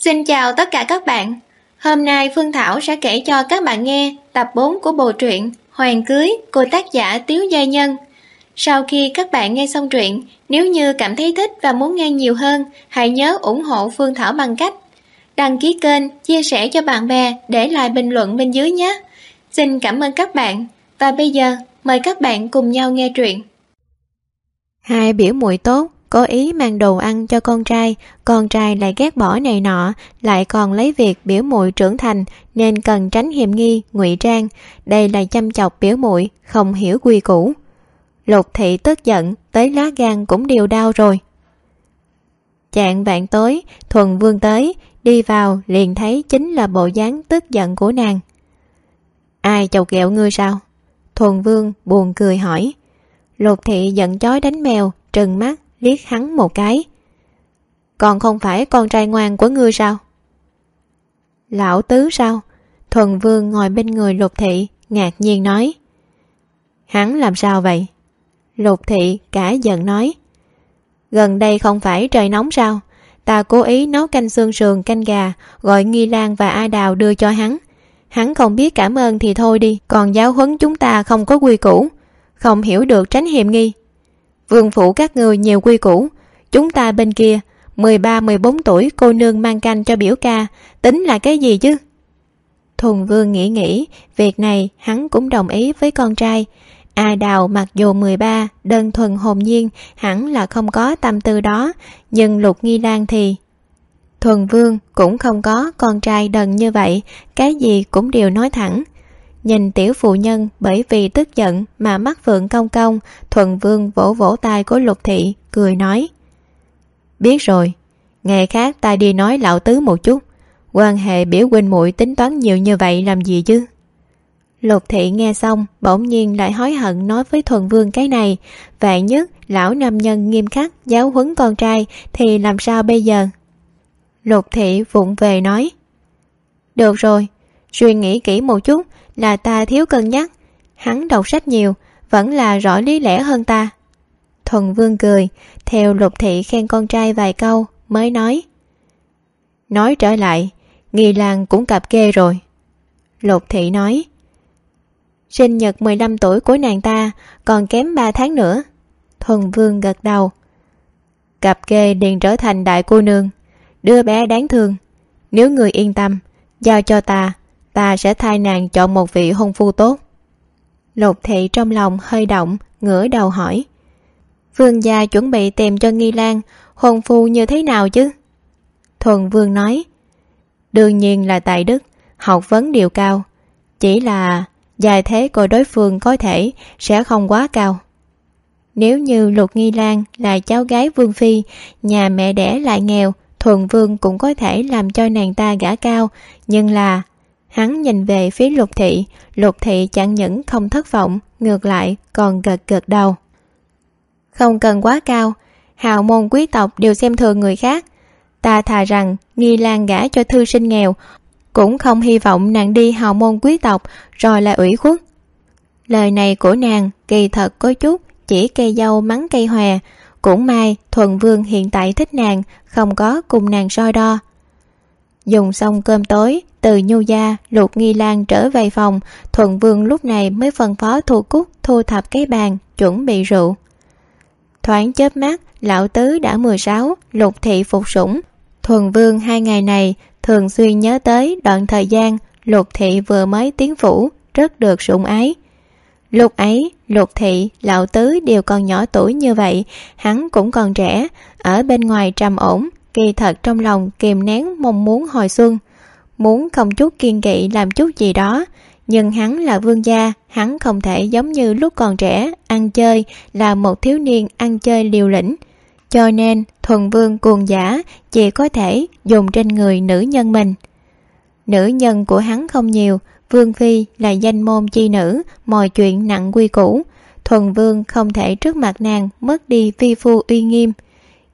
Xin chào tất cả các bạn. Hôm nay Phương Thảo sẽ kể cho các bạn nghe tập 4 của bộ truyện Hoàng cưới của tác giả Tiếu Gia Nhân. Sau khi các bạn nghe xong truyện, nếu như cảm thấy thích và muốn nghe nhiều hơn, hãy nhớ ủng hộ Phương Thảo bằng cách đăng ký kênh, chia sẻ cho bạn bè, để lại bình luận bên dưới nhé. Xin cảm ơn các bạn. Và bây giờ, mời các bạn cùng nhau nghe truyện. Hai biểu muội tốt cố ý mang đồ ăn cho con trai con trai lại ghét bỏ này nọ, lại còn lấy việc biểu muội trưởng thành, nên cần tránh hiểm nghi, ngụy trang. Đây là chăm chọc biểu muội, không hiểu quy củ. Lục thị tức giận, tới lá gan cũng đều đau rồi. Chạng vạn tối, thuần vương tới, đi vào liền thấy chính là bộ dáng tức giận của nàng. Ai chọc ghẹo ngươi sao? Thuần vương buồn cười hỏi. Lục thị giận chói đánh mèo, trừng mắt liếc hắn một cái. Còn không phải con trai ngoan của ngươi sao? Lão tứ sao? Thuần vương ngồi bên người lục thị, ngạc nhiên nói. Hắn làm sao vậy? Lục thị cả giận nói. Gần đây không phải trời nóng sao? Ta cố ý nấu canh xương sườn, canh gà, gọi nghi lan và a đào đưa cho hắn. Hắn không biết cảm ơn thì thôi đi, còn giáo huấn chúng ta không có quy củ. Không hiểu được tránh hiểm nghi vương phủ các người nhiều quy củ. Chúng ta bên kia, mười ba, mười bốn tuổi, cô nương mang canh cho biểu ca, tính là cái gì chứ? Thuần vương nghĩ nghĩ, việc này hắn cũng đồng ý với con trai. A đào mặc dù mười ba, đơn thuần hồn nhiên, hẳn là không có tâm tư đó, nhưng lục nghi lan thì thuần vương cũng không có con trai đần như vậy, cái gì cũng đều nói thẳng nhìn tiểu phụ nhân, bởi vì tức giận mà mắt phượng cong cong thuần vương vỗ vỗ tay của lục thị, cười nói. Biết rồi, ngày khác ta đi nói lão tứ một chút. Quan hệ biểu huynh muội tính toán nhiều như vậy làm gì chứ? Lục thị nghe xong, bỗng nhiên lại hối hận nói với thuần vương cái này. Vậy nhất lão nam nhân nghiêm khắc giáo huấn con trai, thì làm sao bây giờ? Lục thị vụng về nói. Được rồi, suy nghĩ kỹ một chút là ta thiếu cân nhắc. Hắn đọc sách nhiều, vẫn là rõ lý lẽ hơn ta. Thuần vương cười, theo lục thị khen con trai vài câu, mới nói. Nói trở lại, nghi lan cũng cặp kê rồi. Lục thị nói, sinh nhật mười lăm tuổi của nàng ta, còn kém ba tháng nữa. Thuần vương gật đầu. Cặp kê liền trở thành đại cô nương, đứa bé đáng thương. Nếu người yên tâm, giao cho ta ta sẽ thay nàng chọn một vị hôn phu tốt. Lục thị trong lòng hơi động, ngửa đầu hỏi. Vương gia chuẩn bị tìm cho nghi lan, hôn phu như thế nào chứ? Thuần vương nói. Đương nhiên là tài đức, học vấn đều cao. Chỉ là, dài thế của đối phương có thể sẽ không quá cao. Nếu như lục nghi lan là cháu gái vương phi, nhà mẹ đẻ lại nghèo, thuần vương cũng có thể làm cho nàng ta gả cao, nhưng là hắn nhìn về phía lục thị. Lục thị chẳng những không thất vọng, ngược lại còn gật gật đầu. Không cần quá cao, hào môn quý tộc đều xem thường người khác. Ta thà rằng nghi lan gả cho thư sinh nghèo, cũng không hy vọng nàng đi hào môn quý tộc rồi lại ủy khuất. Lời này của nàng kỳ thật có chút, chỉ cây dâu mắng cây hòe. Cũng may thuần vương hiện tại thích nàng, không có cùng nàng soi đo dùng xong cơm tối, từ nhu gia, lục nghi lan trở về phòng, thuận vương lúc này mới phân phó thu cúc thu thập cái bàn, chuẩn bị rượu. Thoáng chớp mắt, lão tứ đã mười sáu, lục thị phục sủng. Thuần vương hai ngày này thường xuyên nhớ tới đoạn thời gian lục thị vừa mới tiến phủ, rất được sủng ái. Lúc ấy, lục thị, lão tứ đều còn nhỏ tuổi như vậy, hắn cũng còn trẻ, ở bên ngoài trầm ổn kỳ thật trong lòng kìm nén mong muốn hồi xuân. Muốn không chút kiên kỵ làm chút gì đó, nhưng hắn là vương gia, hắn không thể giống như lúc còn trẻ ăn chơi là một thiếu niên ăn chơi liều lĩnh. Cho nên thuần vương cuồng giả chỉ có thể dùng trên người nữ nhân mình. Nữ nhân của hắn không nhiều, vương phi là danh môn chi nữ, mọi chuyện nặng quy củ. Thuần vương không thể trước mặt nàng mất đi phi phu uy nghiêm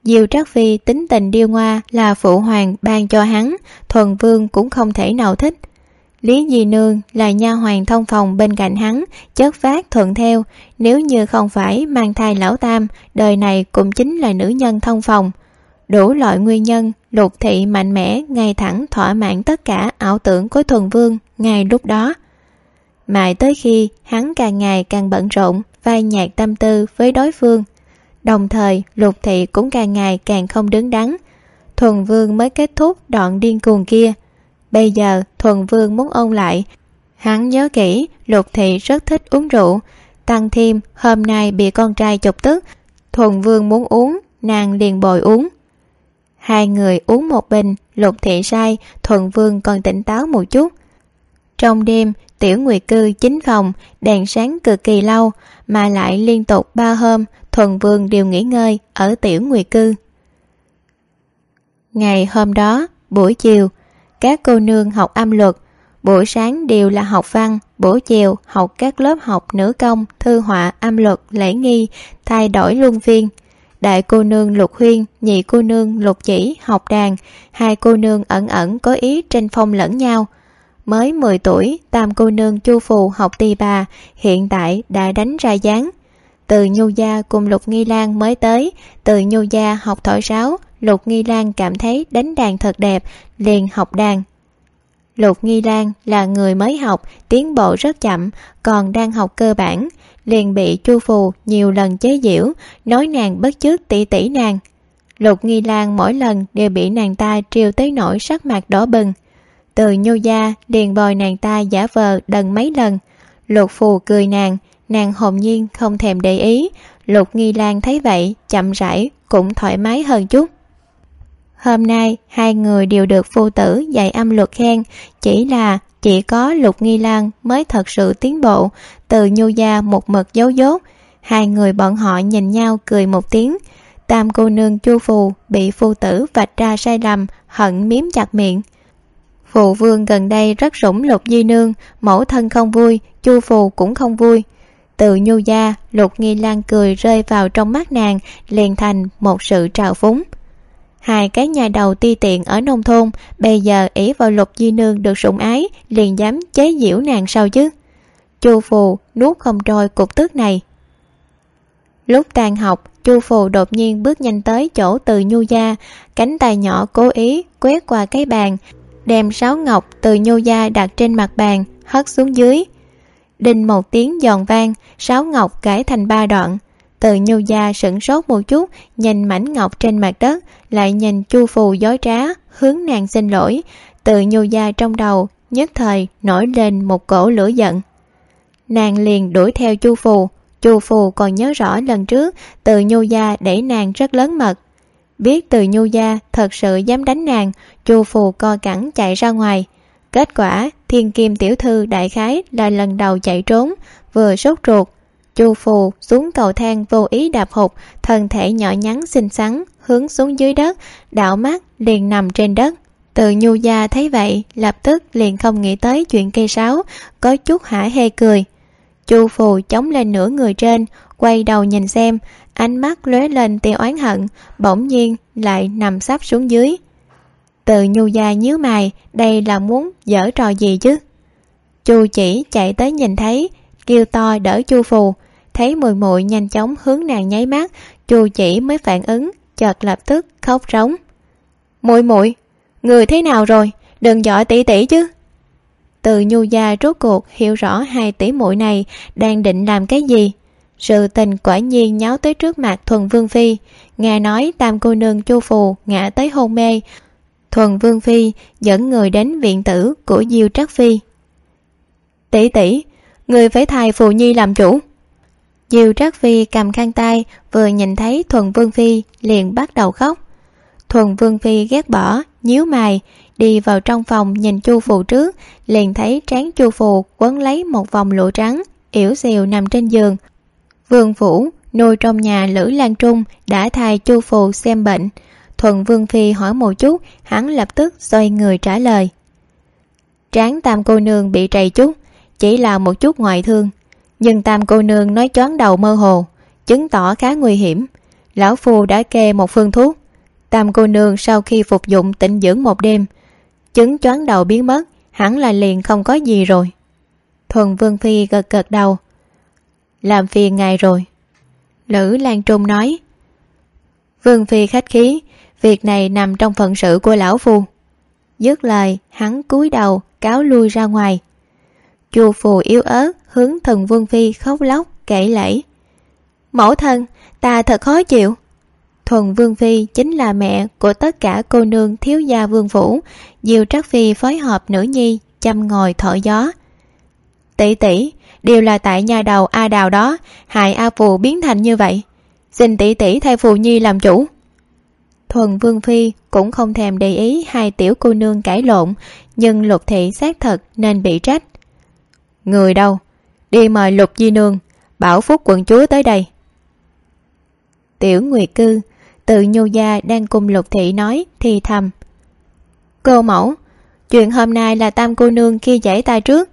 diêu trác phi tính tình điêu ngoa là phụ hoàng ban cho hắn, thuần vương cũng không thể nào thích. Lý di nương là nha hoàng thông phòng bên cạnh hắn, chất phát thuận theo. Nếu như không phải mang thai lão tam, đời này cũng chính là nữ nhân thông phòng. Đủ loại nguyên nhân, lục thị mạnh mẽ, ngay thẳng thỏa mãn tất cả ảo tưởng của thuần vương ngay lúc đó. Mãi tới khi hắn càng ngày càng bận rộn, vai nhạc tâm tư với đối phương đồng thời, lục thị cũng càng ngày càng không đứng đắn. Thuần vương mới kết thúc đoạn điên cuồng kia. Bây giờ, thuần vương muốn ôn lại. Hắn nhớ kỹ, lục thị rất thích uống rượu. Tăng thêm hôm nay bị con trai chọc tức. Thuần vương muốn uống, nàng liền bồi uống. Hai người uống một bình, lục thị sai thuần vương còn tỉnh táo một chút. Trong đêm, tiểu nguyệt cư chính phòng, đèn sáng cực kỳ lâu, mà lại liên tục ba hôm thuần vương đều nghỉ ngơi ở tiểu nguyệt cư. Ngày hôm đó, buổi chiều, các cô nương học âm luật, buổi sáng đều là học văn, buổi chiều học các lớp học nữ công thư họa âm luật lễ nghi, thay đổi luân phiên. Đại cô nương lục huyên, nhị cô nương lục chỉ học đàn, hai cô nương ẩn ẩn có ý tranh phong lẫn nhau. Mới 10 tuổi, tam cô nương chu phù học tỳ bà, hiện tại đã đánh ra dáng từ nhu gia cùng lục nghi lan mới tới. Từ nhu gia học thổi sáo, lục nghi lan cảm thấy đánh đàn thật đẹp, liền học đàn. Lục nghi lan là người mới học, tiến bộ rất chậm, còn đang học cơ bản, liền bị chu phù nhiều lần chế giễu, nói nàng bất chước tỷ tỷ nàng. Lục nghi lan mỗi lần đều bị nàng ta triều tới nỗi sắc mặt đỏ bừng. Từ nhu gia liền bồi nàng ta giả vờ đần mấy lần. Lục phù cười nàng nàng hồn nhiên không thèm để ý. Lục nghi lan thấy vậy, chậm rãi, cũng thoải mái hơn chút. Hôm nay, hai người đều được phu tử dạy âm luật khen, chỉ là chỉ có lục nghi lan mới thật sự tiến bộ, từ nhu gia một mực dấu dốt. Hai người bọn họ nhìn nhau cười một tiếng. Tam cô nương chu phù bị phu tử vạch ra sai lầm, hận miếm chặt miệng. Phụ vương gần đây rất rủng lục di nương, mẫu thân không vui, chu phù cũng không vui từ nhu gia, lục nghi lan cười rơi vào trong mắt nàng, liền thành một sự trào phúng. Hai cái nhà đầu ti tiện ở nông thôn, bây giờ ý vào lục di nương được sủng ái, liền dám chế giễu nàng sao chứ? Chu phù nuốt không trôi cục tức này. Lúc tan học, chu phù đột nhiên bước nhanh tới chỗ từ nhu gia, cánh tay nhỏ cố ý quét qua cái bàn, đem sáo ngọc từ nhu gia đặt trên mặt bàn, hất xuống dưới đình một tiếng giòn vang, sáo ngọc gãy thành ba đoạn. Từ nhu gia sửng sốt một chút, nhìn mảnh ngọc trên mặt đất, lại nhìn chu phù dối trá, hướng nàng xin lỗi. Từ nhu gia trong đầu, nhất thời nổi lên một cổ lửa giận. Nàng liền đuổi theo chu phù chu phù còn nhớ rõ lần trước, từ nhu gia để nàng rất lớn mật. Biết từ nhu gia thật sự dám đánh nàng, chu phù co cẳng chạy ra ngoài. Kết quả thiên kim tiểu thư đại khái là lần đầu chạy trốn, vừa sốt ruột. Chu phù xuống cầu thang vô ý đạp hụt, thân thể nhỏ nhắn xinh xắn hướng xuống dưới đất, đảo mắt liền nằm trên đất. Từ nhu gia thấy vậy, lập tức liền không nghĩ tới chuyện cây sáo, có chút hả hê cười. Chu phù chống lên nửa người trên, quay đầu nhìn xem, ánh mắt lóe lên tia oán hận, bỗng nhiên lại nằm sắp xuống dưới từ nhu gia nhíu mày, đây là muốn dở trò gì chứ? Chu chỉ chạy tới nhìn thấy, kêu to đỡ chu phù. Thấy mùi muội nhanh chóng hướng nàng nháy mắt, chu chỉ mới phản ứng, chợt lập tức khóc rống. Muội muội người thế nào rồi? Đừng dọa tỷ tỷ chứ. Từ nhu gia rốt cuộc hiểu rõ hai tỷ muội này đang định làm cái gì. Sự tình quả nhiên nháo tới trước mặt thuần vương phi. Nghe nói tam cô nương chu phù ngã tới hôn mê thuần vương phi dẫn người đến viện tử của diêu trắc phi. Tỷ tỷ, người phải thay phù nhi làm chủ. Diêu trắc phi cầm khăn tay, vừa nhìn thấy thuần vương phi, liền bắt đầu khóc. Thuần vương phi ghét bỏ, nhíu mày, đi vào trong phòng nhìn chu phù trước, liền thấy trán chu phù quấn lấy một vòng lụa trắng, yểu xìu nằm trên giường. Vương phủ nuôi trong nhà lữ lan trung đã thay chu phù xem bệnh thuần vương phi hỏi một chút, hắn lập tức xoay người trả lời. Tráng tam cô nương bị trầy chút, chỉ là một chút ngoại thương. Nhưng tam cô nương nói choáng đầu mơ hồ, chứng tỏ khá nguy hiểm. Lão phu đã kê một phương thuốc. Tam cô nương sau khi phục dụng tĩnh dưỡng một đêm, chứng choáng đầu biến mất, hẳn là liền không có gì rồi. Thuần vương phi gật gật đầu. Làm phiền ngài rồi. Lữ lan trung nói. Vương phi khách khí việc này nằm trong phận sự của lão phu. Dứt lời, hắn cúi đầu, cáo lui ra ngoài. Chùa phù yếu ớt, hướng thần vương phi khóc lóc, kể lễ. Mẫu thân, ta thật khó chịu. Thuần vương phi chính là mẹ của tất cả cô nương thiếu gia vương phủ diều trắc phi phối hợp nữ nhi chăm ngồi thở gió. Tỷ tỷ, đều là tại nhà đầu a đào đó, hại a phù biến thành như vậy. Xin tỷ tỷ thay phù nhi làm chủ thuần vương phi cũng không thèm để ý hai tiểu cô nương cãi lộn, nhưng lục thị xác thật nên bị trách. Người đâu? Đi mời lục di nương, bảo phúc quận chúa tới đây. Tiểu nguyệt cư tự nhu gia đang cùng lục thị nói thì thầm. Cô mẫu, chuyện hôm nay là tam cô nương khi giải tay trước.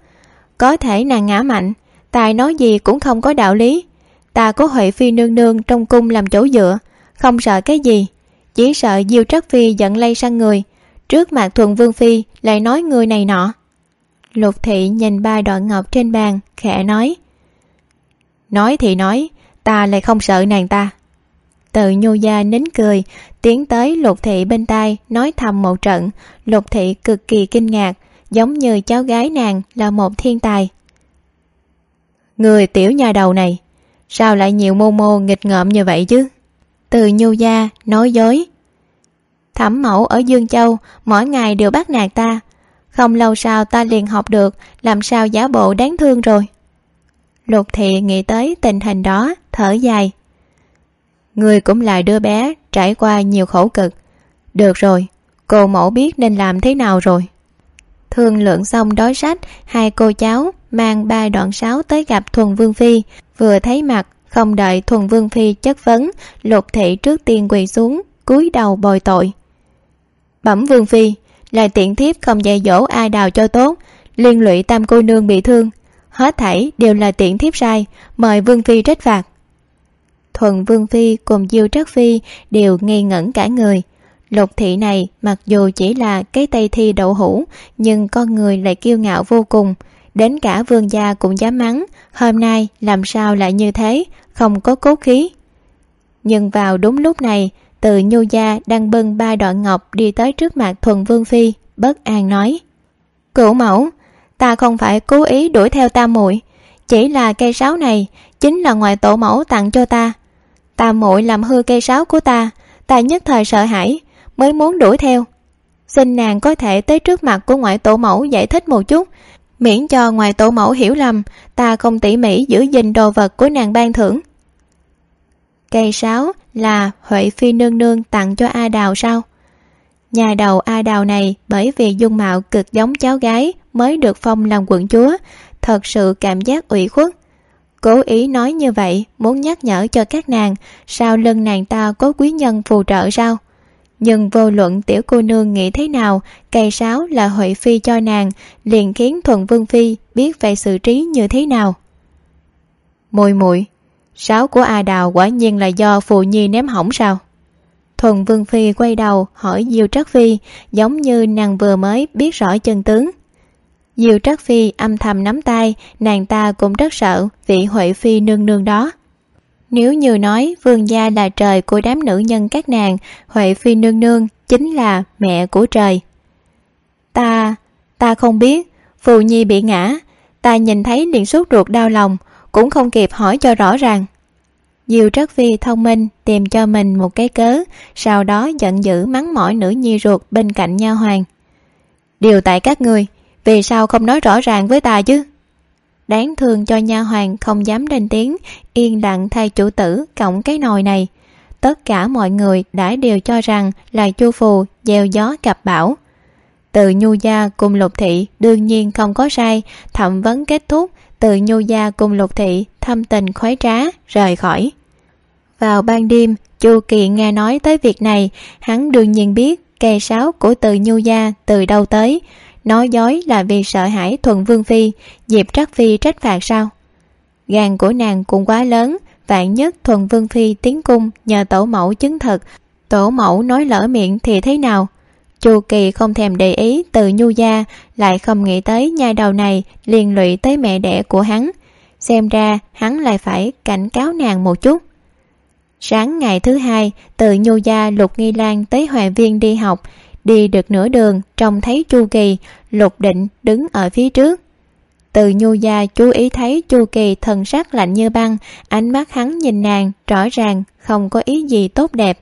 Có thể nàng ngã mạnh, tài nói gì cũng không có đạo lý. Ta có huệ phi nương nương trong cung làm chỗ dựa, không sợ cái gì chỉ sợ diêu trắc phi giận lây sang người. Trước mặt thuần vương phi lại nói người này nọ. Lục thị nhìn ba đoạn ngọc trên bàn, khẽ nói. Nói thì nói, ta lại không sợ nàng ta. Từ nhu gia nín cười, tiến tới lục thị bên tai, nói thầm một trận. Lục thị cực kỳ kinh ngạc, giống như cháu gái nàng là một thiên tài. Người tiểu nhà đầu này, sao lại nhiều mô mô nghịch ngợm như vậy chứ? Từ nhu gia nói dối. Thẩm mẫu ở dương châu, mỗi ngày đều bắt nạt ta. Không lâu sau ta liền học được làm sao giả bộ đáng thương rồi. Lục thị nghĩ tới tình hình đó, thở dài. Người cũng là đứa bé, trải qua nhiều khổ cực. Được rồi, cô mẫu biết nên làm thế nào rồi. Thương lượng xong đói sách, hai cô cháu mang ba đoạn sáo tới gặp thuần vương phi, vừa thấy mặt không đợi thuần vương phi chất vấn, lục thị trước tiên quỳ xuống, cúi đầu bồi tội. Bẩm vương phi là tiện thiếp không dạy dỗ ai đào cho tốt, liên lụy tam cô nương bị thương. Hết thảy đều là tiện thiếp sai, mời vương phi trách phạt. Thuần vương phi cùng diêu trắc phi đều ngây ngẩn cả người. Lục thị này mặc dù chỉ là cái tay thi đậu hũ, nhưng con người lại kiêu ngạo vô cùng. Đến cả vương gia cũng dám mắng, hôm nay làm sao lại như thế không có cốt khí. Nhưng vào đúng lúc này, từ nhu gia đang bưng ba đoạn ngọc đi tới trước mặt thuần vương phi, bất an nói, cửu mẫu, ta không phải cố ý đuổi theo tam muội, chỉ là cây sáo này chính là ngoại tổ mẫu tặng cho ta. Tam muội làm hư cây sáo của ta ta nhất thời sợ hãi, mới muốn đuổi theo. Xin nàng có thể tới trước mặt của ngoại tổ mẫu giải thích một chút miễn cho ngoài tổ mẫu hiểu lầm, ta không tỉ mỉ giữ gìn đồ vật của nàng ban thưởng. Cây sáo là huệ phi nương nương tặng cho a đào sao? Nhà đầu a đào này bởi vì dung mạo cực giống cháu gái mới được phong làm quận chúa, thật sự cảm giác ủy khuất. Cố ý nói như vậy muốn nhắc nhở cho các nàng, sao lưng nàng ta có quý nhân phù trợ sao? Nhưng vô luận tiểu cô nương nghĩ thế nào, cày sáo là huệ phi cho nàng, liền khiến thuần vương phi biết phải xử trí như thế nào. Mùi mùi, sáo của a đào quả nhiên là do phù nhi ném hỏng sao? Thuần vương phi quay đầu hỏi diêu trắc phi, giống như nàng vừa mới biết rõ chân tướng. Diêu trắc phi âm thầm nắm tay, nàng ta cũng rất sợ vị huệ phi nương nương đó nếu như nói vương gia là trời của đám nữ nhân các nàng, huệ phi nương nương chính là mẹ của trời. Ta ta không biết, phù nhi bị ngã, ta nhìn thấy liền sốt ruột đau lòng, cũng không kịp hỏi cho rõ ràng. Diều trất vi thông minh tìm cho mình một cái cớ, sau đó giận dữ mắng mỏi nữ nhi ruột bên cạnh nha hoàng. Điều tại các ngươi, vì sao không nói rõ ràng với ta chứ? Đáng thương cho nha hoàng không dám lên tiếng, yên lặng thay chủ tử cộng cái nồi này. Tất cả mọi người đã đều cho rằng là chu phù gieo gió gặp bão. Từ nhu gia cùng lục thị đương nhiên không có sai, thẩm vấn kết thúc, từ nhu gia cùng lục thị thâm tình khoái trá, rời khỏi. Vào ban đêm, chu kỳ nghe nói tới việc này, hắn đương nhiên biết cây sáo của từ nhu gia từ đâu tới nói dối là vì sợ hãi thuần vương phi, diệp trắc phi trách phạt sao? Gan của nàng cũng quá lớn, vạn nhất thuần vương phi tiến cung nhờ tổ mẫu chứng thực tổ mẫu nói lỡ miệng thì thế nào? Chu kỳ không thèm để ý từ nhu gia, lại không nghĩ tới nhai đầu này liền lụy tới mẹ đẻ của hắn. Xem ra hắn lại phải cảnh cáo nàng một chút. Sáng ngày thứ hai, từ nhu gia lục nghi lan tới hòa viên đi học đi được nửa đường trông thấy chu kỳ, lục định đứng ở phía trước. Từ nhu gia chú ý thấy chu kỳ thần sắc lạnh như băng, ánh mắt hắn nhìn nàng rõ ràng, không có ý gì tốt đẹp.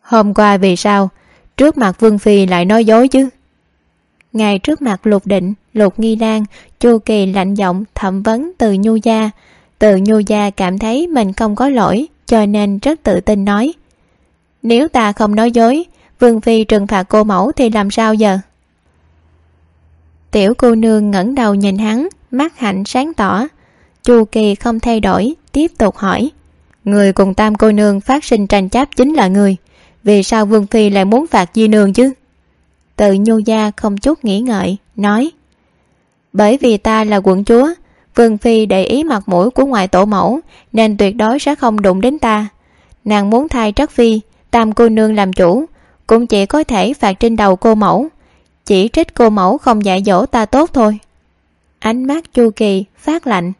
Hôm qua vì sao? Trước mặt vương phi lại nói dối chứ? Ngay trước mặt lục định, lục nghi lan, chu kỳ lạnh giọng thẩm vấn từ nhu gia. Từ nhu gia cảm thấy mình không có lỗi, cho nên rất tự tin nói nếu ta không nói dối, vương phi trừng phạt cô mẫu thì làm sao giờ? Tiểu cô nương ngẩng đầu nhìn hắn, mắt hạnh sáng tỏ. Chu kỳ không thay đổi, tiếp tục hỏi. Người cùng tam cô nương phát sinh tranh chấp chính là người. Vì sao vương phi lại muốn phạt di nương chứ? Tự nhu gia không chút nghĩ ngợi, nói. Bởi vì ta là quận chúa, vương phi để ý mặt mũi của ngoại tổ mẫu, nên tuyệt đối sẽ không đụng đến ta. Nàng muốn thay trắc phi tam cô nương làm chủ, cũng chỉ có thể phạt trên đầu cô mẫu. Chỉ trích cô mẫu không dạy dỗ ta tốt thôi. Ánh mắt chu kỳ phát lạnh.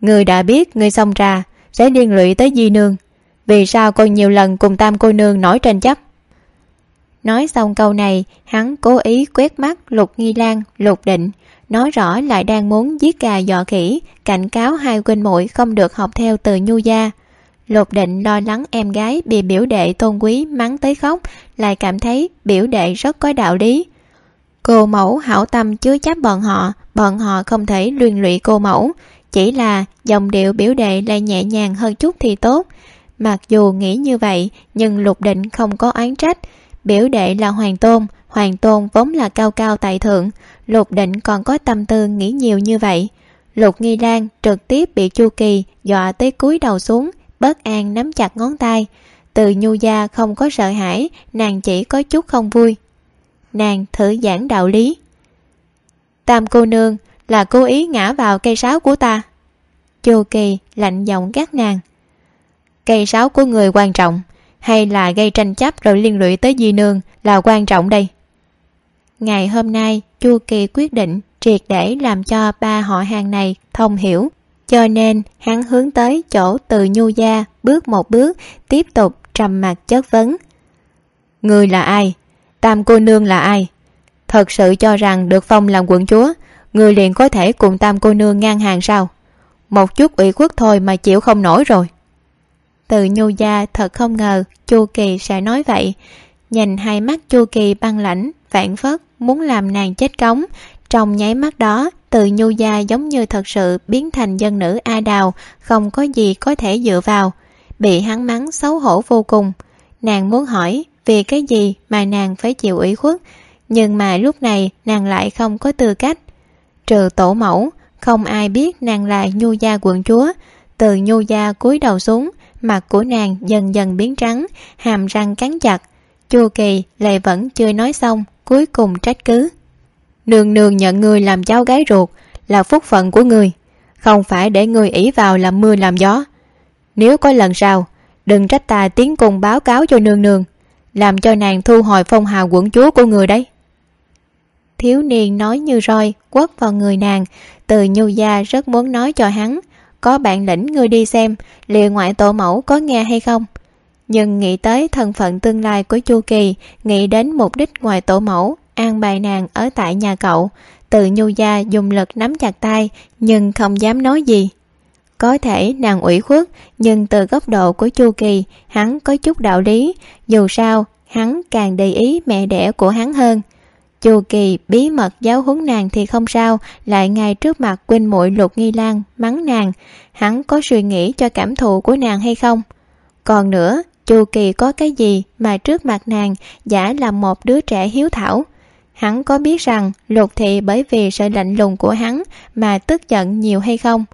Người đã biết, người xông ra, sẽ liên lụy tới di nương. Vì sao còn nhiều lần cùng tam cô nương nói tranh chấp? Nói xong câu này, hắn cố ý quét mắt lục nghi lan, lục định, nói rõ lại đang muốn giết gà dọ khỉ, cảnh cáo hai huynh muội không được học theo từ nhu gia lục định lo lắng em gái bị biểu đệ tôn quý mắng tới khóc, lại cảm thấy biểu đệ rất có đạo lý. Cô mẫu hảo tâm chứa chấp bọn họ bọn họ không thể luyên lụy cô mẫu. Chỉ là dòng điệu biểu đệ lại nhẹ nhàng hơn chút thì tốt. Mặc dù nghĩ như vậy, nhưng lục định không có oán trách. Biểu đệ là hoàng tôn hoàng tôn vốn là cao cao tại thượng. Lục định còn có tâm tư nghĩ nhiều như vậy. Lục nghi lan trực tiếp bị chu kỳ dọa tới cúi đầu xuống bất an nắm chặt ngón tay. Từ nhu gia không có sợ hãi, nàng chỉ có chút không vui. Nàng thử giảng đạo lý. Tam cô nương, là cố ý ngã vào cây sáo của ta. Chu kỳ lạnh giọng gắt nàng. Cây sáo của người quan trọng, hay là gây tranh chấp rồi liên lụy tới di nương là quan trọng đây. Ngày hôm nay, chu kỳ quyết định triệt để làm cho ba họ hàng này thông hiểu cho nên, hắn hướng tới chỗ từ nhu gia, bước một bước, tiếp tục trầm mặt chất vấn. Người là ai? Tam cô nương là ai? Thật sự cho rằng được phong làm quận chúa người liền có thể cùng tam cô nương ngang hàng sao? Một chút ủy khuất thôi mà chịu không nổi rồi. Từ nhu gia thật không ngờ chu kỳ sẽ nói vậy. Nhìn hai mắt chu kỳ băng lãnh vạn phất muốn làm nàng chết cống trong nháy mắt đó, từ nhu gia giống như thật sự biến thành dân nữ a đào, không có gì có thể dựa vào. Bị hắn mắng xấu hổ vô cùng. Nàng muốn hỏi, vì cái gì mà nàng phải chịu ủy khuất, nhưng mà lúc này nàng lại không có tư cách. Trừ tổ mẫu, không ai biết nàng là nhu gia quận chúa. Từ nhu gia cúi đầu xuống, mặt của nàng dần dần biến trắng, hàm răng cắn chặt. Chu kỳ lại vẫn chưa nói xong, cuối cùng trách cứ nương nương nhận người làm cháu gái ruột là phúc phận của người không phải để người ỷ vào làm mưa làm gió. Nếu có lần sau, đừng trách ta tiến cùng báo cáo cho nương nương, làm cho nàng thu hồi phong hào quận chúa của người đấy. Thiếu niên nói như roi, quất vào người nàng. Từ nhu gia rất muốn nói cho hắn, có bạn lĩnh ngươi đi xem, liệu ngoại tổ mẫu có nghe hay không? Nhưng nghĩ tới thân phận tương lai của chu kỳ, nghĩ đến mục đích ngoài tổ mẫu an bài nàng ở tại nhà cậu. Từ nhu gia dùng lực nắm chặt tay, nhưng không dám nói gì. Có thể nàng ủy khuất, nhưng từ góc độ của chu kỳ, hắn có chút đạo lý. Dù sao, hắn càng để ý mẹ đẻ của hắn hơn. Chu kỳ bí mật giáo huấn nàng thì không sao, lại ngay trước mặt quên muội lục nghi lan mắng nàng. Hắn có suy nghĩ cho cảm thụ của nàng hay không? Còn nữa, chu kỳ có cái gì mà trước mặt nàng giả là một đứa trẻ hiếu thảo? Hắn có biết rằng lục thị bởi vì sự lạnh lùng của hắn mà tức giận nhiều hay không?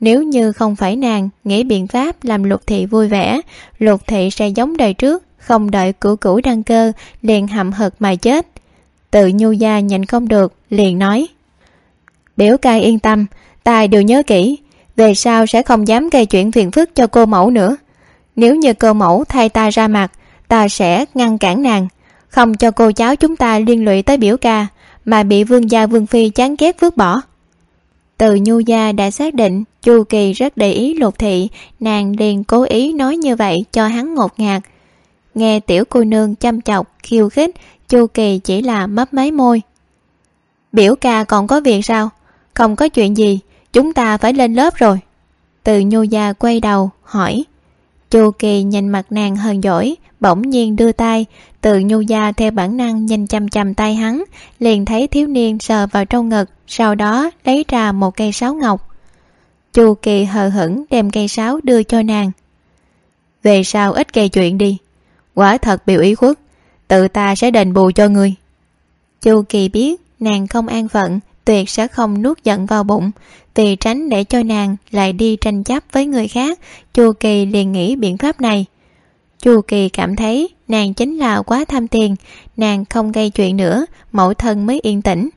Nếu như không phải nàng nghĩ biện pháp làm lục thị vui vẻ lục thị sẽ giống đời trước, không đợi cửu cửu đăng cơ, liền hậm hực mà chết. Tự nhu gia nhìn không được, liền nói, biểu cai yên tâm, ta đều nhớ kỹ, về sau sẽ không dám gây chuyện phiền phức cho cô mẫu nữa. Nếu như cô mẫu thay ta ra mặt, ta sẽ ngăn cản nàng không cho cô cháu chúng ta liên lụy tới biểu ca, mà bị vương gia vương phi chán ghét vứt bỏ. Từ nhu gia đã xác định chu kỳ rất để ý lục thị, nàng liền cố ý nói như vậy cho hắn ngột ngạt. Nghe tiểu cô nương chăm chọc, khiêu khích, chu kỳ chỉ là mấp máy môi. Biểu ca còn có việc sao? Không có chuyện gì, chúng ta phải lên lớp rồi. Từ nhu gia quay đầu, hỏi. Chu kỳ nhìn mặt nàng hờn dỗi bỗng nhiên đưa tay, từ nhu gia theo bản năng nhìn chăm chăm tay hắn, liền thấy thiếu niên sờ vào trong ngực, sau đó lấy ra một cây sáo ngọc. Chu kỳ hờ hững đem cây sáo đưa cho nàng. Về sau ít gây chuyện đi. Quả thật biểu ý khuất, tự ta sẽ đền bù cho ngươi chu kỳ biết nàng không an phận, tuyệt sẽ không nuốt giận vào bụng. Vì tránh để cho nàng lại đi tranh chấp với người khác, chu kỳ liền nghĩ biện pháp này chu kỳ cảm thấy nàng chính là quá tham tiền, nàng không gây chuyện nữa, mẫu thân mới yên tĩnh.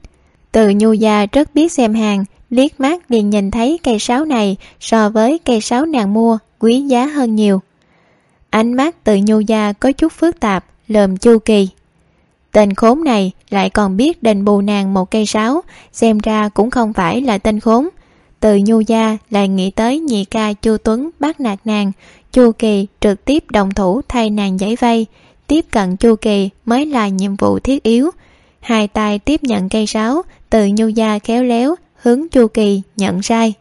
Từ nhu gia rất biết xem hàng, liếc mắt liền nhìn thấy cây sáo này so với cây sáo nàng mua quý giá hơn nhiều. Ánh mắt từ nhu gia có chút phức tạp, lườm chu kỳ. Tên khốn này lại còn biết đền bù nàng một cây sáo, xem ra cũng không phải là tên khốn. Từ nhu gia lại nghĩ tới nhị ca chu tuấn bắt nạt nàng chu kỳ trực tiếp đồng thủ thay nàng giải vây. Tiếp cận chu kỳ mới là nhiệm vụ thiết yếu. Hai tay tiếp nhận cây sáo, từ nhu gia khéo léo, hướng chu kỳ nhận sai.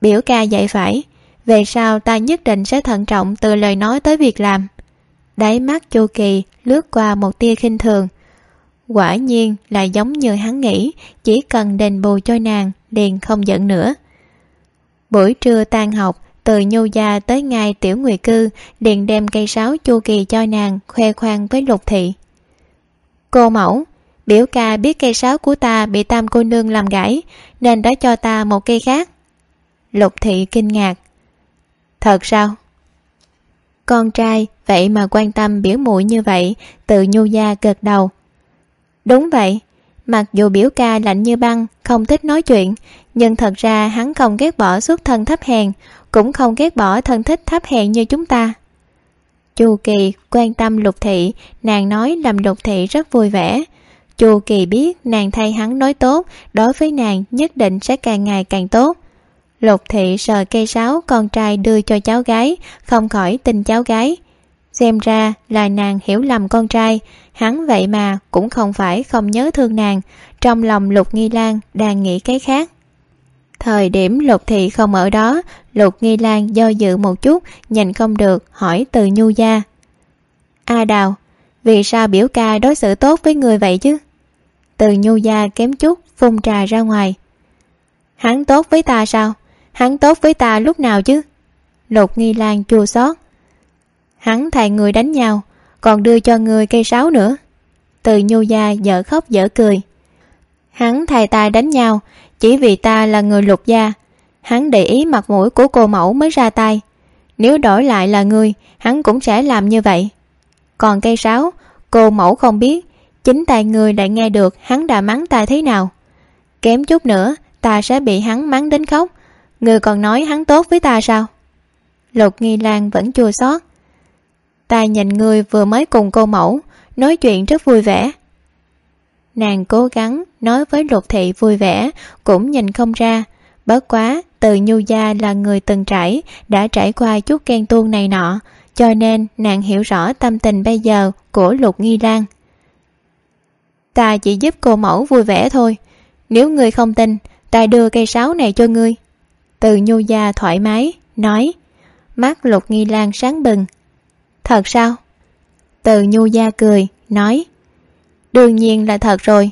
Biểu ca dạy phải, về sau ta nhất định sẽ thận trọng từ lời nói tới việc làm. Đáy mắt chu kỳ lướt qua một tia khinh thường. Quả nhiên là giống như hắn nghĩ, chỉ cần đền bù cho nàng liền không giận nữa. Buổi trưa tan học từ nhu gia tới ngài tiểu nguy cư, liền đem cây sáo chu kỳ cho nàng, khoe khoang với lục thị. Cô mẫu, biểu ca biết cây sáo của ta bị tam cô nương làm gãy, nên đã cho ta một cây khác. Lục thị kinh ngạc. Thật sao? Con trai, vậy mà quan tâm biểu muội như vậy, từ nhu gia gật đầu. Đúng vậy, mặc dù biểu ca lạnh như băng, không thích nói chuyện, nhưng thật ra hắn không ghét bỏ xuất thân thấp hèn cũng không ghét bỏ thân thích thấp hèn như chúng ta. Chu kỳ quan tâm lục thị, nàng nói làm lục thị rất vui vẻ. Chu kỳ biết nàng thay hắn nói tốt, đối với nàng nhất định sẽ càng ngày càng tốt. Lục thị sờ cây sáo con trai đưa cho cháu gái, không khỏi tình cháu gái. Xem ra là nàng hiểu lầm con trai, hắn vậy mà cũng không phải không nhớ thương nàng, trong lòng lục nghi lan đang nghĩ cái khác. Thời điểm lục thị không ở đó lục nghi lan do dự một chút, nhìn không được, hỏi từ nhu gia. A đào, vì sao biểu ca đối xử tốt với người vậy chứ? Từ nhu gia kém chút phun trà ra ngoài. Hắn tốt với ta sao? Hắn tốt với ta lúc nào chứ? Lục nghi lan chua xót. Hắn thầy người đánh nhau, còn đưa cho người cây sáo nữa. Từ nhu gia dở khóc dở cười. Hắn thầy ta đánh nhau, chỉ vì ta là người lục gia hắn để ý mặt mũi của cô mẫu mới ra tay. Nếu đổi lại là người, hắn cũng sẽ làm như vậy. Còn cây sáo, cô mẫu không biết, chính tài người đã nghe được hắn đã mắng ta thế nào. Kém chút nữa, ta sẽ bị hắn mắng đến khóc. Người còn nói hắn tốt với ta sao? Lục nghi lan vẫn chua xót. Ta nhìn người vừa mới cùng cô mẫu, nói chuyện rất vui vẻ. Nàng cố gắng nói với lục thị vui vẻ, cũng nhìn không ra bớt quá, từ nhu gia là người từng trải, đã trải qua chút ghen tuông này nọ, cho nên nàng hiểu rõ tâm tình bây giờ của lục nghi lan. Ta chỉ giúp cô mẫu vui vẻ thôi. Nếu ngươi không tin, ta đưa cây sáo này cho ngươi. Từ nhu gia thoải mái, nói. Mắt lục nghi lan sáng bừng. Thật sao? Từ nhu gia cười, nói. Đương nhiên là thật rồi.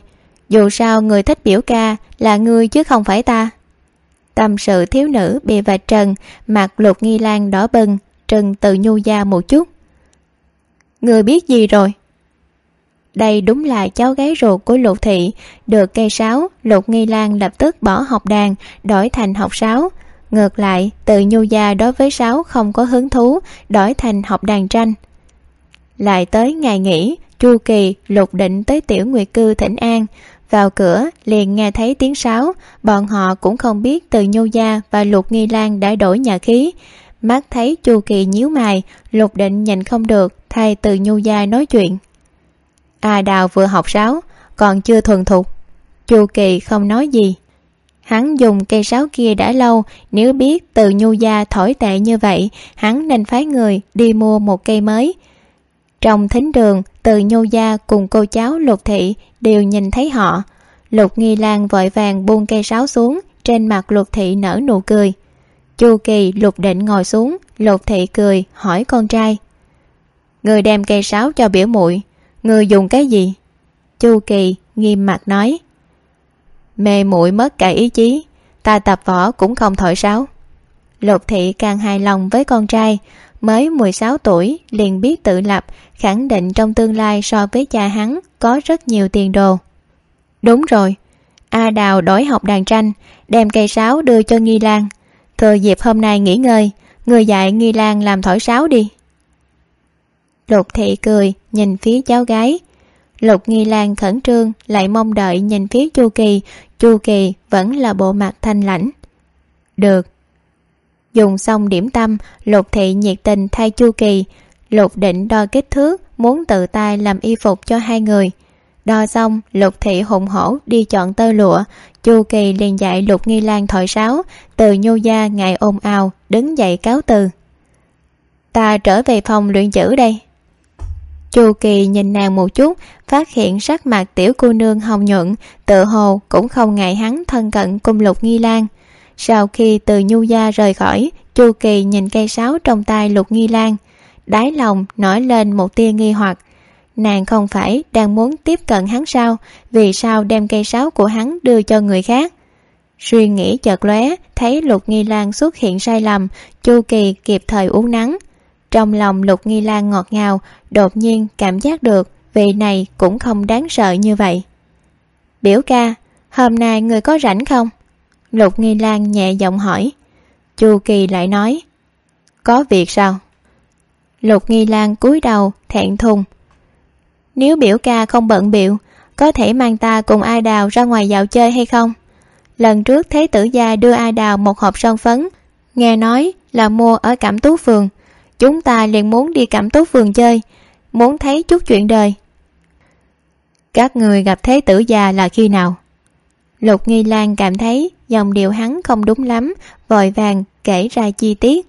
Dù sao người thích biểu ca là ngươi chứ không phải ta tâm sự thiếu nữ bị vạch trần, mặt lục nghi lan đỏ bừng trần từ nhu gia một chút. Người biết gì rồi? Đây đúng là cháu gái ruột của lục thị, được cây sáo, lục nghi lan lập tức bỏ học đàn, đổi thành học sáo. Ngược lại, từ nhu gia đối với sáo không có hứng thú, đổi thành học đàn tranh. Lại tới ngày nghỉ, chu kỳ lục định tới tiểu nguyệt cư thỉnh an vào cửa liền nghe thấy tiếng sáo. Bọn họ cũng không biết từ nhu gia và lục nghi lan đã đổi nhà khí. Mắt thấy chu kỳ nhíu mày lục định nhìn không được thay từ nhu gia nói chuyện. A đào vừa học sáo còn chưa thuần thục. Chu kỳ không nói gì. Hắn dùng cây sáo kia đã lâu, nếu biết từ nhu gia thổi tệ như vậy, hắn nên phái người đi mua một cây mới. Trong thính đường, từ nhô gia cùng cô cháu lục thị đều nhìn thấy họ. Lục nghi lan vội vàng buông cây sáo xuống, trên mặt lục thị nở nụ cười. Chu kỳ lục định ngồi xuống, lục thị cười, hỏi con trai. Người đem cây sáo cho biểu muội người dùng cái gì? Chu kỳ nghiêm mặt nói mê muội mất cả ý chí ta tập võ cũng không thổi sáo lục thị càng hài lòng với con trai mới 16 tuổi, liền biết tự lập, khẳng định trong tương lai so với cha hắn có rất nhiều tiền đồ. Đúng rồi, a đào đổi học đàn tranh, đem cây sáo đưa cho nghi lan. Thừa dịp hôm nay nghỉ ngơi, người dạy nghi lan làm thổi sáo đi. Lục thị cười, nhìn phía cháu gái. Lục nghi lan khẩn trương, lại mong đợi nhìn phía chu kỳ. Chu kỳ vẫn là bộ mặt thanh lãnh. Được dùng xong điểm tâm lục thị nhiệt tình thay chu kỳ. Lục định đo kích thước, muốn tự tay làm y phục cho hai người. Đo xong, lục thị hùng hổ đi chọn tơ lụa. Chu kỳ liền dạy lục nghi lan thổi sáo. Từ nhu gia ngại ồn ào, đứng dậy cáo từ. Ta trở về phòng luyện chữ đây. Chu kỳ nhìn nàng một chút, phát hiện sắc mặt tiểu cô nương hồng nhuận, tự hồ cũng không ngại hắn thân cận cùng lục nghi lan sau khi từ nhu gia rời khỏi, chu kỳ nhìn cây sáo trong tay lục nghi lan, đáy lòng nổi lên một tia nghi hoặc. Nàng không phải đang muốn tiếp cận hắn sao? Vì sao đem cây sáo của hắn đưa cho người khác? Suy nghĩ chợt lóe, thấy lục nghi lan xuất hiện sai lầm, chu kỳ kịp thời uống nắng. Trong lòng lục nghi lan ngọt ngào, đột nhiên cảm giác được vị này cũng không đáng sợ như vậy. Biểu ca, hôm nay người có rảnh không? Lục nghi lan nhẹ giọng hỏi. Chu kỳ lại nói, có việc sao? Lục nghi lan cúi đầu, thẹn thùng. Nếu biểu ca không bận biệu có thể mang ta cùng a đào ra ngoài dạo chơi hay không? Lần trước Thế tử gia đưa a đào một hộp son phấn, nghe nói là mua ở cảm tú phường. Chúng ta liền muốn đi cảm tú phường chơi, muốn thấy chút chuyện đời. Các người gặp thế tử Gia là khi nào? Lục nghi lan cảm thấy dòng điệu hắn không đúng lắm, vội vàng kể ra chi tiết.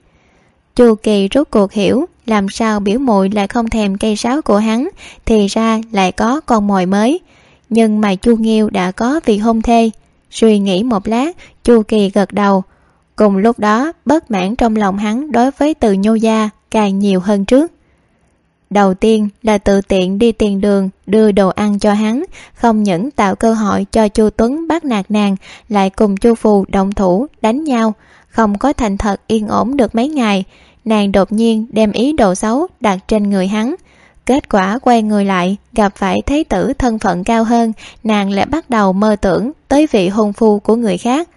Chu kỳ rốt cuộc hiểu làm sao biểu muội lại không thèm cây sáo của hắn, thì ra lại có con mồi mới. Nhưng mà chu nghiêu đã có việc hôn thê. Suy nghĩ một lát, chu kỳ gật đầu. Cùng lúc đó, bất mãn trong lòng hắn đối với từ nhô gia càng nhiều hơn trước đầu tiên là tự tiện đi tiền đường, đưa đồ ăn cho hắn, không những tạo cơ hội cho chu tuấn bắt nạt nàng, lại cùng chu phù động thủ đánh nhau. Không có thành thật yên ổn được mấy ngày, nàng đột nhiên đem ý đồ xấu đặt trên người hắn. Kết quả quay người lại, gặp phải thế tử thân phận cao hơn, nàng lại bắt đầu mơ tưởng tới vị hôn phu của người khác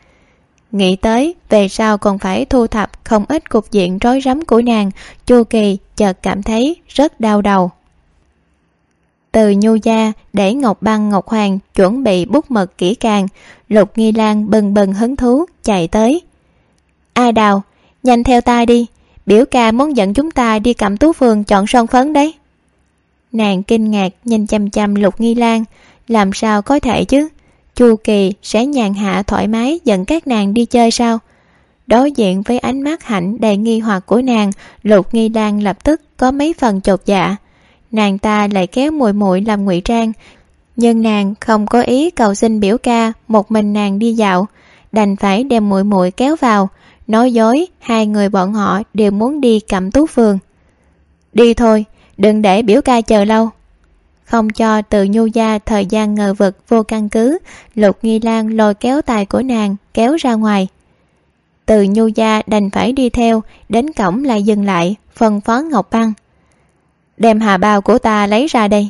nghĩ tới, về sau còn phải thu thập không ít cục diện rối rắm của nàng, chu kỳ chợt cảm thấy rất đau đầu. Từ nhu gia để ngọc băng, ngọc hoàng chuẩn bị bút mực kỹ càng, lục nghi lan bừng bừng hứng thú chạy tới. A đào, nhanh theo ta đi, biểu ca muốn dẫn chúng ta đi cẩm tú phường chọn son phấn đấy. Nàng kinh ngạc nhìn chăm chăm lục nghi lan, làm sao có thể chứ? Chu kỳ sẽ nhàn hạ thoải mái dẫn các nàng đi chơi sao? Đối diện với ánh mắt hạnh đầy nghi hoặc của nàng, lục nghi lan lập tức có mấy phần chột dạ. Nàng ta lại kéo muội muội làm ngụy trang, nhưng nàng không có ý cầu xin biểu ca một mình nàng đi dạo. Đành phải đem muội muội kéo vào, nói dối, hai người bọn họ đều muốn đi cẩm tú phường. Đi thôi, đừng để biểu ca chờ lâu không cho từ nhu gia thời gian ngờ vực vô căn cứ, lục nghi lan lôi kéo tài của nàng, kéo ra ngoài. Từ nhu gia đành phải đi theo, đến cổng lại dừng lại, phân phó ngọc băng. Đem hà bao của ta lấy ra đây.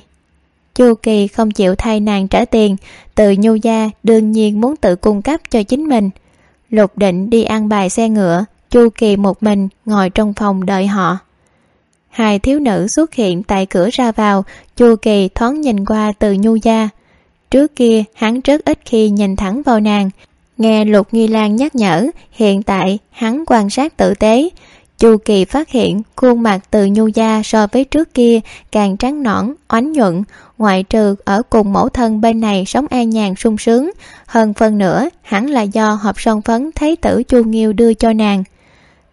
Chu kỳ không chịu thay nàng trả tiền, từ nhu gia đương nhiên muốn tự cung cấp cho chính mình. Lục định đi ăn bài xe ngựa, chu kỳ một mình ngồi trong phòng đợi họ hai thiếu nữ xuất hiện tại cửa ra vào, chu kỳ thoáng nhìn qua từ nhu gia. Trước kia, hắn rất ít khi nhìn thẳng vào nàng. Nghe lục nghi lan nhắc nhở, hiện tại hắn quan sát tử tế. Chu kỳ phát hiện khuôn mặt từ nhu gia so với trước kia càng trắng nõn, oánh nhuận. Ngoại trừ ở cùng mẫu thân bên này sống an nhàn sung sướng, hơn phần nữa hẳn là do hộp son phấn thấy tử chu nghiêu đưa cho nàng.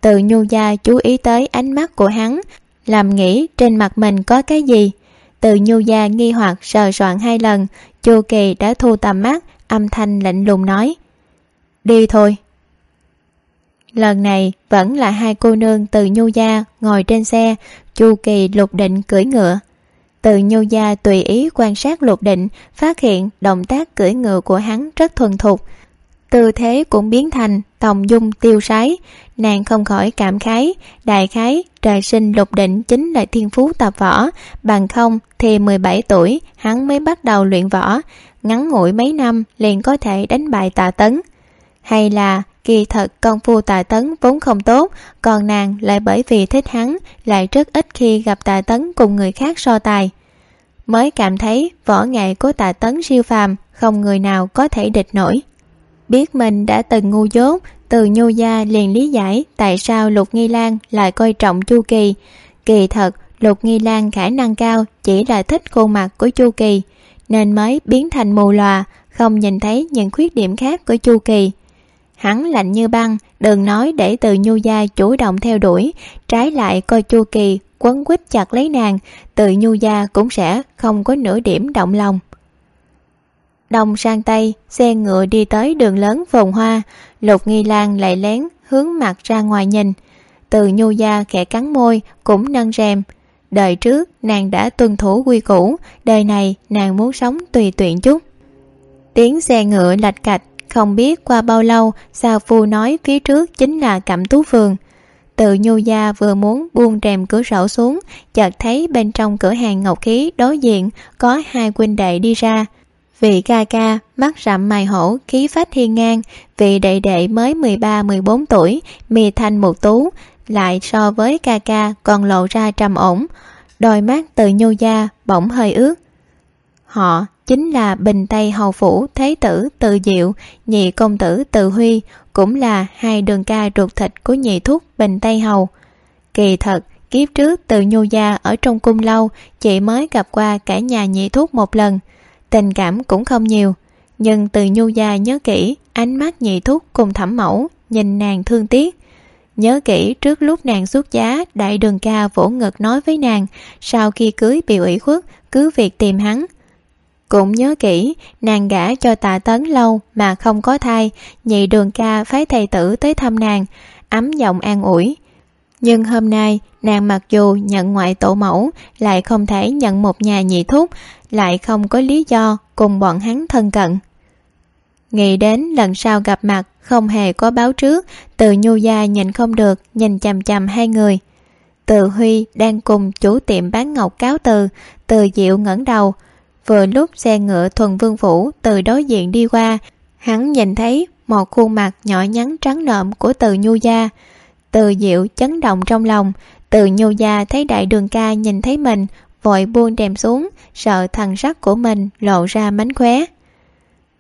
Từ nhu gia chú ý tới ánh mắt của hắn làm nghĩ trên mặt mình có cái gì. Từ nhu gia nghi hoặc sờ soạn hai lần, chu kỳ đã thu tầm mắt, âm thanh lạnh lùng nói, đi thôi. Lần này vẫn là hai cô nương từ nhu gia ngồi trên xe, chu kỳ lục định cưỡi ngựa. Từ nhu gia tùy ý quan sát lục định, phát hiện động tác cưỡi ngựa của hắn rất thuần thục tư thế cũng biến thành tòng dung tiêu sái. Nàng không khỏi cảm khái, đại khái trời sinh lục định chính là thiên phú tập võ, bằng không thì 17 tuổi hắn mới bắt đầu luyện võ, ngắn ngủi mấy năm liền có thể đánh bại tạ tấn. Hay là kỳ thật công phu tạ tấn vốn không tốt, còn nàng lại bởi vì thích hắn lại rất ít khi gặp tạ tấn cùng người khác so tài. Mới cảm thấy võ nghệ của tạ tấn siêu phàm, không người nào có thể địch nổi biết mình đã từng ngu dốt, từ nhu gia liền lý giải tại sao lục nghi lan lại coi trọng chu kỳ. Kỳ thật, lục nghi lan khả năng cao chỉ là thích khuôn mặt của chu kỳ, nên mới biến thành mù lòa, không nhìn thấy những khuyết điểm khác của chu kỳ. Hắn lạnh như băng, đừng nói để từ nhu gia chủ động theo đuổi, trái lại coi chu kỳ quấn quýt chặt lấy nàng từ nhu gia cũng sẽ không có nửa điểm động lòng đông sang tây, xe ngựa đi tới đường lớn phồn hoa. Lục nghi lan lại lén hướng mặt ra ngoài nhìn. Từ nhu gia khẽ cắn môi cũng nâng rèm. Đời trước, nàng đã tuân thủ quy củ, đời này nàng muốn sống tùy tiện chút. Tiếng xe ngựa lạch cạch, không biết qua bao lâu sao phu nói phía trước chính là cẩm tú phường. Từ nhu gia vừa muốn buông rèm cửa sổ xuống, chợt thấy bên trong cửa hàng ngọc khí đối diện có hai huynh đệ đi ra vị ca ca, mắt rậm mày hổ, khí phách hiên ngang. Vị đệ đệ mới mười ba, mười bốn tuổi, mì thanh một tú. Lại so với ca ca, còn lộ ra trầm ổn. Đôi mắt từ nhô da bỗng hơi ướt. Họ chính là bình tây hầu phủ, thế tử, từ diệu, nhị công tử, từ huy, cũng là hai đường ca ruột thịt của nhị thúc bình tây hầu. Kỳ thật, kiếp trước từ nhô gia ở trong cung lâu, chị mới gặp qua cả nhà nhị thúc một lần tình cảm cũng không nhiều, nhưng từ nhu gia nhớ kỹ ánh mắt nhị thúc cùng thẩm mẫu, nhìn nàng thương tiếc. Nhớ kỹ trước lúc nàng xuất giá, đại đường ca vỗ ngực nói với nàng, sau khi cưới bị ủy khuất, cứ việc tìm hắn. Cũng nhớ kỹ, nàng gả cho tạ tấn lâu mà không có thai, nhị đường ca phái thầy tử tới thăm nàng, ấm giọng an ủi. Nhưng hôm nay, nàng mặc dù nhận ngoại tổ mẫu, lại không thể nhận một nhà nhị thúc lại không có lý do cùng bọn hắn thân cận. Nghĩ đến lần sau gặp mặt không hề có báo trước, từ nhu gia nhìn không được, nhìn chằm chằm hai người. Từ huy đang cùng chủ tiệm bán ngọc cáo từ từ diệu ngẩng đầu. Vừa lúc xe ngựa thuần vương phủ từ đối diện đi qua, hắn nhìn thấy một khuôn mặt nhỏ nhắn trắng nợm của từ nhu gia. Từ diệu chấn động trong lòng, từ nhu gia thấy đại đường ca nhìn thấy mình vội buông đèm xuống, sợ thằng sắc của mình lộ ra mánh khóe.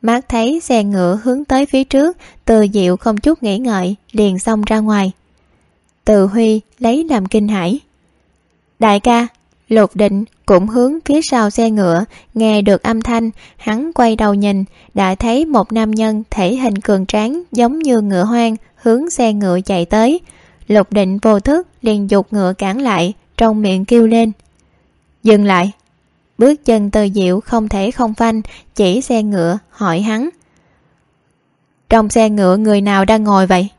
Mát thấy xe ngựa hướng tới phía trước, từ diệu không chút nghĩ ngợi, liền xông ra ngoài. Từ huy lấy làm kinh hãi. Đại ca, lục định cũng hướng phía sau xe ngựa, nghe được âm thanh, hắn quay đầu nhìn, đã thấy một nam nhân thể hình cường tráng giống như ngựa hoang hướng xe ngựa chạy tới. Lục định vô thức liền dục ngựa cản lại, trong miệng kêu lên dừng lại. Bước chân tờ diệu không thể không phanh, chỉ xe ngựa, hỏi hắn. Trong xe ngựa người nào đang ngồi vậy?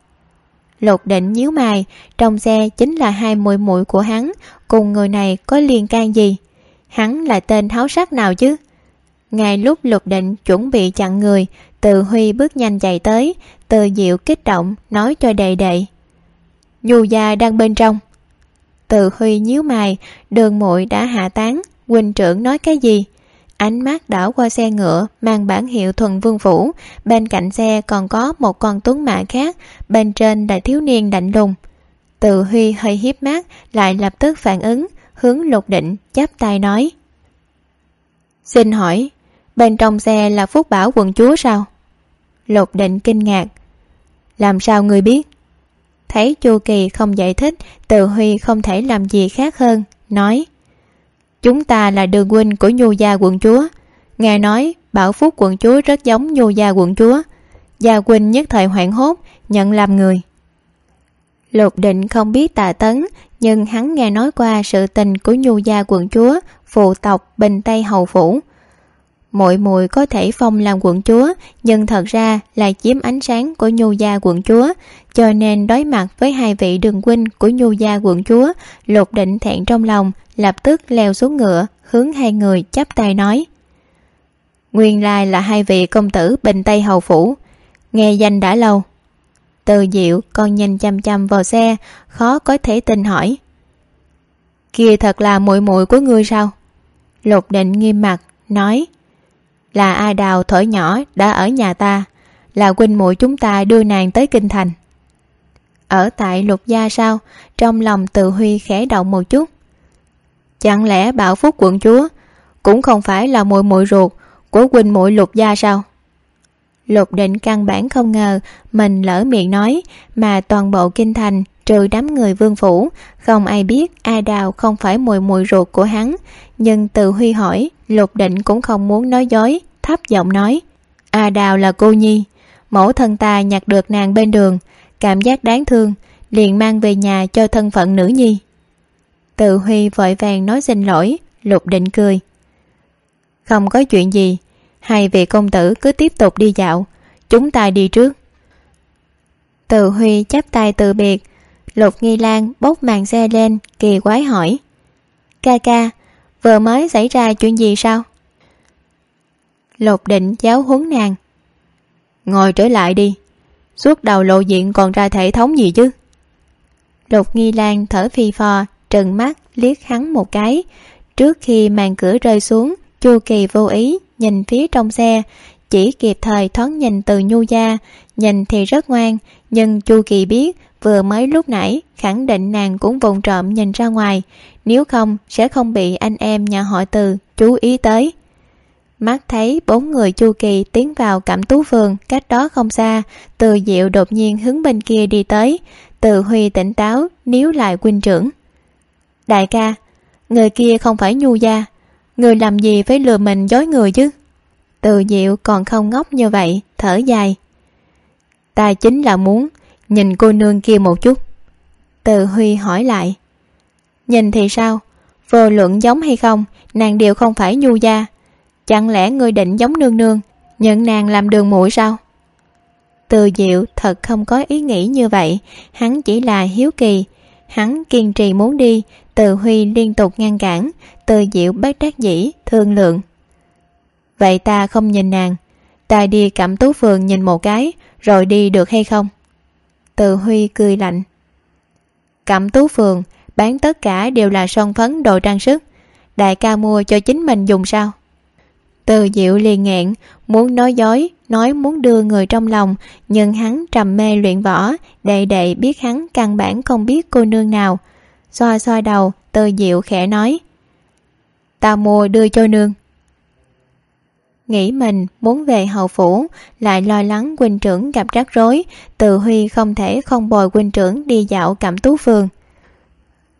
Lục định nhíu mày, trong xe chính là hai muội muội của hắn, cùng người này có liên can gì? Hắn là tên tháo sắc nào chứ? Ngay lúc lục định chuẩn bị chặn người, từ huy bước nhanh chạy tới từ diệu kích động, nói cho đệ đệ. Nhu gia đang bên trong từ huy nhíu mày, đường muội đã hạ tán huynh trưởng nói cái gì? Ánh mắt đảo qua xe ngựa, mang bản hiệu thuần vương phủ bên cạnh xe còn có một con tuấn mã khác, bên trên là thiếu niên lạnh lùng. Từ huy hơi hiếp mắt, lại lập tức phản ứng, hướng lục định chắp tay nói. Xin hỏi, bên trong xe là phúc bảo quận chúa sao? Lục định kinh ngạc. Làm sao người biết? Thấy chu kỳ không giải thích, từ huy không thể làm gì khác hơn, nói, chúng ta là đường huynh của nhu gia quận chúa. Nghe nói, bảo phúc quận chúa rất giống nhu gia quận chúa. Gia huynh nhất thời hoảng hốt, nhận làm người. Lục định không biết tạ tấn, nhưng hắn nghe nói qua sự tình của nhu gia quận chúa, phụ tộc bình tây hầu phủ. Mội mùi có thể phong làm quận chúa, nhưng thật ra là chiếm ánh sáng của nhu gia quận chúa. Cho nên đối mặt với hai vị đường huynh của nhu gia quận chúa, lục định thẹn trong lòng, lập tức leo xuống ngựa, hướng hai người chắp tay nói. Nguyên lai là hai vị công tử bình tây hầu phủ. Nghe danh đã lâu. Từ diệu còn nhìn chăm chăm vào xe, khó có thể tin hỏi. Kia thật là muội muội của ngươi sao? Lục định nghiêm mặt, nói là a đào thổi nhỏ đã ở nhà ta? Là huynh muội chúng ta đưa nàng tới kinh thành. Ở tại lục gia sao? Trong lòng từ huy khẽ động một chút. Chẳng lẽ bảo phúc quận chúa cũng không phải là muội muội ruột của huynh muội lục gia sao? Lục định căn bản không ngờ mình lỡ miệng nói mà toàn bộ kinh thành trừ đám người vương phủ, không ai biết a đào không phải mùi mùi ruột của hắn. Nhưng từ huy hỏi lục định cũng không muốn nói dối, thấp giọng nói, a đào là cô nhi, mẫu thân ta nhặt được nàng bên đường, cảm giác đáng thương, liền mang về nhà cho thân phận nữ nhi. Tự huy vội vàng nói xin lỗi, lục định cười. Không có chuyện gì, hai vị công tử cứ tiếp tục đi dạo, chúng ta đi trước. Tự huy chắp tay từ biệt, lục nghi lan bốc màn xe lên, kỳ quái hỏi, ca ca vừa mới xảy ra chuyện gì sao? Lục định giáo huấn nàng. Ngồi trở lại đi. Suốt đầu lộ diện còn ra thể thống gì chứ? Lục nghi lan thở phì phò, trừng mắt liếc hắn một cái. Trước khi màn cửa rơi xuống, chu kỳ vô ý nhìn phía trong xe. Chỉ kịp thời thoáng nhìn từ nhu gia, nhìn thì rất ngoan. Nhưng chu kỳ biết, vừa mới lúc nãy, khẳng định nàng cũng vụng trộm nhìn ra ngoài nếu không, sẽ không bị anh em nhà họ từ chú ý tới. Mắt thấy bốn người chu kỳ tiến vào cẩm tú vườn, cách đó không xa, từ diệu đột nhiên hướng bên kia đi tới. Từ huy tỉnh táo, níu lại huynh trưởng. Đại ca, người kia không phải nhu gia. Người làm gì phải lừa mình dối người chứ? Từ diệu còn không ngốc như vậy, thở dài. Ta chính là muốn nhìn cô nương kia một chút. Từ huy hỏi lại nhìn thì sao? Vô luận giống hay không, nàng đều không phải nhu gia. Chẳng lẽ ngươi định giống nương nương nhận nàng làm đường muội sao? Từ diệu thật không có ý nghĩ như vậy. Hắn chỉ là hiếu kỳ. Hắn kiên trì muốn đi, từ huy liên tục ngăn cản, từ diệu bất đắc dĩ, thương lượng. Vậy ta không nhìn nàng. Ta đi cẩm tú phường nhìn một cái, rồi đi được hay không? Từ huy cười lạnh. Cẩm tú phường bán tất cả đều là son phấn đồ trang sức. Đại ca mua cho chính mình dùng sao? Từ diệu liền nghẹn, muốn nói dối, nói muốn đưa người trong lòng, nhưng hắn trầm mê luyện võ đệ đệ biết hắn căn bản không biết cô nương nào. Xoa xoa đầu, từ diệu khẽ nói, ta mua đưa cho nương. Nghĩ mình muốn về hậu phủ, lại lo lắng huynh trưởng gặp rắc rối, từ huy không thể không bồi huynh trưởng đi dạo cẩm tú phường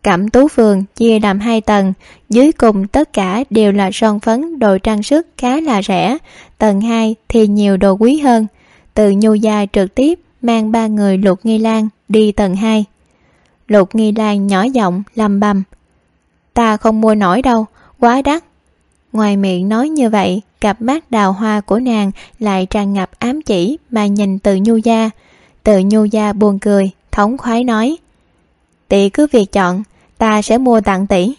cẩm tú phường chia làm hai tầng, dưới cùng tất cả đều là son phấn đồ trang sức khá là rẻ. Tầng hai thì nhiều đồ quý hơn. Từ nhu gia trực tiếp mang ba người lục nghi lan đi tầng hai. Lục nghi lan nhỏ giọng lầm bầm, ta không mua nổi đâu, quá đắt. Ngoài miệng nói như vậy, cặp mắt đào hoa của nàng lại tràn ngập ám chỉ mà nhìn từ nhu gia. Từ nhu gia buồn cười, thống khoái nói, tỷ cứ việc chọn ta sẽ mua tặng tỷ.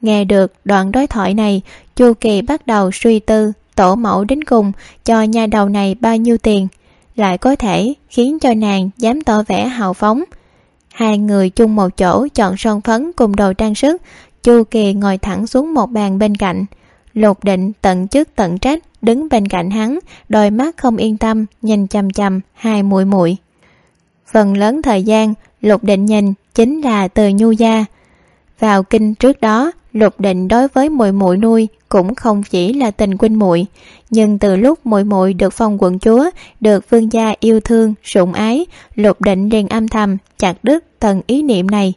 Nghe được đoạn đối thoại này, chu kỳ bắt đầu suy tư, tổ mẫu đến cùng cho nhà đầu này bao nhiêu tiền, lại có thể khiến cho nàng dám tỏ vẻ hào phóng. Hai người chung một chỗ chọn son phấn cùng đồ trang sức, chu kỳ ngồi thẳng xuống một bàn bên cạnh. Lục định tận chức tận trách đứng bên cạnh hắn, đôi mắt không yên tâm, nhìn chằm chằm hai muội muội. Phần lớn thời gian, lục định nhìn chính là từ nhu gia. Vào kinh trước đó, lục định đối với muội muội nuôi cũng không chỉ là tình huynh muội, nhưng từ lúc muội muội được phong quận chúa, được vương gia yêu thương, sủng ái, lục định liền âm thầm chặt đứt thần ý niệm này.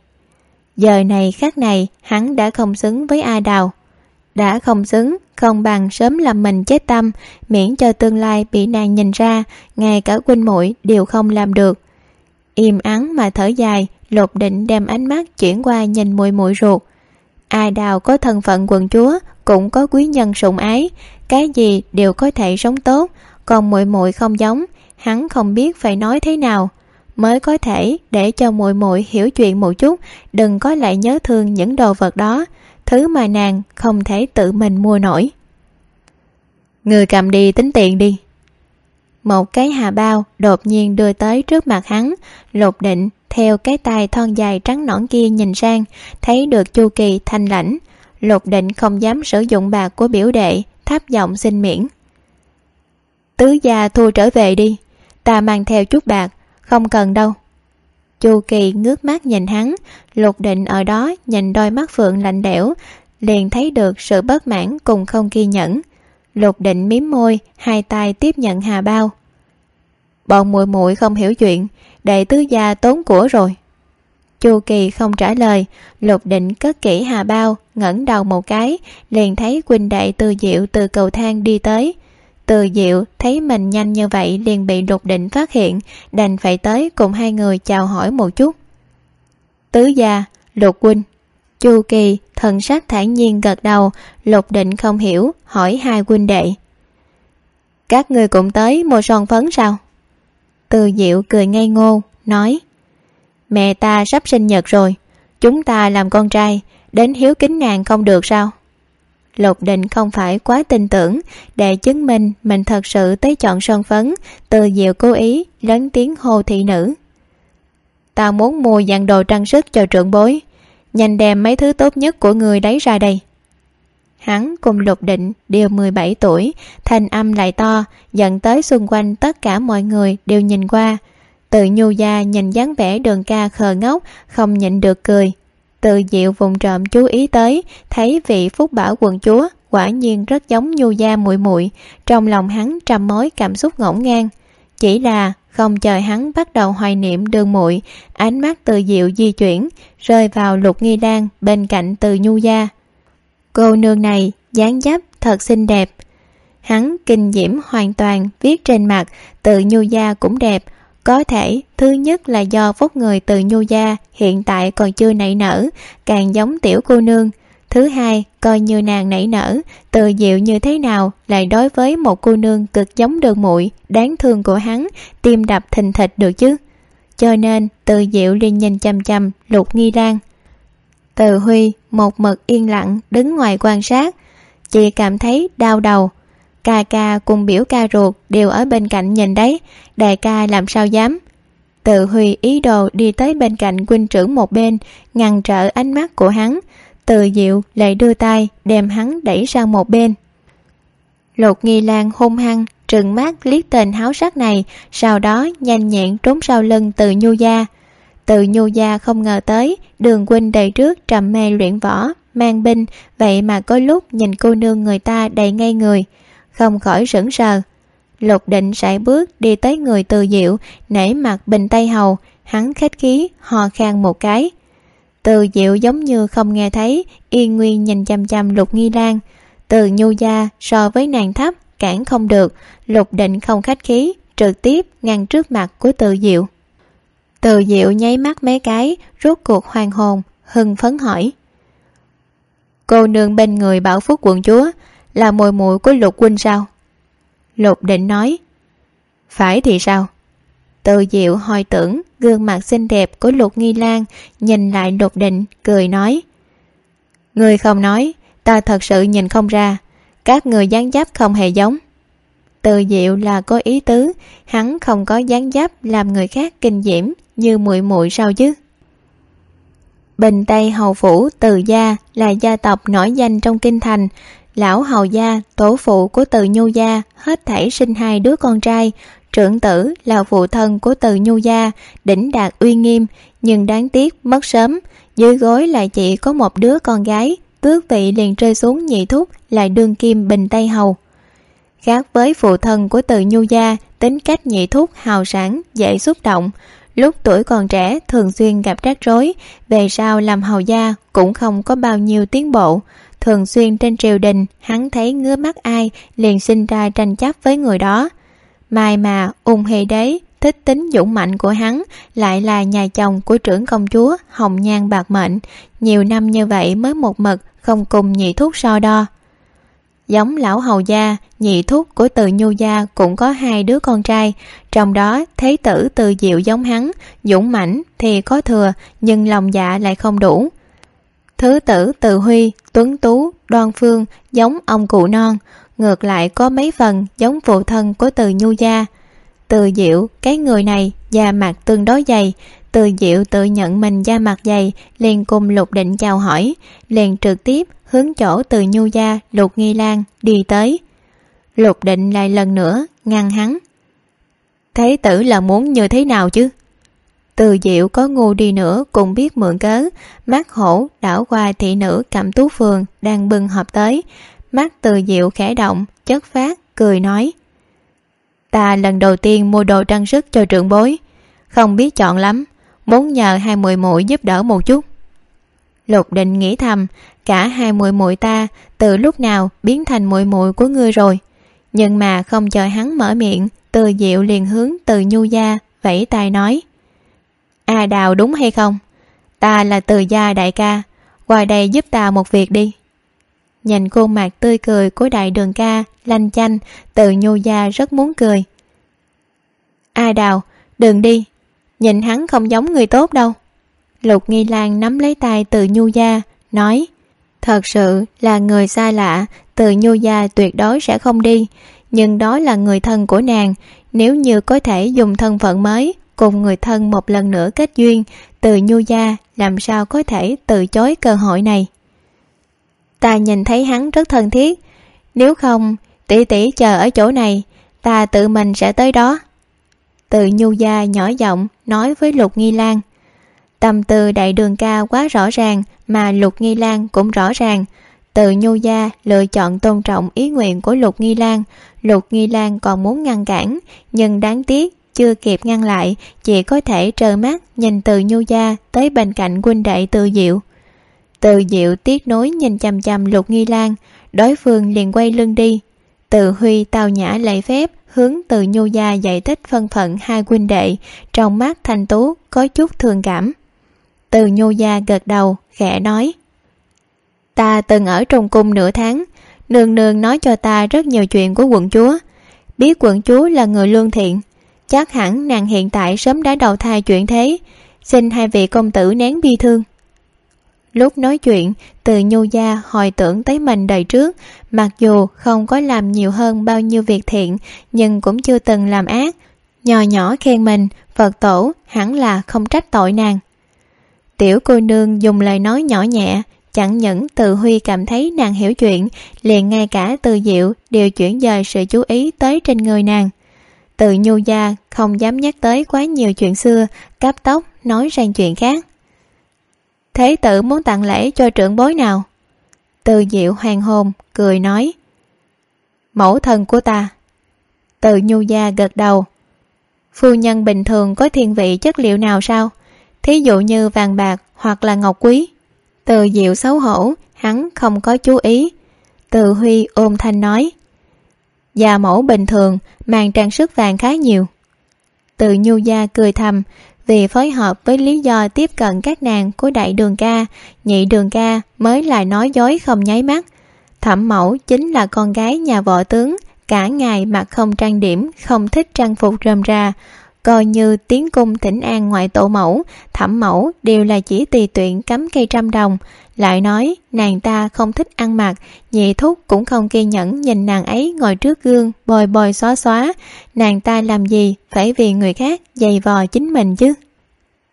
Giờ này khác này, hắn đã không xứng với a đào. Đã không xứng, không bằng sớm làm mình chết tâm, miễn cho tương lai bị nàng nhìn ra, ngay cả huynh muội đều không làm được. Im ắng mà thở dài lục định đem ánh mắt chuyển qua nhìn mùi mùi ruột. Ai đào có thân phận quần chúa cũng có quý nhân sủng ái, cái gì đều có thể sống tốt, còn muội muội không giống, hắn không biết phải nói thế nào. Mới có thể để cho muội muội hiểu chuyện một chút, đừng có lại nhớ thương những đồ vật đó, thứ mà nàng không thể tự mình mua nổi. Người cầm đi tính tiền đi một cái hà bao đột nhiên đưa tới trước mặt hắn, lục định theo cái tay thon dài trắng nõn kia nhìn sang, thấy được chu kỳ thanh lãnh. Lục định không dám sử dụng bạc của biểu đệ tháp giọng xin miễn. Tứ gia thu trở về đi, ta mang theo chút bạc, không cần đâu. Chu kỳ ngước mắt nhìn hắn, lục định ở đó nhìn đôi mắt phượng lạnh lẽo, liền thấy được sự bất mãn cùng không kiên nhẫn lục định miếm môi, hai tay tiếp nhận hà bao. Bọn muội muội không hiểu chuyện, đệ tứ gia tốn của rồi. Chu kỳ không trả lời, lục định cất kỹ hà bao, ngẩng đầu một cái, liền thấy Quỳnh đệ từ diệu từ cầu thang đi tới. Từ diệu thấy mình nhanh như vậy liền bị lục định phát hiện, đành phải tới cùng hai người chào hỏi một chút. Tứ gia, lục huynh chu kỳ thần sắc thản nhiên gật đầu, lục định không hiểu, hỏi hai huynh đệ. Các người cũng tới mua son phấn sao? Từ diệu cười ngây ngô, nói, mẹ ta sắp sinh nhật rồi, chúng ta làm con trai, đến hiếu kính nàng không được sao? Lục định không phải quá tin tưởng, để chứng minh mình thật sự tới chọn son phấn từ diệu cố ý, lớn tiếng hô thị nữ. Ta muốn mua dàn đồ trang sức cho trưởng bối nhanh đem mấy thứ tốt nhất của người đấy ra đây. Hắn cùng lục định, đều mười bảy tuổi, thanh âm lại to, dẫn tới xung quanh tất cả mọi người đều nhìn qua. Từ nhu gia nhìn dáng vẻ đường ca khờ ngốc, không nhịn được cười. Từ diệu vùng trộm chú ý tới, thấy vị phúc bảo quần chúa quả nhiên rất giống nhu gia muội muội, trong lòng hắn trầm mối cảm xúc ngổn ngang. Chỉ là không chờ hắn bắt đầu hoài niệm đường muội, ánh mắt từ diệu di chuyển, rơi vào lục nghi đan bên cạnh từ nhu gia. Cô nương này dáng dấp thật xinh đẹp. Hắn kinh diễm hoàn toàn viết trên mặt từ nhu gia cũng đẹp. Có thể thứ nhất là do vóc người từ nhu gia hiện tại còn chưa nảy nở, càng giống tiểu cô nương thứ hai, coi như nàng nảy nở từ diệu như thế nào lại đối với một cô nương cực giống đường muội, đáng thương của hắn, tim đập thình thịch được chứ. Cho nên từ diệu liền nhìn chằm chằm lục nghi lan. Từ huy một mực yên lặng đứng ngoài quan sát chị cảm thấy đau đầu. Ca ca cùng biểu ca ruột đều ở bên cạnh nhìn đấy, đại ca làm sao dám? Tự huy ý đồ đi tới bên cạnh huynh trưởng một bên, ngăn trở ánh mắt của hắn từ diệu lại đưa tay, đem hắn đẩy sang một bên. Lục nghi lan hung hăng, trừng mắt liếc tên háo sắc này, sau đó nhanh nhẹn trốn sau lưng từ nhu gia. Từ nhu gia không ngờ tới, đường huynh đầy trước trầm mê luyện võ, mang binh, vậy mà có lúc nhìn cô nương người ta đầy ngay người, không khỏi sững sờ. Lục định sải bước đi tới người từ diệu, nể mặt bình tay hầu, hắn khách khí hò khan một cái từ diệu giống như không nghe thấy yên nguyên nhìn chăm chăm lục nghi lan. Từ nhu gia so với nàng thấp, cản không được. Lục định không khách khí, trực tiếp ngăn trước mặt của từ diệu. Từ diệu nháy mắt mấy cái, rốt cuộc hoàng hồn, hưng phấn hỏi. Cô nương bên người bảo phúc quận chúa, là mùi mùi của lục huynh sao? Lục định nói. Phải thì sao? Từ diệu hồi tưởng, gương mặt xinh đẹp của lục nghi lan nhìn lại lục định, cười nói. Người không nói, ta thật sự nhìn không ra. Các người dáng dấp không hề giống. Từ diệu là có ý tứ, hắn không có dáng dấp làm người khác kinh diễm như muội muội sao chứ? Bình tây hầu phủ, từ gia là gia tộc nổi danh trong kinh thành. Lão hầu gia, tổ phụ của từ nhu gia, hết thảy sinh hai đứa con trai trưởng tử là phụ thân của từ nhu gia, đỉnh đạt uy nghiêm, nhưng đáng tiếc mất sớm. Dưới gối lại chỉ có một đứa con gái, tước vị liền rơi xuống nhị thúc lại đương kim bình tây hầu. Khác với phụ thân của từ nhu gia, tính cách nhị thúc hào sản dễ xúc động. Lúc tuổi còn trẻ, thường xuyên gặp rắc rối, về sau làm hầu gia cũng không có bao nhiêu tiến bộ. Thường xuyên trên triều đình, hắn thấy ngứa mắt ai, liền sinh ra tranh chấp với người đó mai mà ung hề đấy, thích tính dũng mạnh của hắn lại là nhà chồng của trưởng công chúa hồng nhan bạc mệnh. Nhiều năm như vậy mới một mực không cùng nhị thúc so đo. Giống lão hầu gia nhị thúc của từ nhu gia cũng có hai đứa con trai. Trong đó thế tử từ diệu giống hắn dũng mãnh thì có thừa nhưng lòng dạ lại không đủ. Thứ tử từ huy tuấn tú đoan phương giống ông cụ non ngược lại có mấy phần giống phụ thân của từ nhu gia. Từ diệu, cái người này, da mặt tương đối dày. Từ diệu tự nhận mình da mặt dày, liền cùng lục định chào hỏi, liền trực tiếp hướng chỗ từ nhu gia, lục nghi lan đi tới. Lục định lại lần nữa ngăn hắn. Thế tử là muốn như thế nào chứ? Từ diệu có ngu đi nữa cũng biết mượn cớ, mắt hổ đảo qua thị nữ cẩm tú phường đang bưng họp tới mắt từ diệu khẽ động, chất phát, cười nói. Ta lần đầu tiên mua đồ trang sức cho trưởng bối. Không biết chọn lắm, muốn nhờ hai mùi muội giúp đỡ một chút. Lục định nghĩ thầm, cả hai muội muội ta từ lúc nào biến thành muội muội của ngươi rồi. Nhưng mà không chờ hắn mở miệng, từ diệu liền hướng từ nhu gia vẫy tay nói. A đào đúng hay không? Ta là từ gia đại ca, qua đây giúp ta một việc đi nhìn khuôn mặt tươi cười của đại đường ca, lanh chanh từ nhu gia rất muốn cười. A đào, đừng đi, nhìn hắn không giống người tốt đâu. Lục nghi lan nắm lấy tay từ nhu gia, nói, thật sự là người xa lạ từ nhu gia tuyệt đối sẽ không đi. Nhưng đó là người thân của nàng, nếu như có thể dùng thân phận mới, cùng người thân một lần nữa kết duyên từ nhu gia làm sao có thể từ chối cơ hội này? Ta nhìn thấy hắn rất thân thiết. Nếu không, tỷ tỷ chờ ở chỗ này, ta tự mình sẽ tới đó. Từ nhu gia nhỏ giọng nói với lục nghi lan. Tâm tư đại đường ca quá rõ ràng mà lục nghi lan cũng rõ ràng. Từ nhu gia lựa chọn tôn trọng ý nguyện của lục nghi lan. Lục nghi lan còn muốn ngăn cản, nhưng đáng tiếc chưa kịp ngăn lại, chỉ có thể trơ mắt nhìn từ nhu gia tới bên cạnh huynh đệ từ diệu từ diệu tiếc nối nhìn chằm chằm lục nghi lan, đối phương liền quay lưng đi. Từ huy tào nhã lễ phép, hướng từ nhu gia giải thích phân phận hai huynh đệ, trong mắt thanh tú có chút thương cảm. Từ nhu gia gật đầu, khẽ nói, ta từng ở trong cung nửa tháng, nương nương nói cho ta rất nhiều chuyện của quận chúa. Biết quận chúa là người lương thiện, chắc hẳn nàng hiện tại sớm đã đầu thai chuyện thế. Xin hai vị công tử nén bi thương lúc nói chuyện, từ nhu gia hồi tưởng tới mình đời trước. Mặc dù không có làm nhiều hơn bao nhiêu việc thiện, nhưng cũng chưa từng làm ác. Nhỏ nhỏ khen mình, phật tổ hẳn là không trách tội nàng. Tiểu cô nương dùng lời nói nhỏ nhẹ, chẳng những từ huy cảm thấy nàng hiểu chuyện, liền ngay cả từ diệu đều chuyển dời sự chú ý tới trên người nàng. Từ nhu gia không dám nhắc tới quá nhiều chuyện xưa cáp tốc nói sang chuyện khác thế tử muốn tặng lễ cho trưởng bối nào? Từ diệu hoàng hồn, cười nói. Mẫu thân của ta. Từ nhu gia gật đầu. Phu nhân bình thường có thiên vị chất liệu nào sao? Thí dụ như vàng bạc hoặc là ngọc quý. Từ diệu xấu hổ, hắn không có chú ý. Từ huy ôm thanh nói. Già mẫu bình thường, mang trang sức vàng khá nhiều. Từ nhu gia cười thầm vì phối hợp với lý do tiếp cận các nàng của đại đường ca, nhị đường ca mới là nói dối không nháy mắt. Thẩm mẫu chính là con gái nhà võ tướng, cả ngày mặc không trang điểm, không thích trang phục rơm ra. Coi như tiến cung thỉnh an ngoại tổ mẫu, thẩm mẫu đều là chỉ tùy tuyện cắm cây trăm đồng lại nói, nàng ta không thích ăn mặc, nhị thúc cũng không kiên nhẫn nhìn nàng ấy ngồi trước gương, bồi bồi xóa xóa. Nàng ta làm gì, phải vì người khác giày vò chính mình chứ?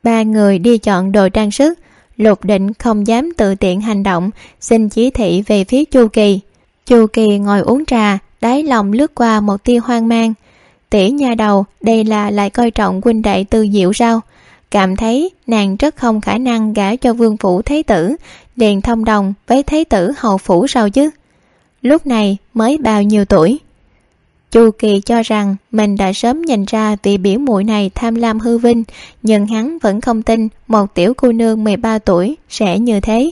Ba người đi chọn đồ trang sức. Lục định không dám tự tiện hành động, xin chỉ thị về phía chu kỳ. Chu kỳ ngồi uống trà, đáy lòng lướt qua một tia hoang mang. Tỉ nhà đầu, đây là lại coi trọng huynh đệ tư diệu sao? Cảm thấy nàng rất không khả năng gả cho vương phủ thế tử, liền thông đồng với thế tử hầu phủ sao chứ? Lúc này mới bao nhiêu tuổi? Chu kỳ cho rằng mình đã sớm nhìn ra vị biểu muội này tham lam hư vinh, nhưng hắn vẫn không tin một tiểu cô nương 13 tuổi sẽ như thế.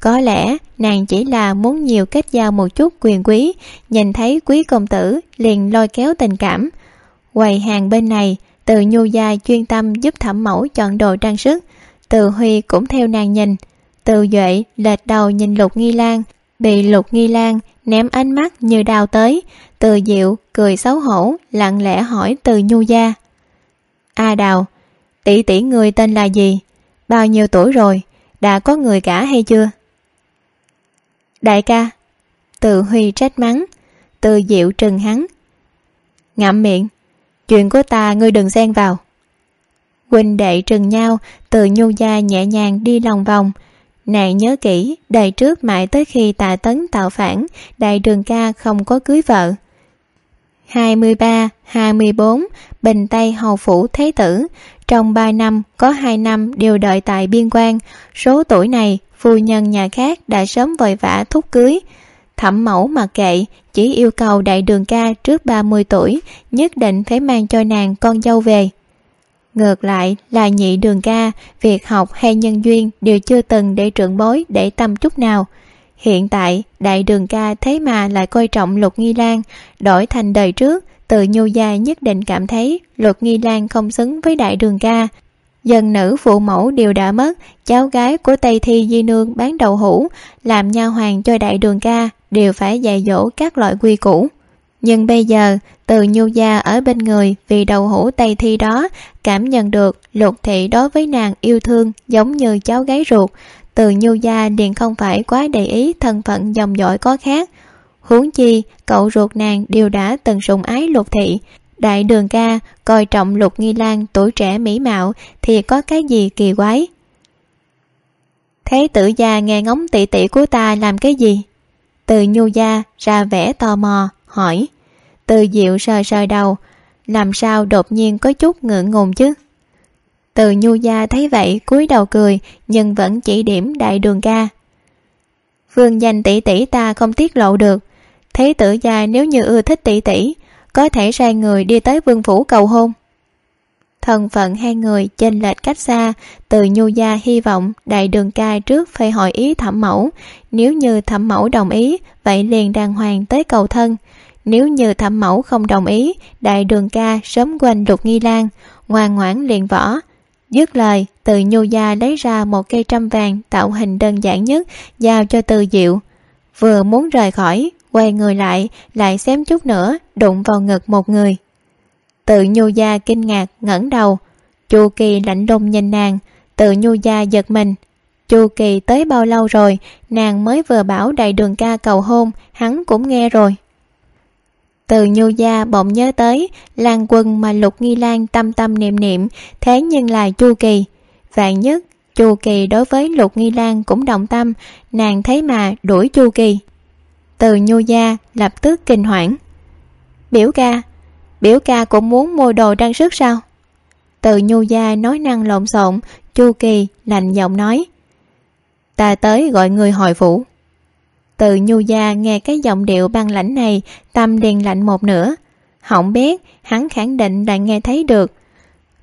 Có lẽ nàng chỉ là muốn nhiều kết giao một chút quyền quý, nhìn thấy quý công tử liền lôi kéo tình cảm. Quầy hàng bên này từ nhu gia chuyên tâm giúp thẩm mẫu chọn đồ trang sức. Từ huy cũng theo nàng nhìn. Từ duệ lệch đầu nhìn lục nghi lan, bị lục nghi lan ném ánh mắt như đào tới. Từ diệu cười xấu hổ, lặng lẽ hỏi từ nhu gia. A đào, tỷ tỷ người tên là gì? Bao nhiêu tuổi rồi? Đã có người cả hay chưa? Đại ca. Từ huy trách mắng. Từ diệu trừng hắn. Ngậm miệng chuyện của ta ngươi đừng xen vào. Huynh đệ trừng nhau, từ nhu gia nhẹ nhàng đi lòng vòng. Nàng nhớ kỹ, đời trước mãi tới khi tạ tấn tạo phản, đại đường ca không có cưới vợ. Hai mươi ba, hai mươi bốn, bình tây hầu phủ thế tử. Trong ba năm, có hai năm đều đợi tại biên quan. Số tuổi này, phu nhân nhà khác đã sớm vội vã thúc cưới thẩm mẫu mà kệ, chỉ yêu cầu đại đường ca trước ba mươi tuổi, nhất định phải mang cho nàng con dâu về. Ngược lại là nhị đường ca, việc học hay nhân duyên đều chưa từng để trưởng bối để tâm chút nào. Hiện tại, đại đường ca thế mà lại coi trọng lục nghi lan, đổi thành đời trước, từ nhu gia nhất định cảm thấy lục nghi lan không xứng với đại đường ca. Dân nữ phụ mẫu đều đã mất, cháu gái của tây thi di nương bán đậu hũ, làm nha hoàng cho đại đường ca đều phải dạy dỗ các loại quy củ. Nhưng bây giờ, từ nhu gia ở bên người vì đầu hũ tây thi đó, cảm nhận được lục thị đối với nàng yêu thương giống như cháu gái ruột. Từ nhu gia liền không phải quá để ý thân phận dòng dõi có khác. Huống chi, cậu ruột nàng đều đã từng sùng ái lục thị. Đại đường ca, coi trọng lục nghi lan tuổi trẻ mỹ mạo thì có cái gì kỳ quái? Thế tử gia nghe ngóng tỷ tỷ của ta làm cái gì? Từ nhu gia ra vẻ tò mò, hỏi, từ diệu sờ sờ đầu, làm sao đột nhiên có chút ngượng ngùng chứ? Từ nhu gia thấy vậy, cúi đầu cười, nhưng vẫn chỉ điểm đại đường ca. Vương danh tỷ tỷ ta không tiết lộ được. Thế tử gia nếu như ưa thích tỷ tỷ, có thể sai người đi tới vương phủ cầu hôn thân phận hai người chênh lệch cách xa, từ nhu gia hy vọng đại đường ca trước phải hỏi ý thẩm mẫu. Nếu như thẩm mẫu đồng ý, vậy liền đàng hoàng tới cầu thân. Nếu như thẩm mẫu không đồng ý, đại đường ca sớm quanh lục nghi lan. Ngoan ngoãn liền võ. Dứt lời, từ nhu gia lấy ra một cây trăm vàng tạo hình đơn giản nhất, giao cho từ diệu. Vừa muốn rời khỏi, quay người lại lại xém chút nữa, đụng vào ngực một người tự nhu gia kinh ngạc, ngẩng đầu. Chu kỳ lạnh lùng nhìn nàng. Tự nhu gia giật mình. Chu kỳ tới bao lâu rồi? Nàng mới vừa bảo đại đường ca cầu hôn, hắn cũng nghe rồi. Từ nhu gia bỗng nhớ tới lan quân mà lục nghi lan tâm tâm niệm niệm, thế nhưng là chu kỳ. Vạn nhất, chu kỳ đối với lục nghi lan cũng động tâm, nàng thấy mà đuổi chu kỳ. Từ nhu gia lập tức kinh hoảng. Biểu ca biểu ca cũng muốn mua đồ trang sức sao? Từ nhu gia nói năng lộn xộn, chu kỳ lạnh giọng nói. Ta tới gọi người hồi phủ. Từ nhu gia nghe cái giọng điệu băng lãnh này, tâm điền lạnh một nửa. Họng biết, hắn khẳng định đã nghe thấy được.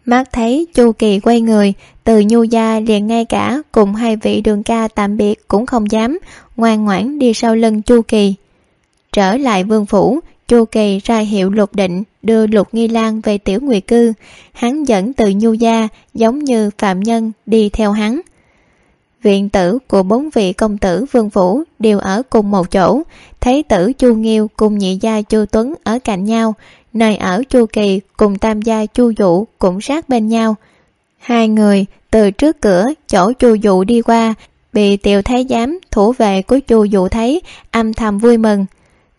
Mắt thấy chu kỳ quay người, từ nhu gia liền ngay cả cùng hai vị đường ca tạm biệt cũng không dám, ngoan ngoãn đi sau lưng chu kỳ. Trở lại vương phủ chu kỳ ra hiệu lục định, đưa lục nghi lan về tiểu nguy cư. Hắn dẫn từ nhu gia, giống như phạm nhân, đi theo hắn. Viện tử của bốn vị công tử vương vũ đều ở cùng một chỗ. Thấy tử chu nghiêu cùng nhị gia chu tuấn ở cạnh nhau, nơi ở chu kỳ cùng tam gia chu dụ cũng sát bên nhau. Hai người từ trước cửa chỗ chu dụ đi qua, bị tiểu thái giám thủ vệ của chu dụ thấy, âm thầm vui mừng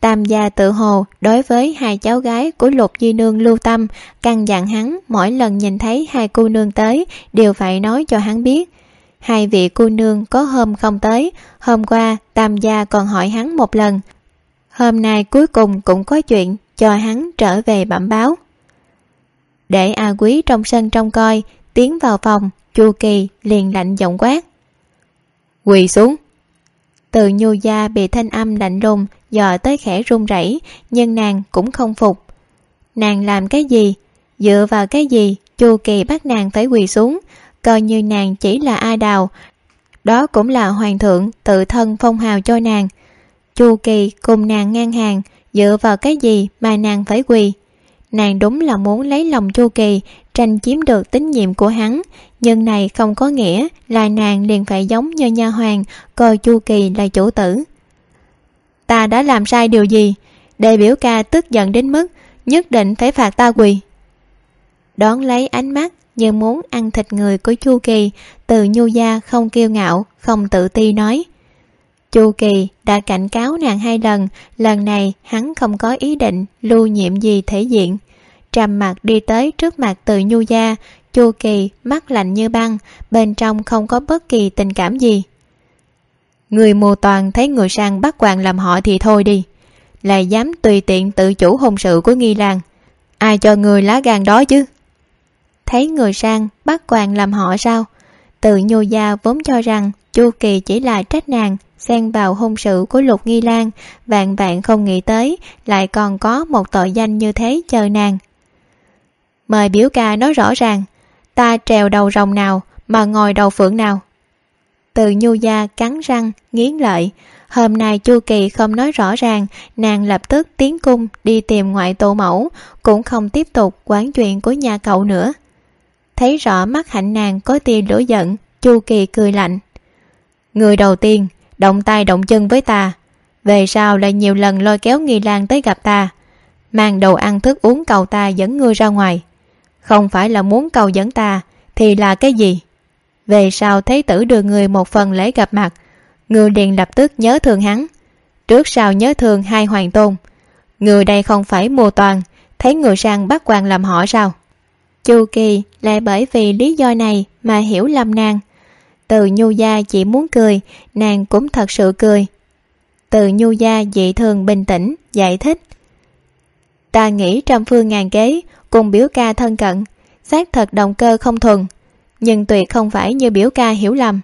tam gia tự hồ đối với hai cháu gái của lục di nương lưu tâm, căn dặn hắn mỗi lần nhìn thấy hai cô nương tới đều phải nói cho hắn biết. Hai vị cô nương có hôm không tới, hôm qua tam gia còn hỏi hắn một lần. Hôm nay cuối cùng cũng có chuyện, cho hắn trở về bẩm báo. Để a quý trong sân trông coi, tiến vào phòng, chu kỳ liền lạnh giọng quát. Quỳ xuống từ nhu gia bị thanh âm lạnh lùng dò tới khẽ run rẩy, nhưng nàng cũng không phục. Nàng làm cái gì? Dựa vào cái gì? Chu kỳ bắt nàng phải quỳ xuống. Coi như nàng chỉ là a đào, đó cũng là hoàng thượng tự thân phong hào cho nàng. Chu kỳ cùng nàng ngang hàng, dựa vào cái gì mà nàng phải quỳ? Nàng đúng là muốn lấy lòng chu kỳ, tranh chiếm được tín nhiệm của hắn. Nhưng này không có nghĩa là nàng liền phải giống như nha hoàng, coi chu kỳ là chủ tử. Ta đã làm sai điều gì? Để biểu ca tức giận đến mức nhất định phải phạt ta quỳ. Đón lấy ánh mắt như muốn ăn thịt người của chu kỳ, từ nhu gia không kiêu ngạo, không tự ti nói chu kỳ đã cảnh cáo nàng hai lần lần này hắn không có ý định lưu nhiệm gì thể diện. Trầm mặt đi tới trước mặt từ nhu gia chu kỳ mắt lạnh như băng bên trong không có bất kỳ tình cảm gì. Người mù toàn thấy người sang bắt quàng làm họ thì thôi đi. Lại dám tùy tiện tự chủ hôn sự của nghi làng, ai cho người lá gan đó chứ? Thấy người sang bắt quàng làm họ sao? Từ nhu gia vốn cho rằng chu kỳ chỉ là trách nàng xen vào hôn sự của lục nghi lan, vạn vạn không nghĩ tới, lại còn có một tội danh như thế chờ nàng. Mời biểu ca nói rõ ràng, ta trèo đầu rồng nào mà ngồi đầu phượng nào. Từ nhu gia cắn răng, nghiến lợi, hôm nay chu kỳ không nói rõ ràng, nàng lập tức tiến cung đi tìm ngoại tổ mẫu, cũng không tiếp tục quán chuyện của nhà cậu nữa. Thấy rõ mắt hạnh nàng có tia lửa giận, chu kỳ cười lạnh. Người đầu tiên động tay động chân với ta. Về sau lại nhiều lần lôi kéo nghi lan tới gặp ta. Mang đồ ăn thức uống cầu ta dẫn ngươi ra ngoài. Không phải là muốn cầu dẫn ta, thì là cái gì? Về sau thấy tử đưa người một phần lễ gặp mặt người liền lập tức nhớ thương hắn. Trước sau nhớ thương hai hoàng tôn. Người đây không phải mùa toàn, thấy người sang bắt quan làm họ sao? Chu kỳ lại bởi vì lý do này mà hiểu lầm nàng từ nhu gia chỉ muốn cười, nàng cũng thật sự cười. Từ nhu gia dị thường bình tĩnh, giải thích. Ta nghĩ trăm phương ngàn kế, cùng biểu ca thân cận, xác thật động cơ không thuần, nhưng tuyệt không phải như biểu ca hiểu lầm,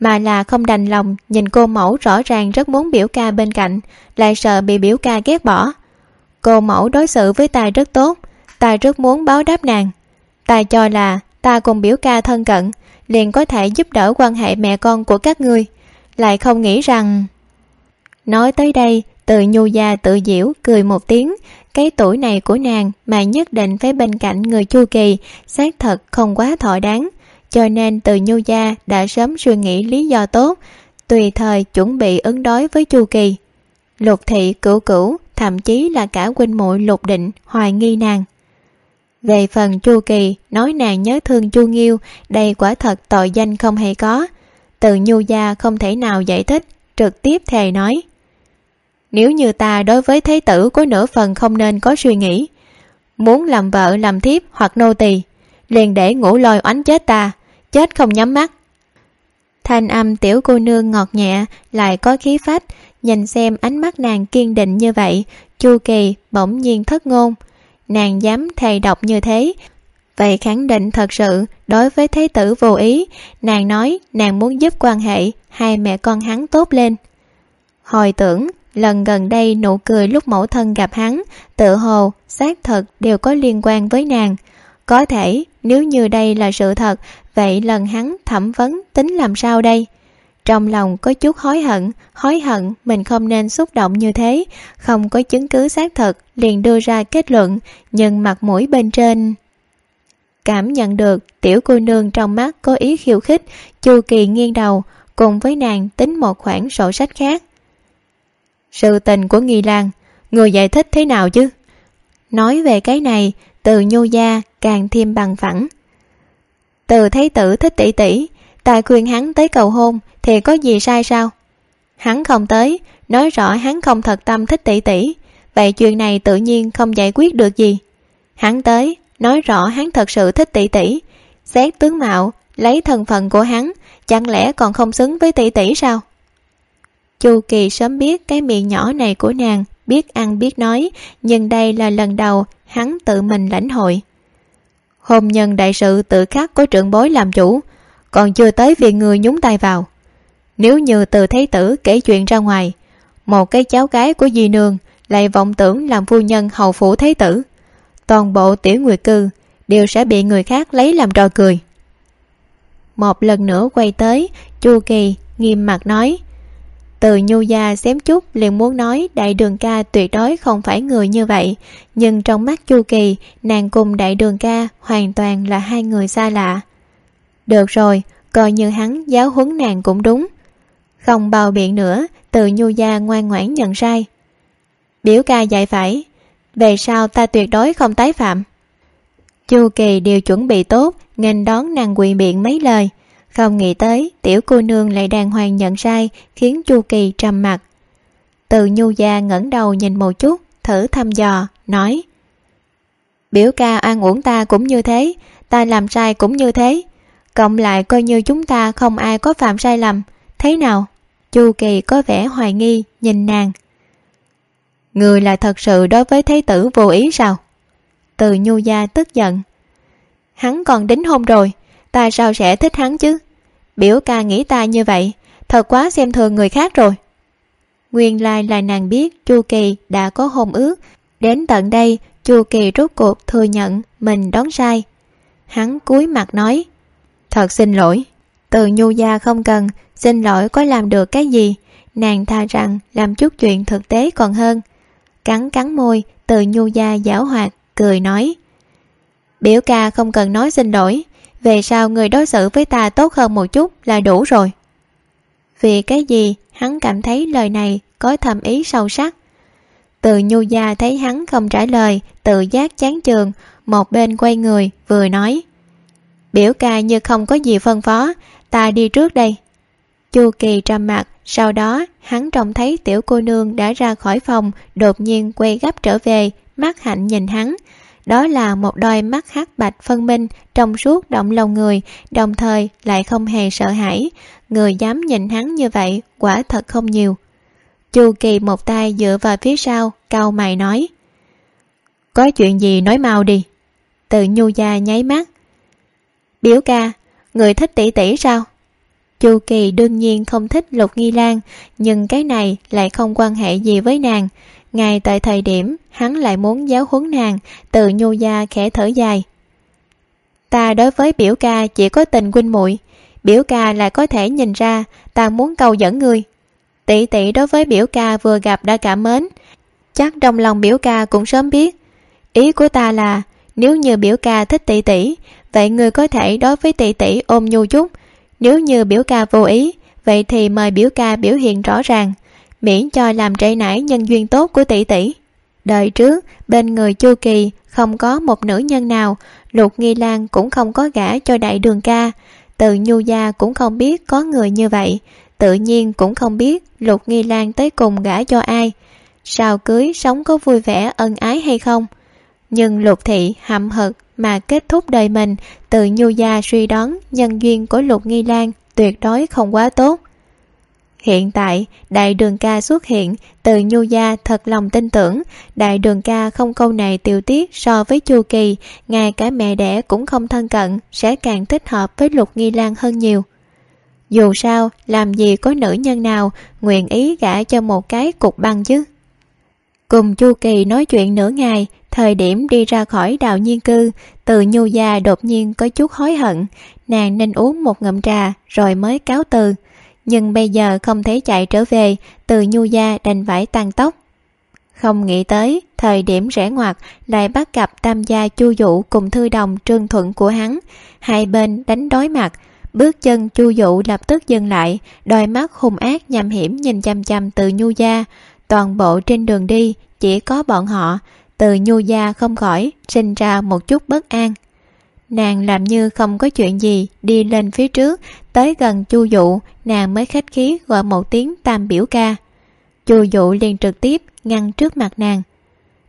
mà là không đành lòng nhìn cô mẫu rõ ràng rất muốn biểu ca bên cạnh, lại sợ bị biểu ca ghét bỏ. Cô mẫu đối xử với ta rất tốt, ta rất muốn báo đáp nàng. Ta cho là ta cùng biểu ca thân cận liền có thể giúp đỡ quan hệ mẹ con của các ngươi. Lại không nghĩ rằng, nói tới đây, từ nhu gia tự diễu cười một tiếng, cái tuổi này của nàng mà nhất định phải bên cạnh người chu kỳ, xác thật không quá thọ đáng. Cho nên từ nhu gia đã sớm suy nghĩ lý do tốt, tùy thời chuẩn bị ứng đối với chu kỳ. Lục thị cửu cửu, thậm chí là cả huynh muội lục định, hoài nghi nàng về phần chu kỳ, nói nàng nhớ thương chu nghiêu, đây quả thật tội danh không hề có. Từ nhu gia không thể nào giải thích, trực tiếp thề nói, nếu như ta đối với thế tử có nửa phần không nên có suy nghĩ. Muốn làm vợ làm thiếp hoặc nô tỳ, liền để ngủ lôi oánh chết ta, chết không nhắm mắt. Thanh âm tiểu cô nương ngọt nhẹ, lại có khí phách. Nhìn xem ánh mắt nàng kiên định như vậy, chu kỳ bỗng nhiên thất ngôn nàng dám thầy độc như thế. Vậy khẳng định thật sự, đối với thế tử vô ý, nàng nói nàng muốn giúp quan hệ hai mẹ con hắn tốt lên. Hồi tưởng, lần gần đây nụ cười lúc mẫu thân gặp hắn, tự hồ, xác thật đều có liên quan với nàng. Có thể, nếu như đây là sự thật, vậy lần hắn thẩm vấn tính làm sao đây? Trong lòng có chút hối hận hối hận mình không nên xúc động như thế, không có chứng cứ xác thực, liền đưa ra kết luận, nhưng mặt mũi bên trên. Cảm nhận được tiểu cô nương trong mắt có ý khiêu khích, chu kỳ nghiêng đầu, cùng với nàng tính một khoản sổ sách khác. Sự tình của nghi lan, người giải thích thế nào chứ? Nói về cái này, từ nhu gia càng thêm bằng phẳng. Từ thấy tử thích tỷ tỷ ta khuyên hắn tới cầu hôn thì có gì sai sao? Hắn không tới, nói rõ hắn không thật tâm thích tỷ tỷ. Vậy chuyện này tự nhiên không giải quyết được gì. Hắn tới, nói rõ hắn thật sự thích tỷ tỷ. Xét tướng mạo, lấy thân phận của hắn, chẳng lẽ còn không xứng với tỷ tỷ sao? Chu kỳ sớm biết cái miệng nhỏ này của nàng, biết ăn biết nói, nhưng đây là lần đầu hắn tự mình lãnh hội. Hôn nhân đại sự tự khắc có trưởng bối làm chủ, còn chưa tới việc người nhúng tay vào nếu như từ thế tử kể chuyện ra ngoài, một cái cháu gái của di nương lại vọng tưởng làm phu nhân hầu phủ thế tử. Toàn bộ tiểu nguyệt cư đều sẽ bị người khác lấy làm trò cười. Một lần nữa quay tới, chu kỳ nghiêm mặt nói, từ nhu gia xém chút liền muốn nói đại đường ca tuyệt đối không phải người như vậy, nhưng trong mắt chu kỳ, nàng cùng đại đường ca hoàn toàn là hai người xa lạ. Được rồi, coi như hắn giáo huấn nàng cũng đúng không bào biện nữa, từ nhu gia ngoan ngoãn nhận sai. Biểu ca dạy phải, về sau ta tuyệt đối không tái phạm. Chu kỳ đều chuẩn bị tốt, nghênh đón nàng quỳ biện mấy lời. Không nghĩ tới, tiểu cô nương lại đàng hoàng nhận sai, khiến chu kỳ trầm mặt. Từ nhu gia ngẩng đầu nhìn một chút, thử thăm dò, nói, biểu ca an uổng ta cũng như thế, ta làm sai cũng như thế. Cộng lại coi như chúng ta không ai có phạm sai lầm. Thế nào? Chu kỳ có vẻ hoài nghi, nhìn nàng. Người là thật sự đối với thế tử vô ý sao? Từ nhu gia tức giận. Hắn còn đính hôn rồi, ta sao sẽ thích hắn chứ? Biểu ca nghĩ ta như vậy, thật quá xem thường người khác rồi. Nguyên lai là nàng biết chu kỳ đã có hôn ước. Đến tận đây, chu kỳ rốt cuộc thừa nhận mình đón sai. Hắn cúi mặt nói, thật xin lỗi từ nhu gia không cần, xin lỗi có làm được cái gì? Nàng tha rằng làm chút chuyện thực tế còn hơn. Cắn cắn môi, từ nhu gia giảo hoạt, cười nói. Biểu ca không cần nói xin lỗi, về sau người đối xử với ta tốt hơn một chút là đủ rồi. Vì cái gì, hắn cảm thấy lời này có thầm ý sâu sắc. Từ nhu gia thấy hắn không trả lời, tự giác chán trường một bên quay người, vừa nói. Biểu ca như không có gì phân phó ta đi trước đây. Chu kỳ trầm mặt, sau đó hắn trông thấy tiểu cô nương đã ra khỏi phòng, đột nhiên quay gấp trở về, mắt hạnh nhìn hắn. Đó là một đôi mắt hắc bạch phân minh, trong suốt động lòng người, đồng thời lại không hề sợ hãi. Người dám nhìn hắn như vậy, quả thật không nhiều. Chu kỳ một tay dựa vào phía sau cau mày nói, có chuyện gì nói mau đi. Từ nhu gia nháy mắt, biểu ca người thích tỷ tỷ sao? Chu kỳ đương nhiên không thích lục nghi lan, nhưng cái này lại không quan hệ gì với nàng. Ngay tại thời điểm, hắn lại muốn giáo huấn nàng, từ nhu gia khẽ thở dài. Ta đối với biểu ca chỉ có tình huynh muội, biểu ca lại có thể nhìn ra ta muốn cầu dẫn người. Tỷ tỷ đối với biểu ca vừa gặp đã cảm mến, chắc trong lòng biểu ca cũng sớm biết. Ý của ta là, nếu như biểu ca thích tỷ tỷ vậy người có thể đối với tỷ tỷ ôm nhu chút. Nếu như biểu ca vô ý, vậy thì mời biểu ca biểu hiện rõ ràng, miễn cho làm trễ nải nhân duyên tốt của tỷ tỷ. Đời trước, bên người chu kỳ không có một nữ nhân nào, lục nghi lan cũng không có gả cho đại đường ca. Từ nhu gia cũng không biết có người như vậy, tự nhiên cũng không biết lục nghi lan tới cùng gả cho ai. Sao cưới sống có vui vẻ, ân ái hay không? Nhưng lục thị hậm hực mà kết thúc đời mình từ nhu gia suy đoán nhân duyên của lục nghi lan tuyệt đối không quá tốt. Hiện tại, đại đường ca xuất hiện từ nhu gia thật lòng tin tưởng. Đại đường ca không câu này tiêu tiết so với chu kỳ, ngay cả mẹ đẻ cũng không thân cận, sẽ càng thích hợp với lục nghi lan hơn nhiều. Dù sao, làm gì có nữ nhân nào nguyện ý gả cho một cái cục băng chứ? Cùng chu kỳ nói chuyện nửa ngày, thời điểm đi ra khỏi đào nhiên cư, từ nhu gia đột nhiên có chút hối hận. Nàng nên uống một ngụm trà, rồi mới cáo từ. Nhưng bây giờ không thể chạy trở về, từ nhu gia đành phải tăng tốc. Không nghĩ tới, thời điểm rẽ ngoặt, lại bắt gặp tam gia chu dụ cùng thư đồng trương thuận của hắn. Hai bên đánh đối mặt, bước chân chu dụ lập tức dừng lại, đôi mắt hung ác nhằm hiểm nhìn chăm chăm từ nhu gia toàn bộ trên đường đi, chỉ có bọn họ. Từ nhu gia không khỏi sinh ra một chút bất an. Nàng làm như không có chuyện gì, đi lên phía trước, tới gần chu dụ, nàng mới khách khí gọi một tiếng tam biểu ca. Chu dụ liền trực tiếp ngăn trước mặt nàng.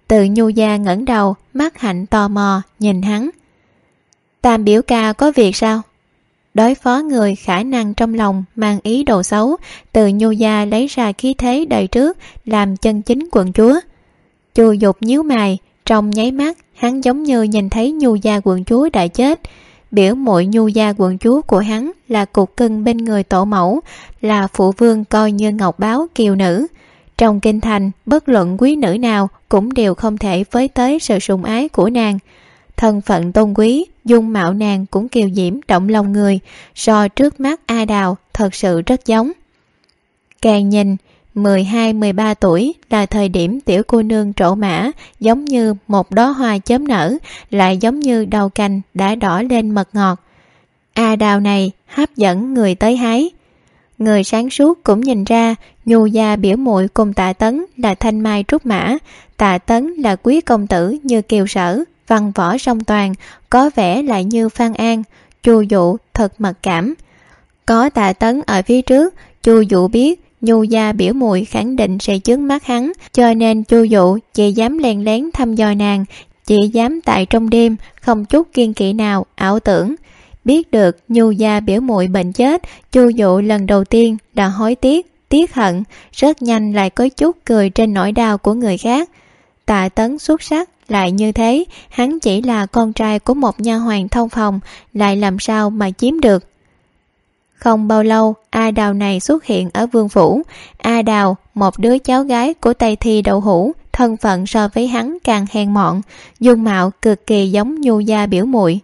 Từ nhu gia ngẩng đầu, mắt hạnh tò mò, nhìn hắn. Tam biểu ca có việc sao? Đối phó người khả năng trong lòng, mang ý đồ xấu, từ nhu gia lấy ra khí thế đời trước, làm chân chính quận chúa. Chu dục nhíu mày, trong nháy mắt, hắn giống như nhìn thấy nhu gia quận chúa đã chết. Biểu muội nhu gia quận chúa của hắn là cục cưng bên người tổ mẫu, là phụ vương coi như ngọc báo kiều nữ. Trong kinh thành, bất luận quý nữ nào cũng đều không thể với tới sự sùng ái của nàng thân phận tôn quý, dung mạo nàng cũng kiều diễm, động lòng người, so trước mắt a đào thật sự rất giống. Càng nhìn 12-13 tuổi là thời điểm tiểu cô nương trổ mã, giống như một đóa hoa chớm nở, lại giống như đầu cành đã đỏ lên mật ngọt. A đào này hấp dẫn người tới hái. Người sáng suốt cũng nhìn ra, nhu gia biểu muội cùng tạ tấn là thanh mai trúc mã, tạ tấn là quý công tử như kiều sở văn võ song toàn, có vẻ lại như phan an, chu dụ thật mật cảm. Có tạ tấn ở phía trước, chu dụ biết nhu gia biểu muội khẳng định sẽ chướng mắt hắn, cho nên chu dụ chỉ dám len lén thăm dò nàng, chỉ dám tại trong đêm, không chút kiên kỵ nào, ảo tưởng. Biết được nhu gia biểu muội bệnh chết, chu dụ lần đầu tiên đã hối tiếc tiếc hận, rất nhanh lại có chút cười trên nỗi đau của người khác. Tạ tấn xuất sắc lại như thế, hắn chỉ là con trai của một nha hoàng thông phòng, lại làm sao mà chiếm được? Không bao lâu, a đào này xuất hiện ở vương phủ. A đào, một đứa cháu gái của tây thi đậu hũ thân phận so với hắn càng hèn mọn, dung mạo cực kỳ giống nhu gia biểu muội.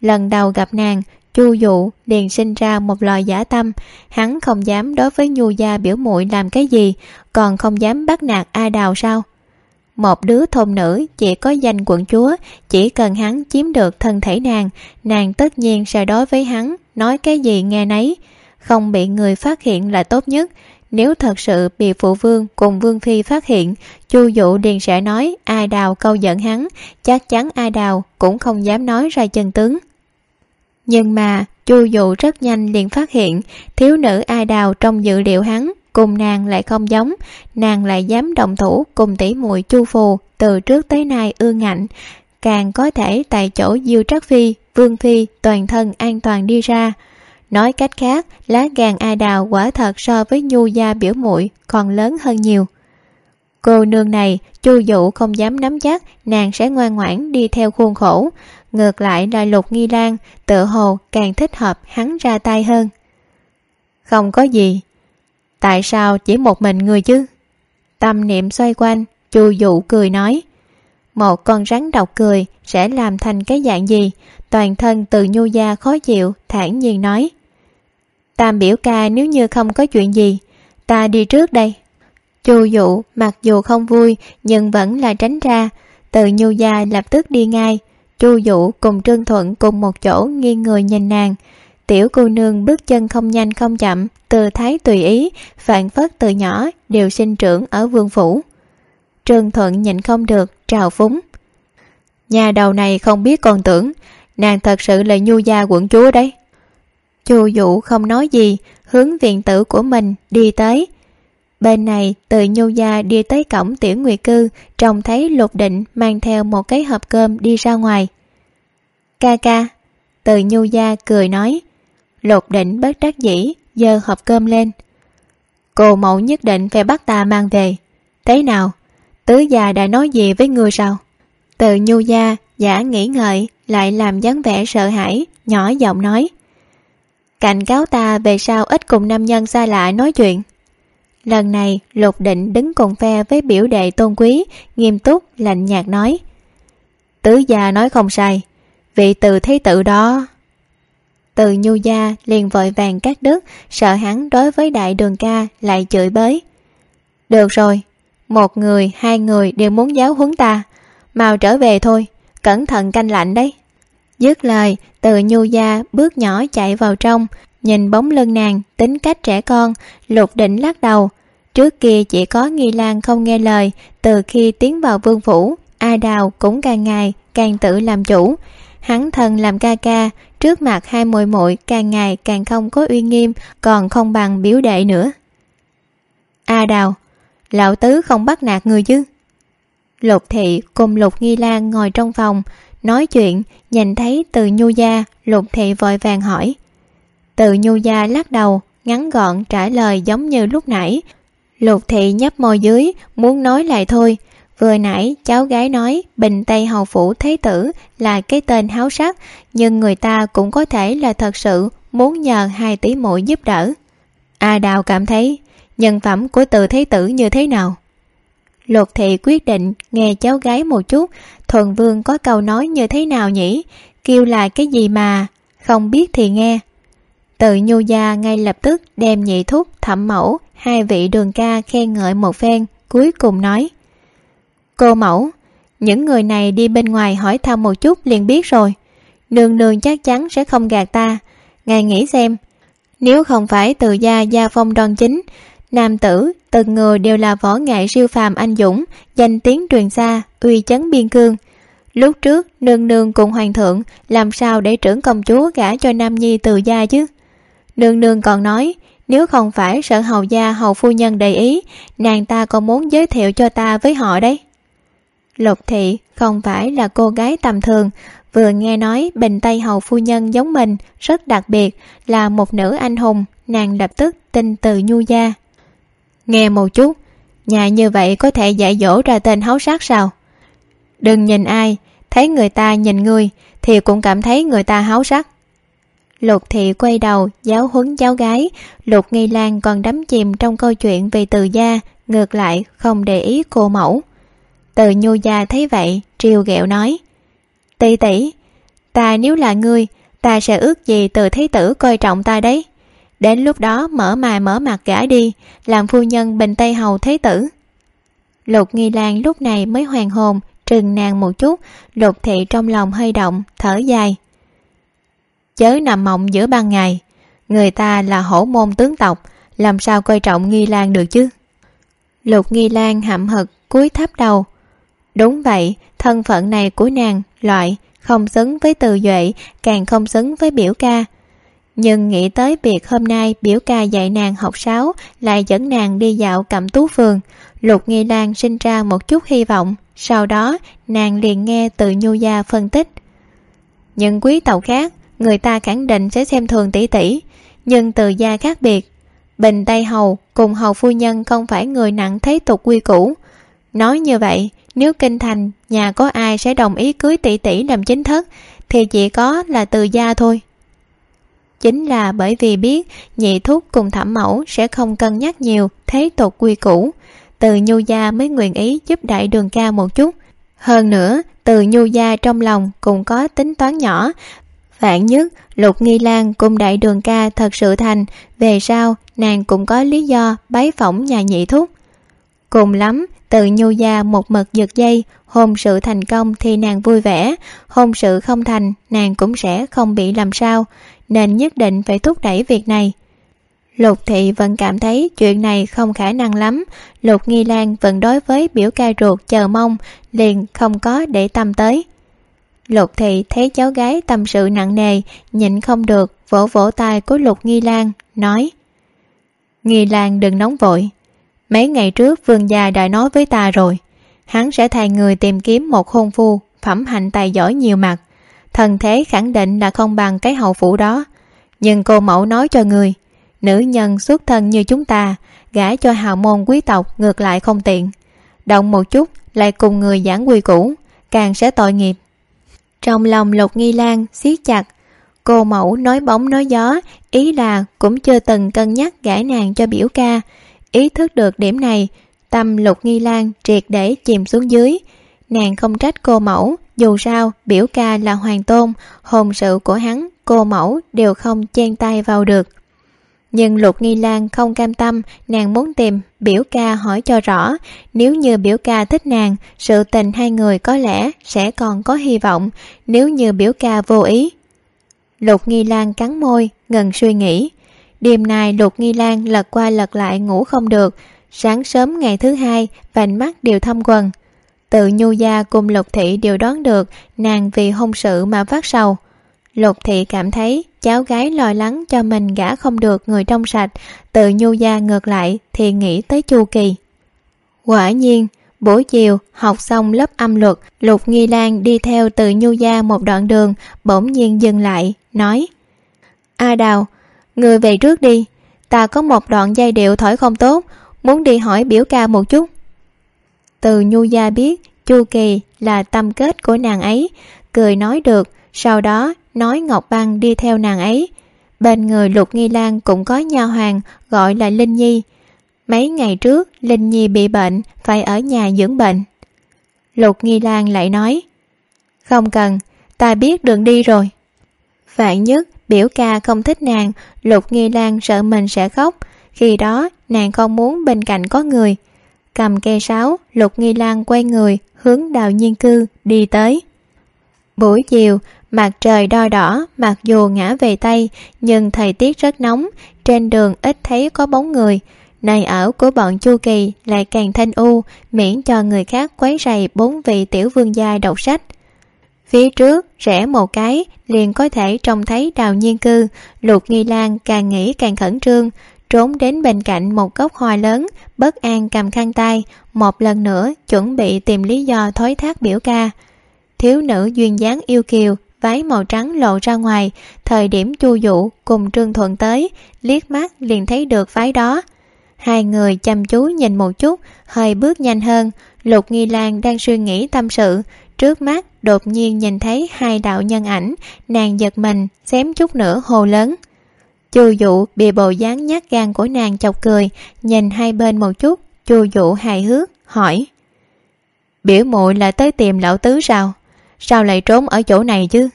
Lần đầu gặp nàng, chu dụ liền sinh ra một loài giả tâm. Hắn không dám đối với nhu gia biểu muội làm cái gì, còn không dám bắt nạt a đào sao? Một đứa thôn nữ chỉ có danh quận chúa, chỉ cần hắn chiếm được thân thể nàng nàng tất nhiên sẽ đối với hắn, nói cái gì nghe nấy. Không bị người phát hiện là tốt nhất. Nếu thật sự bị phụ vương cùng vương phi phát hiện, chu dụ liền sẽ nói ai đào câu giận hắn, chắc chắn ai đào cũng không dám nói ra chân tướng. Nhưng mà chu dụ rất nhanh liền phát hiện, thiếu nữ ai đào trong dự liệu hắn cùng nàng lại không giống, nàng lại dám động thủ cùng tỷ muội chu phù từ trước tới nay ương ngạnh. Càng có thể tại chỗ diêu trắc phi, vương phi toàn thân an toàn đi ra. Nói cách khác, lá gan a đào quả thật so với nhu gia biểu muội còn lớn hơn nhiều. Cô nương này, chu dụ không dám nắm chắc, nàng sẽ ngoan ngoãn đi theo khuôn khổ. Ngược lại là lục nghi lan, tự hồ càng thích hợp hắn ra tay hơn. Không có gì tại sao chỉ một mình người chứ? Tâm niệm xoay quanh, chu dụ cười nói. Một con rắn độc cười sẽ làm thành cái dạng gì? Toàn thân từ nhu gia khó chịu, thản nhiên nói. Tam biểu ca nếu như không có chuyện gì, ta đi trước đây. Chu dụ mặc dù không vui, nhưng vẫn là tránh ra. Từ nhu gia lập tức đi ngay. Chu dụ cùng trương thuận cùng một chỗ nghiêng người nhìn nàng tiểu cô nương bước chân không nhanh không chậm từ thái tùy ý, phản phất từ nhỏ đều sinh trưởng ở vương phủ. Trương thuận nhìn không được, trào phúng. Nhà đầu này không biết còn tưởng, nàng thật sự là nhu gia quận chúa đấy. Chu dụ không nói gì, hướng viện tử của mình đi tới. Bên này, từ nhu gia đi tới cổng tiểu nguyệt cư, trông thấy lục định mang theo một cái hộp cơm đi ra ngoài. Ca ca, từ nhu gia cười nói lục định bất đắc dĩ, giơ hộp cơm lên. Cô mẫu nhất định phải bắt ta mang về. Thế nào? Tứ già đã nói gì với ngươi sao? Từ nhu gia, giả nghĩ ngợi, lại làm dáng vẻ sợ hãi, nhỏ giọng nói. Cảnh cáo ta về sao ít cùng nam nhân xa lạ nói chuyện. Lần này lục định đứng cùng phe với biểu đệ tôn quý, nghiêm túc, lạnh nhạt nói. Tứ gia nói không sai. Vị từ thế tự đó từ nhu gia liền vội vàng cắt đứt, sợ hắn đối với đại đường ca lại chửi bới. Được rồi, một người, hai người đều muốn giáo huấn ta. Mau trở về thôi, cẩn thận canh lạnh đấy. Dứt lời, từ nhu gia bước nhỏ chạy vào trong, nhìn bóng lưng nàng, tính cách trẻ con, lục định lắc đầu. Trước kia chỉ có nghi lan không nghe lời, từ khi tiến vào vương phủ, a đào cũng càng ngày càng tự làm chủ hắn thân làm ca ca, trước mặt hai muội muội càng ngày càng không có uy nghiêm, còn không bằng biểu đệ nữa. A đào, lão tứ không bắt nạt người chứ? Lục thị cùng lục nghi lan ngồi trong phòng, nói chuyện, nhìn thấy từ nhu gia, lục thị vội vàng hỏi. Từ nhu gia lắc đầu, ngắn gọn trả lời giống như lúc nãy. Lục thị nhấp môi dưới, muốn nói lại thôi vừa nãy, cháu gái nói bình tây hầu phủ thế tử là cái tên háo sắc, nhưng người ta cũng có thể là thật sự muốn nhờ hai tỷ muội giúp đỡ. A đào cảm thấy nhân phẩm của từ thế tử như thế nào? Lục thị quyết định nghe cháu gái một chút, thuần vương có câu nói như thế nào nhỉ? Kêu là cái gì mà? Không biết thì nghe. Từ nhu gia ngay lập tức đem nhị thúc thẩm mẫu, hai vị đường ca khen ngợi một phen, cuối cùng nói cô mẫu, những người này đi bên ngoài hỏi thăm một chút liền biết rồi. Nương nương chắc chắn sẽ không gạt ta. Ngài nghĩ xem, nếu không phải từ gia gia phong đoan chính, nam tử, từng người đều là võ nghệ siêu phàm anh dũng, danh tiếng truyền xa, uy chấn biên cương. Lúc trước, nương nương cùng hoàng thượng, làm sao để trưởng công chúa gả cho nam nhi từ gia chứ? Nương nương còn nói, nếu không phải sợ hầu gia, hầu phu nhân đầy ý, nàng ta còn muốn giới thiệu cho ta với họ đấy lục thị không phải là cô gái tầm thường. Vừa nghe nói bình tây hầu phu nhân giống mình, rất đặc biệt, là một nữ anh hùng, nàng lập tức tin từ nhu gia. Nghe một chút, nhà như vậy có thể dạy dỗ ra tên háo sắc sao? Đừng nhìn ai, thấy người ta nhìn người thì cũng cảm thấy người ta háo sắc. Lục thị quay đầu, giáo huấn cháu gái. Lục nghi lan còn đắm chìm trong câu chuyện về từ gia, ngược lại không để ý cô mẫu từ nhu gia thấy vậy, triều ghẹo nói tỷ tỷ, ta nếu là ngươi, ta sẽ ước gì từ thế tử coi trọng ta đấy. Đến lúc đó mở mài mở mặt gã đi, làm phu nhân bình tây hầu thế tử. Lục nghi lan lúc này mới hoàn hồn, trừng nàng một chút, lục thị trong lòng hơi động, thở dài. Chớ nằm mộng giữa ban ngày, người ta là hổ môn tướng tộc, làm sao coi trọng nghi lan được chứ? Lục nghi lan hậm hực, cúi thấp đầu đúng vậy, thân phận này của nàng, loại, không xứng với từ duệ, càng không xứng với biểu ca. Nhưng nghĩ tới việc hôm nay biểu ca dạy nàng học sáo, lại dẫn nàng đi dạo cẩm tú phường lục nghi lan sinh ra một chút hy vọng, sau đó nàng liền nghe từ nhu gia phân tích. Những quý tộc khác, người ta khẳng định sẽ xem thường tỷ tỷ, nhưng từ gia khác biệt, bình tây hầu cùng hầu phu nhân không phải người nặng thế tục quy củ. Nói như vậy nếu kinh thành, nhà có ai sẽ đồng ý cưới tỷ tỷ làm chính thất, thì chỉ có là từ gia thôi. Chính là bởi vì biết nhị thúc cùng thẩm mẫu sẽ không cân nhắc nhiều thế tục quy củ, từ nhu gia mới nguyện ý giúp đại đường ca một chút. Hơn nữa, từ nhu gia trong lòng cũng có tính toán nhỏ. Vạn nhất lục nghi lan cùng đại đường ca thật sự thành, về sau nàng cũng có lý do bái phỏng nhà nhị thúc. Cùng lắm từ nhu gia một mực giật dây, hôn sự thành công thì nàng vui vẻ, hôn sự không thành, nàng cũng sẽ không bị làm sao, nên nhất định phải thúc đẩy việc này. Lục thị vẫn cảm thấy chuyện này không khả năng lắm, lục nghi lan vẫn đối với biểu ca ruột chờ mong, liền không có để tâm tới. Lục thị thấy cháu gái tâm sự nặng nề, nhịn không được, vỗ vỗ tay của lục nghi lan, nói, nghi lan đừng nóng vội mấy ngày trước vương gia đã nói với ta rồi. Hắn sẽ thay người tìm kiếm một hôn phu, phẩm hạnh tài giỏi nhiều mặt. Thần thế khẳng định là không bằng cái hậu phủ đó. Nhưng cô mẫu nói cho người, nữ nhân xuất thân như chúng ta, gả cho hào môn quý tộc ngược lại không tiện. Động một chút, lại cùng người giảng quy cũ càng sẽ tội nghiệp. Trong lòng lục nghi lan siết chặt, cô mẫu nói bóng nói gió, ý là cũng chưa từng cân nhắc gả nàng cho biểu ca ý thức được điểm này, tâm lục nghi lan triệt để chìm xuống dưới. Nàng không trách cô mẫu, dù sao, biểu ca là hoàng tôn hồn sự của hắn, cô mẫu đều không chen tay vào được. Nhưng lục nghi lan không cam tâm, nàng muốn tìm, biểu ca hỏi cho rõ, nếu như biểu ca thích nàng, sự tình hai người có lẽ sẽ còn có hy vọng, nếu như biểu ca vô ý. Lục nghi lan cắn môi ngần suy nghĩ đêm nay lục nghi lan lật qua lật lại ngủ không được. Sáng sớm ngày thứ hai, vành mắt đều thâm quần tự nhu gia cùng lục thị đều đoán được nàng vì hôn sự mà phát sầu. Lục thị cảm thấy cháu gái lo lắng cho mình gả không được người trong sạch. Tự nhu gia ngược lại thì nghĩ tới chu kỳ. Quả nhiên, buổi chiều học xong lớp âm luật, lục nghi lan đi theo từ nhu gia một đoạn đường, bỗng nhiên dừng lại, nói, a đào người về trước đi. Ta có một đoạn giai điệu thổi không tốt, muốn đi hỏi biểu ca một chút. Từ nhu gia biết, chu kỳ là tâm kết của nàng ấy. Cười nói được, sau đó nói ngọc băng đi theo nàng ấy. Bên người lục nghi lan cũng có nha hoàng gọi là linh nhi. Mấy ngày trước, linh nhi bị bệnh, phải ở nhà dưỡng bệnh. Lục nghi lan lại nói, không cần, ta biết đường đi rồi. Vạn nhất biểu ca không thích nàng, lục nghi lan sợ mình sẽ khóc. Khi đó, nàng không muốn bên cạnh có người. Cầm cây sáo, lục nghi lan quay người, hướng đào nhiên cư đi tới. Buổi chiều, mặt trời đo đỏ, mặc dù ngã về tây nhưng thời tiết rất nóng, trên đường ít thấy có bóng người. Nơi ở của bọn chu kỳ lại càng thanh u, miễn cho người khác quấy rầy bốn vị tiểu vương gia đọc sách phía trước, rẽ một cái, liền có thể trông thấy đào nhiên cư. Lục nghi lan càng nghĩ càng khẩn trương, trốn đến bên cạnh một gốc hoa lớn, bất an cầm khăn tay, một lần nữa chuẩn bị tìm lý do thối thác biểu ca. Thiếu nữ duyên dáng yêu kiều, váy màu trắng lộ ra ngoài, thời điểm chu dụ cùng trương thuận tới, liếc mắt liền thấy được váy đó. Hai người chăm chú nhìn một chút, hơi bước nhanh hơn. Lục nghi lan đang suy nghĩ tâm sự trước mắt, đột nhiên nhìn thấy hai đạo nhân ảnh, nàng giật mình, xém chút nữa hồ lớn. Chu dụ bị bộ dáng nhát gan của nàng chọc cười, nhìn hai bên một chút, chu dụ hài hước, hỏi. Biểu muội là tới tìm lão tứ sao? Sao lại trốn ở chỗ này chứ?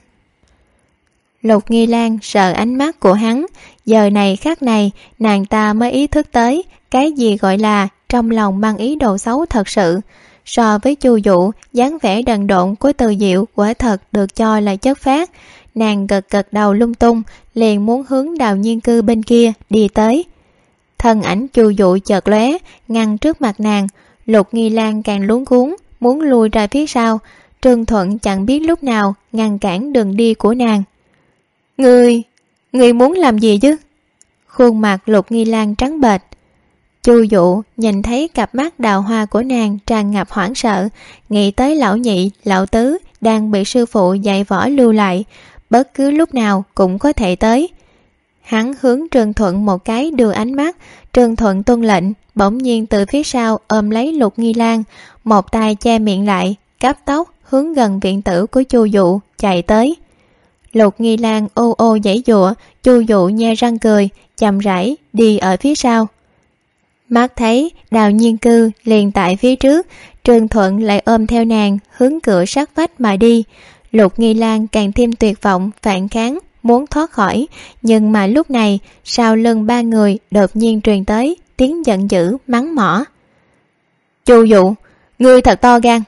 Lục nghi lan sợ ánh mắt của hắn. Giờ này khác này, nàng ta mới ý thức tới, cái gì gọi là trong lòng mang ý đồ xấu thật sự so với chu dụ dáng vẻ đần độn của từ diệu quả thật được cho là chất phát. Nàng gật gật đầu lung tung, liền muốn hướng đào nhiên cư bên kia đi tới. Thân ảnh chu dụ chợt lóe, ngăn trước mặt nàng. Lục nghi lan càng luống cuống muốn lùi ra phía sau. Trương thuận chẳng biết lúc nào ngăn cản đường đi của nàng. Người người muốn làm gì chứ? Khuôn mặt lục nghi lan trắng bệch chu dụ nhìn thấy cặp mắt đào hoa của nàng tràn ngập hoảng sợ, nghĩ tới lão nhị, lão tứ đang bị sư phụ dạy võ lưu lại, bất cứ lúc nào cũng có thể tới. Hắn hướng trương thuận một cái đưa ánh mắt, trương thuận tuân lệnh, bỗng nhiên từ phía sau ôm lấy lục nghi lan, một tay che miệng lại cắp tóc hướng gần viện tử của chu dụ chạy tới. Lục nghi lan ô ô giãy giụa, chu dụ nhe răng cười, chậm rãi đi ở phía sau mắt thấy đào nhiên cư liền tại phía trước trương thuận lại ôm theo nàng hướng cửa sát vách mà đi. Lục nghi lan càng thêm tuyệt vọng, phản kháng, muốn thoát khỏi. Nhưng mà lúc này, sau lưng ba người đột nhiên truyền tới tiếng giận dữ mắng mỏ. Chu dụ, ngươi thật to gan.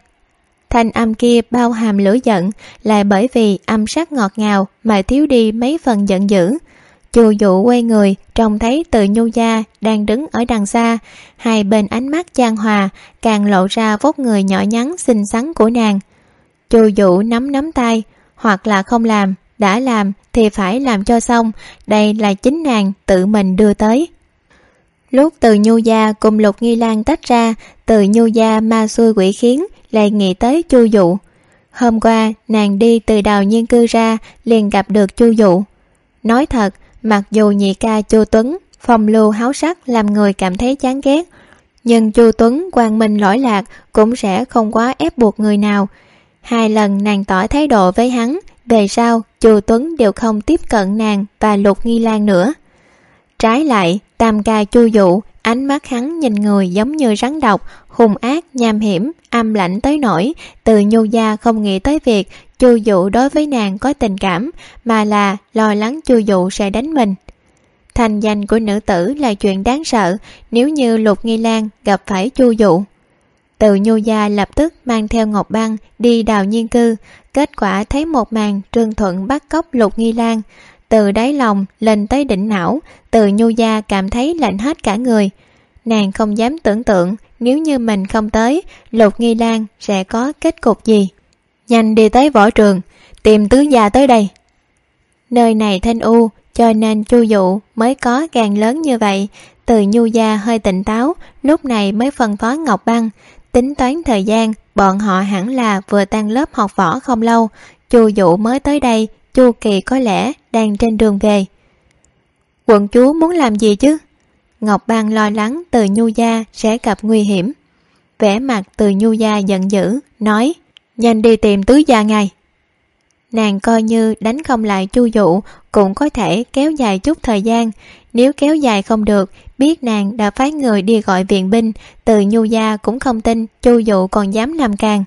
Thanh âm kia bao hàm lửa giận, lại bởi vì âm sắc ngọt ngào mà thiếu đi mấy phần giận dữ. Chù dụ quay người, trông thấy từ nhu gia đang đứng ở đằng xa. Hai bên ánh mắt chan hòa, càng lộ ra vóc người nhỏ nhắn xinh xắn của nàng. Chù dụ nắm nắm tay, hoặc là không làm, đã làm thì phải làm cho xong, đây là chính nàng tự mình đưa tới. Lúc từ nhu gia cùng lục nghi lan tách ra, từ nhu gia ma xuôi quỷ khiến, lại nghĩ tới chu dụ. Hôm qua, nàng đi từ đào nhiên cư ra, liền gặp được chu dụ. Nói thật mặc dù nhị ca chu tuấn phong lưu háo sắc làm người cảm thấy chán ghét, nhưng chu tuấn, quang minh lỗi lạc cũng sẽ không quá ép buộc người nào. Hai lần nàng tỏ thái độ với hắn, về sau chu tuấn đều không tiếp cận nàng và lục nghi lan nữa. Trái lại, tam ca chu dụ, ánh mắt hắn nhìn người giống như rắn độc hung ác, nham hiểm, âm lãnh tới nỗi, từ nhu gia không nghĩ tới việc chu dụ đối với nàng có tình cảm, mà là lo lắng chu dụ sẽ đánh mình. Thành danh của nữ tử là chuyện đáng sợ, nếu như lục nghi lan gặp phải chu dụ. Từ nhu gia lập tức mang theo ngọc băng đi đào nhiên cư, kết quả thấy một màn trương thuận bắt cóc lục nghi lan. Từ đáy lòng lên tới đỉnh não, từ nhu gia cảm thấy lạnh hết cả người. Nàng không dám tưởng tượng nếu như mình không tới, lục nghi lan sẽ có kết cục gì? Nhanh đi tới võ trường, tìm tứ gia tới đây. Nơi này thanh u cho nên chu dụ mới có càng lớn như vậy. Từ nhu gia hơi tỉnh táo, lúc này mới phân phó ngọc băng. Tính toán thời gian, bọn họ hẳn là vừa tăng lớp học võ không lâu. Chu dụ mới tới đây, chu kỳ có lẽ đang trên đường về. Quận chúa muốn làm gì chứ? Ngọc Bang lo lắng từ nhu gia sẽ gặp nguy hiểm. Vẻ mặt từ nhu gia giận dữ, nói, nhanh đi tìm tứ gia ngay. Nàng coi như đánh không lại chu dụ, cũng có thể kéo dài chút thời gian. Nếu kéo dài không được, biết nàng đã phái người đi gọi viện binh, từ nhu gia cũng không tin chu dụ còn dám làm càng.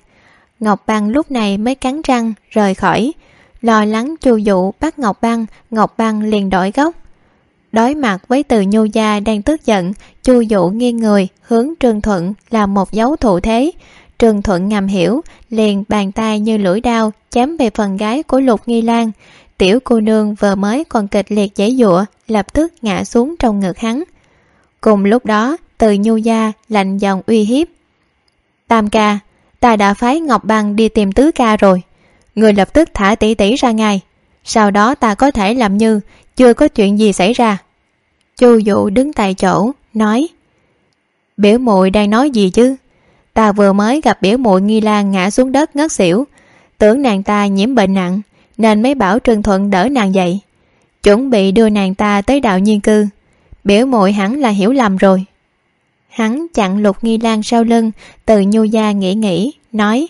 Ngọc Bang lúc này mới cắn răng, rời khỏi. Lo lắng chu dụ bắt ngọc Bang. ngọc Bang liền đổi góc đối mặt với từ nhu gia đang tức giận, chu dụ nghiêng người, hướng trương thuận là một dấu thụ thế. Trương thuận ngầm hiểu, liền bàn tay như lưỡi đao chém về phần gái của lục nghi lan. Tiểu cô nương vừa mới còn kịch liệt dãy giụa lập tức ngã xuống trong ngực hắn. Cùng lúc đó, từ nhu gia lạnh giọng uy hiếp. Tam ca, ta đã phái ngọc băng đi tìm tứ ca rồi. Người lập tức thả tỷ tỷ ra ngay. Sau đó ta có thể làm như chưa có chuyện gì xảy ra chu dụ đứng tại chỗ, nói, biểu muội đang nói gì chứ? Ta vừa mới gặp biểu muội nghi lan ngã xuống đất ngất xỉu. Tưởng nàng ta nhiễm bệnh nặng, nên mới bảo trương thuận đỡ nàng dậy. Chuẩn bị đưa nàng ta tới đạo nhiên cư. Biểu muội hẳn là hiểu lầm rồi. Hắn chặn lục nghi lan sau lưng, từ nhu gia nghĩ nghĩ, nói,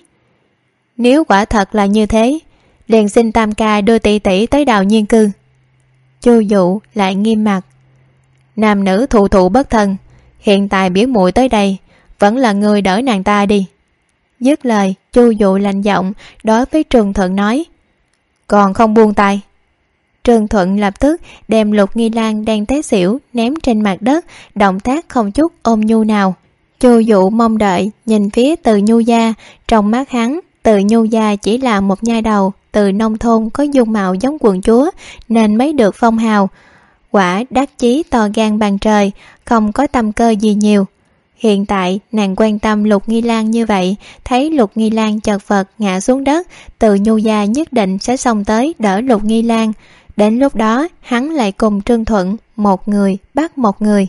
nếu quả thật là như thế, liền xin tam ca đưa tỷ tỷ tới đào nhiên cư. Chu dụ lại nghiêm mặt nam nữ thù thụ bất thân. Hiện tại biểu muội tới đây, vẫn là người đỡ nàng ta đi. Dứt lời, chu dụ lạnh giọng đối với trường thuận nói, còn không buông tay. Trường thuận lập tức đem lục nghi lan đang té xỉu ném trên mặt đất, động tác không chút ôm nhu nào. Chu dụ mong đợi nhìn phía từ nhu gia, trong mắt hắn, từ nhu gia chỉ là một nhai đầu, từ nông thôn có dung mạo giống quần chúa, nên mới được phong hào quả đắc chí to gan bàn trời, không có tâm cơ gì nhiều. Hiện tại, nàng quan tâm lục nghi lan như vậy, thấy lục nghi lan chật vật ngã xuống đất, từ nhu gia nhất định sẽ xông tới đỡ lục nghi lan. Đến lúc đó, hắn lại cùng trương thuận, một người bắt một người.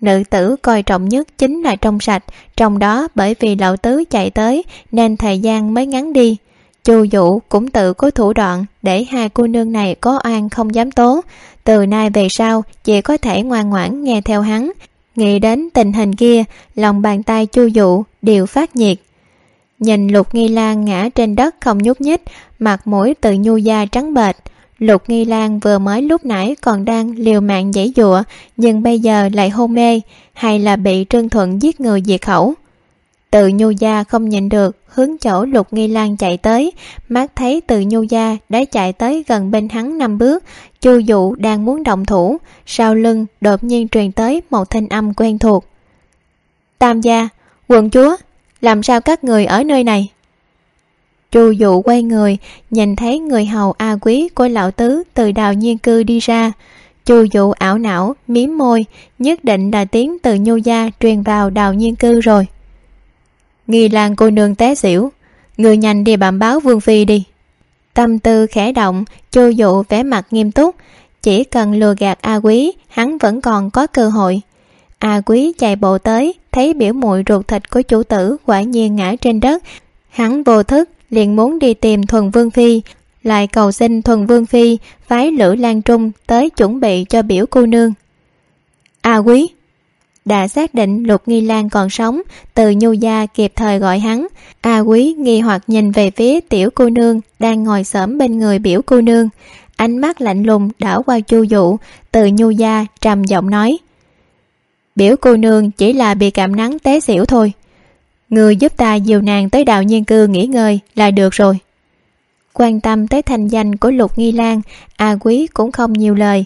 Nữ tử coi trọng nhất chính là trong sạch, trong đó bởi vì lão tứ chạy tới nên thời gian mới ngắn đi. Chu dụ cũng tự có thủ đoạn để hai cô nương này có oan không dám tố từ nay về sau, chị có thể ngoan ngoãn nghe theo hắn. Nghĩ đến tình hình kia, lòng bàn tay chu dụ đều phát nhiệt. Nhìn lục nghi lan ngã trên đất không nhúc nhích, mặt mũi tự nhu da trắng bệch. Lục nghi lan vừa mới lúc nãy còn đang liều mạng giãy giụa, nhưng bây giờ lại hôn mê, hay là bị trương thuận giết người diệt khẩu. Từ nhu gia không nhịn được, hướng chỗ lục nghi lan chạy tới. Mắt thấy từ nhu gia đã chạy tới gần bên hắn năm bước chu dụ đang muốn động thủ, sau lưng đột nhiên truyền tới một thanh âm quen thuộc. Tam gia, quận chúa, làm sao các người ở nơi này? Chu dụ quay người, nhìn thấy người hầu a quý của lão tứ từ đào nhiên cư đi ra. Chu dụ ảo não miếm môi, nhất định là tiếng từ nhu gia truyền vào đào nhiên cư rồi. Nghi lan cô nương té xỉu, người nhanh đi bẩm báo vương phi đi tâm tư khẽ động chu dụ vẻ mặt nghiêm túc. Chỉ cần lừa gạt a quý, hắn vẫn còn có cơ hội. A quý chạy bộ tới, thấy biểu muội ruột thịt của chủ tử quả nhiên ngã trên đất. Hắn vô thức, liền muốn đi tìm thuần vương phi. Lại cầu xin thuần vương phi phái lữ lan trung tới chuẩn bị cho biểu cô nương. A quý đã xác định lục nghi lan còn sống, từ nhu gia kịp thời gọi hắn. A quý nghi hoặc nhìn về phía tiểu cô nương đang ngồi xổm bên người biểu cô nương. Ánh mắt lạnh lùng đảo qua chu dụ, từ nhu gia trầm giọng nói, biểu cô nương chỉ là bị cảm nắng té xỉu thôi. Người giúp ta dìu nàng tới đạo nhiên cư nghỉ ngơi là được rồi. Quan tâm tới thành danh của lục nghi lan, a quý cũng không nhiều lời.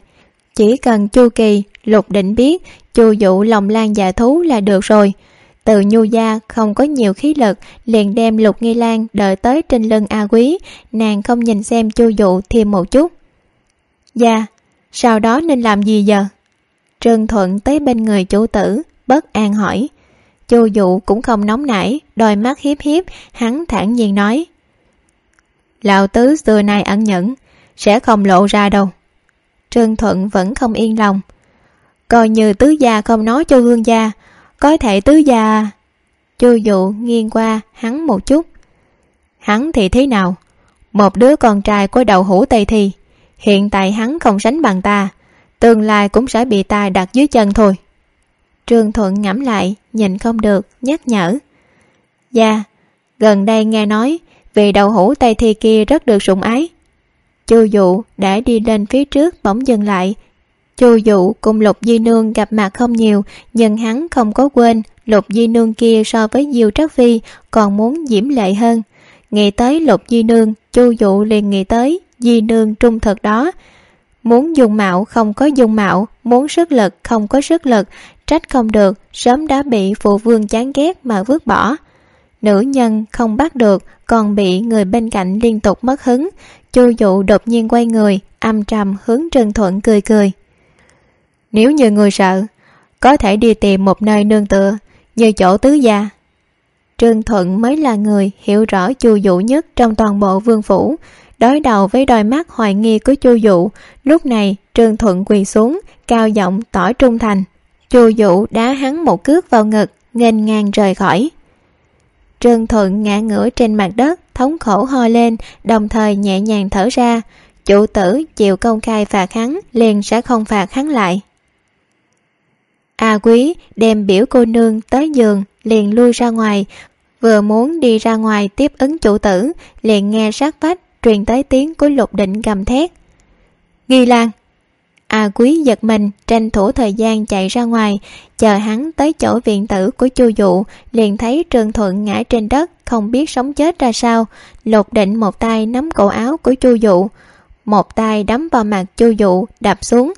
Chỉ cần chu kỳ lục định biết, chu dụ lòng lan dạ thú là được rồi. Từ nhu gia không có nhiều khí lực, liền đem lục nghi lan đợi tới trên lưng a quý. Nàng không nhìn xem chu dụ thêm một chút. Dạ sau đó nên làm gì giờ? Trương thuận tới bên người chủ tử, bất an hỏi. Chu dụ cũng không nóng nảy, đôi mắt hiếp hiếp, hắn thản nhiên nói. Lão tứ xưa nay ẩn nhẫn, sẽ không lộ ra đâu. Trương thuận vẫn không yên lòng coi như tứ gia không nói cho hương gia có thể tứ gia chu dụ nghiêng qua hắn một chút hắn thì thế nào một đứa con trai có đầu hũ tây thì hiện tại hắn không sánh bằng ta tương lai cũng sẽ bị ta đặt dưới chân thôi trương thuận ngẫm lại nhìn không được nhắc nhở Dạ, gần đây nghe nói vì đầu hũ Tây Thi kia rất được sủng ái. Chu dụ đã đi lên phía trước bỗng dừng lại. Chu dụ cùng Lục Di Nương gặp mặt không nhiều, nhưng hắn không có quên Lục Di Nương kia so với Diêu Trắc Phi còn muốn diễm lệ hơn. Nghĩ tới Lục Di Nương, Chu dụ liền nghĩ tới Di Nương trung thực đó. Muốn dùng mạo không có dùng mạo, muốn sức lực không có sức lực, trách không được, sớm đã bị phụ vương chán ghét mà vứt bỏ. Nữ nhân không bắt được, còn bị người bên cạnh liên tục mất hứng. Chu dụ đột nhiên quay người, âm trầm hướng Trần Thuận cười cười. Nếu như người sợ, có thể đi tìm một nơi nương tựa, như chỗ tứ gia. Trương Thuận mới là người hiểu rõ chu dụ nhất trong toàn bộ vương phủ, đối đầu với đôi mắt hoài nghi của chu dụ. Lúc này, Trương Thuận quỳ xuống, cao giọng tỏ trung thành. Chu dụ đá hắn một cước vào ngực, nghênh ngang rời khỏi. Trương Thuận ngã ngửa trên mặt đất, thống khổ ho lên, đồng thời nhẹ nhàng thở ra. Chủ tử chịu công khai phạt hắn, liền sẽ không phạt hắn lại. A quý đem biểu cô nương tới giường, liền lui ra ngoài, vừa muốn đi ra ngoài tiếp ứng chủ tử, liền nghe sát vách truyền tới tiếng của lục định gầm thét. Nghi Lan, A Quý giật mình, tranh thủ thời gian chạy ra ngoài, chờ hắn tới chỗ viện tử của Chu Dụ, liền thấy Trương Thuận ngã trên đất, không biết sống chết ra sao. Lục định một tay nắm cổ áo của Chu Dụ, một tay đấm vào mặt Chu Dụ, đập xuống.